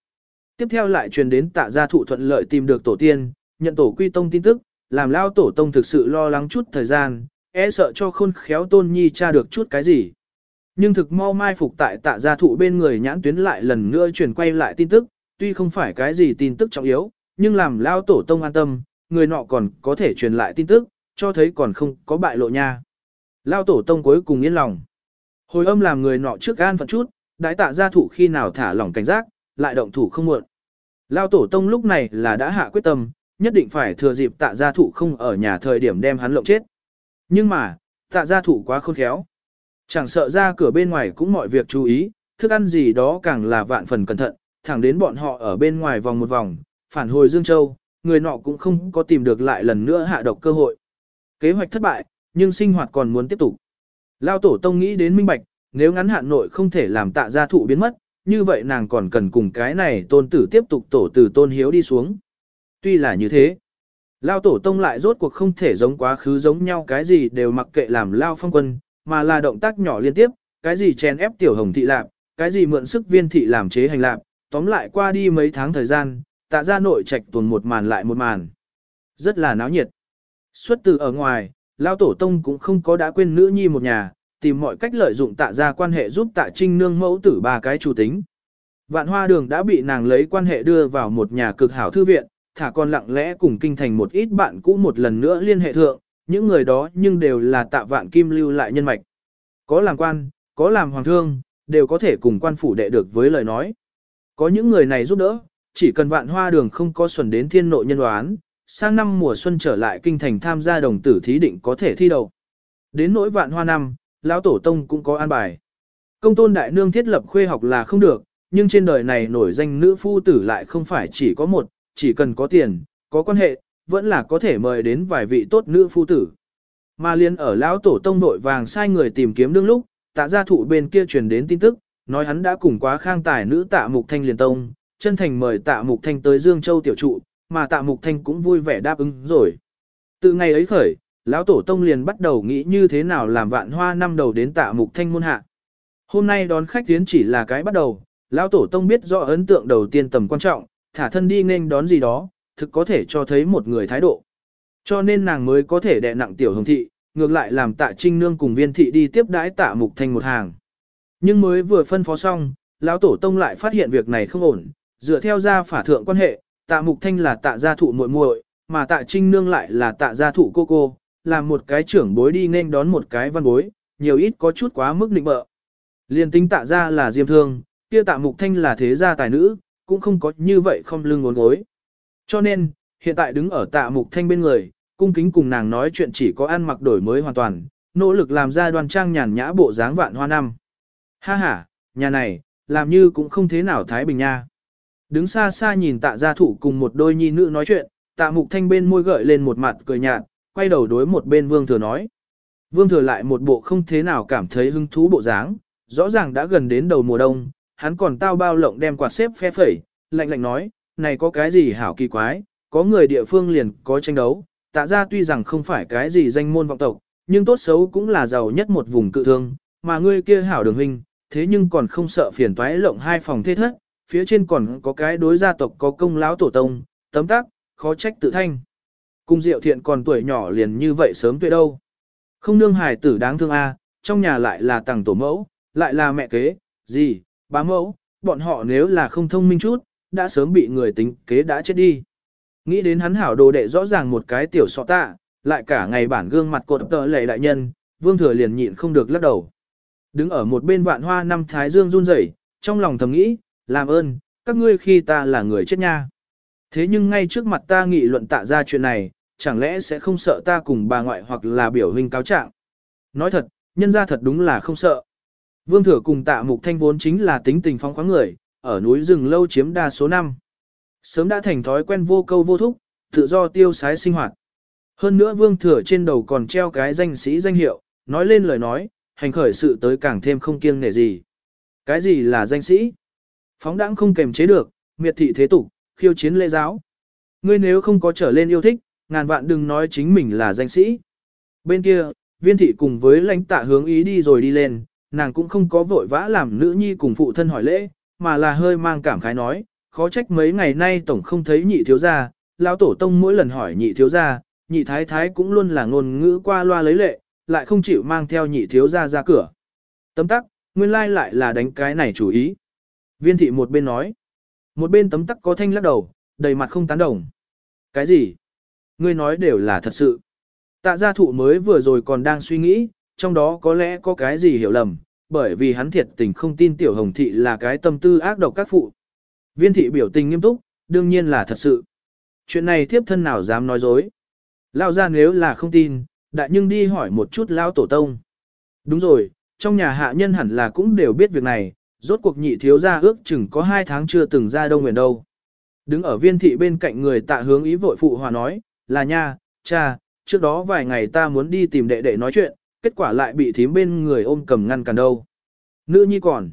Tiếp theo lại truyền đến tạ gia thụ thuận lợi tìm được tổ tiên, nhận tổ quy tông tin tức, làm lao tổ tông thực sự lo lắng chút thời gian, e sợ cho khôn khéo tôn nhi tra được chút cái gì. Nhưng thực mau mai phục tại tạ gia thụ bên người nhãn tuyến lại lần nữa truyền quay lại tin tức, tuy không phải cái gì tin tức trọng yếu, nhưng làm lao tổ tông an tâm, người nọ còn có thể truyền lại tin tức, cho thấy còn không có bại lộ nha. Lao tổ tông cuối cùng yên lòng. Hồi âm làm người nọ trước gan phận chút, đái tạ gia thụ khi nào thả lỏng cảnh giác, lại động thủ không muộn. Lao tổ tông lúc này là đã hạ quyết tâm, nhất định phải thừa dịp tạ gia thụ không ở nhà thời điểm đem hắn lộng chết. Nhưng mà, tạ gia thụ quá khôn khéo. Chẳng sợ ra cửa bên ngoài cũng mọi việc chú ý, thức ăn gì đó càng là vạn phần cẩn thận, thẳng đến bọn họ ở bên ngoài vòng một vòng, phản hồi Dương Châu, người nọ cũng không có tìm được lại lần nữa hạ độc cơ hội. Kế hoạch thất bại, nhưng sinh hoạt còn muốn tiếp tục. Lao tổ tông nghĩ đến minh bạch, nếu ngắn hạn nội không thể làm tạ gia thụ biến mất, như vậy nàng còn cần cùng cái này tôn tử tiếp tục tổ từ tôn hiếu đi xuống. Tuy là như thế, Lao tổ tông lại rốt cuộc không thể giống quá khứ giống nhau cái gì đều mặc kệ làm Lao phong quân, mà là động tác nhỏ liên tiếp, cái gì chèn ép tiểu hồng thị lạp, cái gì mượn sức viên thị làm chế hành lạp, tóm lại qua đi mấy tháng thời gian, tạ ra nội trạch tuần một màn lại một màn. Rất là náo nhiệt. Xuất từ ở ngoài, Lao Tổ Tông cũng không có đã quên nữ nhi một nhà, tìm mọi cách lợi dụng tạ ra quan hệ giúp tạ trinh nương mẫu tử ba cái chủ tính. Vạn hoa đường đã bị nàng lấy quan hệ đưa vào một nhà cực hảo thư viện, thả con lặng lẽ cùng kinh thành một ít bạn cũ một lần nữa liên hệ thượng, những người đó nhưng đều là tạ vạn kim lưu lại nhân mạch. Có làm quan, có làm hoàng thương, đều có thể cùng quan phủ đệ được với lời nói. Có những người này giúp đỡ, chỉ cần vạn hoa đường không có xuẩn đến thiên nội nhân đoán, sang năm mùa xuân trở lại kinh thành tham gia đồng tử thí định có thể thi đầu. Đến nỗi vạn hoa năm, lão tổ tông cũng có an bài. Công tôn đại nương thiết lập khuê học là không được, nhưng trên đời này nổi danh nữ phu tử lại không phải chỉ có một, chỉ cần có tiền, có quan hệ, vẫn là có thể mời đến vài vị tốt nữ phu tử. Mà liên ở lão tổ tông nội vàng sai người tìm kiếm đương lúc, tạ gia thụ bên kia truyền đến tin tức, nói hắn đã cùng quá khang tài nữ tạ mục thanh liền tông, chân thành mời tạ mục thanh tới Dương Châu tiểu trụ, mà tạ mục thanh cũng vui vẻ đáp ứng rồi. Từ ngày ấy khởi, lão tổ tông liền bắt đầu nghĩ như thế nào làm vạn hoa năm đầu đến tạ mục thanh môn hạ. Hôm nay đón khách tiến chỉ là cái bắt đầu, lão tổ tông biết rõ ấn tượng đầu tiên tầm quan trọng, thả thân đi nên đón gì đó, thực có thể cho thấy một người thái độ. Cho nên nàng mới có thể đè nặng tiểu hồng thị, ngược lại làm tạ trinh nương cùng viên thị đi tiếp đãi tạ mục thanh một hàng. Nhưng mới vừa phân phó xong, lão tổ tông lại phát hiện việc này không ổn, dựa theo gia phả thượng quan hệ, tạ mục thanh là tạ gia thụ muội muội, mà tạ trinh nương lại là tạ gia thụ cô cô, làm một cái trưởng bối đi nên đón một cái văn bối, nhiều ít có chút quá mức định bợ. Liên tính tạ gia là diêm thương, kia tạ mục thanh là thế gia tài nữ, cũng không có như vậy không lưng ngốn gối. Cho nên, hiện tại đứng ở tạ mục thanh bên người, cung kính cùng nàng nói chuyện chỉ có ăn mặc đổi mới hoàn toàn, nỗ lực làm ra đoan trang nhàn nhã bộ dáng vạn hoa năm. Ha ha, nhà này, làm như cũng không thế nào thái bình nha. Đứng xa xa nhìn tạ gia thủ cùng một đôi nhi nữ nói chuyện, tạ mục thanh bên môi gợi lên một mặt cười nhạt, quay đầu đối một bên vương thừa nói. Vương thừa lại một bộ không thế nào cảm thấy hứng thú bộ dáng, rõ ràng đã gần đến đầu mùa đông, hắn còn tao bao lộng đem quạt xếp phe phẩy, lạnh lạnh nói, này có cái gì hảo kỳ quái, có người địa phương liền có tranh đấu, tạ ra tuy rằng không phải cái gì danh môn vọng tộc, nhưng tốt xấu cũng là giàu nhất một vùng cự thương, mà ngươi kia hảo đường huynh, thế nhưng còn không sợ phiền toái lộng hai phòng thế thất, phía trên còn có cái đối gia tộc có công lão tổ tông, tấm tắc, khó trách tự thanh. Cung diệu thiện còn tuổi nhỏ liền như vậy sớm tuệ đâu. Không nương hài tử đáng thương a, trong nhà lại là tàng tổ mẫu, lại là mẹ kế, gì, bá mẫu, bọn họ nếu là không thông minh chút, đã sớm bị người tính kế đã chết đi. Nghĩ đến hắn hảo đồ đệ rõ ràng một cái tiểu sọ tạ, lại cả ngày bản gương mặt cột tợ lệ đại nhân, vương thừa liền nhịn không được lắc đầu. Đứng ở một bên vạn hoa năm thái dương run rẩy, trong lòng thầm nghĩ, làm ơn, các ngươi khi ta là người chết nha. Thế nhưng ngay trước mặt ta nghị luận tạ ra chuyện này, chẳng lẽ sẽ không sợ ta cùng bà ngoại hoặc là biểu hình cáo trạng? Nói thật, nhân ra thật đúng là không sợ. Vương thừa cùng tạ mục thanh vốn chính là tính tình phong khoáng người, ở núi rừng lâu chiếm đa số năm. Sớm đã thành thói quen vô câu vô thúc, tự do tiêu sái sinh hoạt. Hơn nữa vương thừa trên đầu còn treo cái danh sĩ danh hiệu, nói lên lời nói, hành khởi sự tới càng thêm không kiêng nể gì. Cái gì là danh sĩ? Phóng đãng không kềm chế được, miệt thị thế tục, khiêu chiến lễ giáo. Ngươi nếu không có trở lên yêu thích, ngàn vạn đừng nói chính mình là danh sĩ. Bên kia, viên thị cùng với lãnh tạ hướng ý đi rồi đi lên, nàng cũng không có vội vã làm nữ nhi cùng phụ thân hỏi lễ, mà là hơi mang cảm khái nói, khó trách mấy ngày nay tổng không thấy nhị thiếu gia, lão tổ tông mỗi lần hỏi nhị thiếu gia, nhị thái thái cũng luôn là ngôn ngữ qua loa lấy lệ, lại không chịu mang theo nhị thiếu gia ra cửa. Tấm tắc, nguyên lai lại là đánh cái này chủ ý. Viên thị một bên nói, một bên tấm tắc có thanh lắc đầu, đầy mặt không tán đồng. Cái gì? Ngươi nói đều là thật sự. Tạ gia thụ mới vừa rồi còn đang suy nghĩ, trong đó có lẽ có cái gì hiểu lầm, bởi vì hắn thiệt tình không tin tiểu hồng thị là cái tâm tư ác độc các phụ. Viên thị biểu tình nghiêm túc, đương nhiên là thật sự. Chuyện này thiếp thân nào dám nói dối. Lao ra nếu là không tin, đại nhưng đi hỏi một chút lao tổ tông. Đúng rồi, trong nhà hạ nhân hẳn là cũng đều biết việc này, rốt cuộc nhị thiếu gia ước chừng có hai tháng chưa từng ra đông nguyện đâu. Đứng ở viên thị bên cạnh người tạ hướng ý vội phụ hòa nói, là nha, cha, trước đó vài ngày ta muốn đi tìm đệ đệ nói chuyện, kết quả lại bị thím bên người ôm cầm ngăn cản đâu. Nữ nhi còn.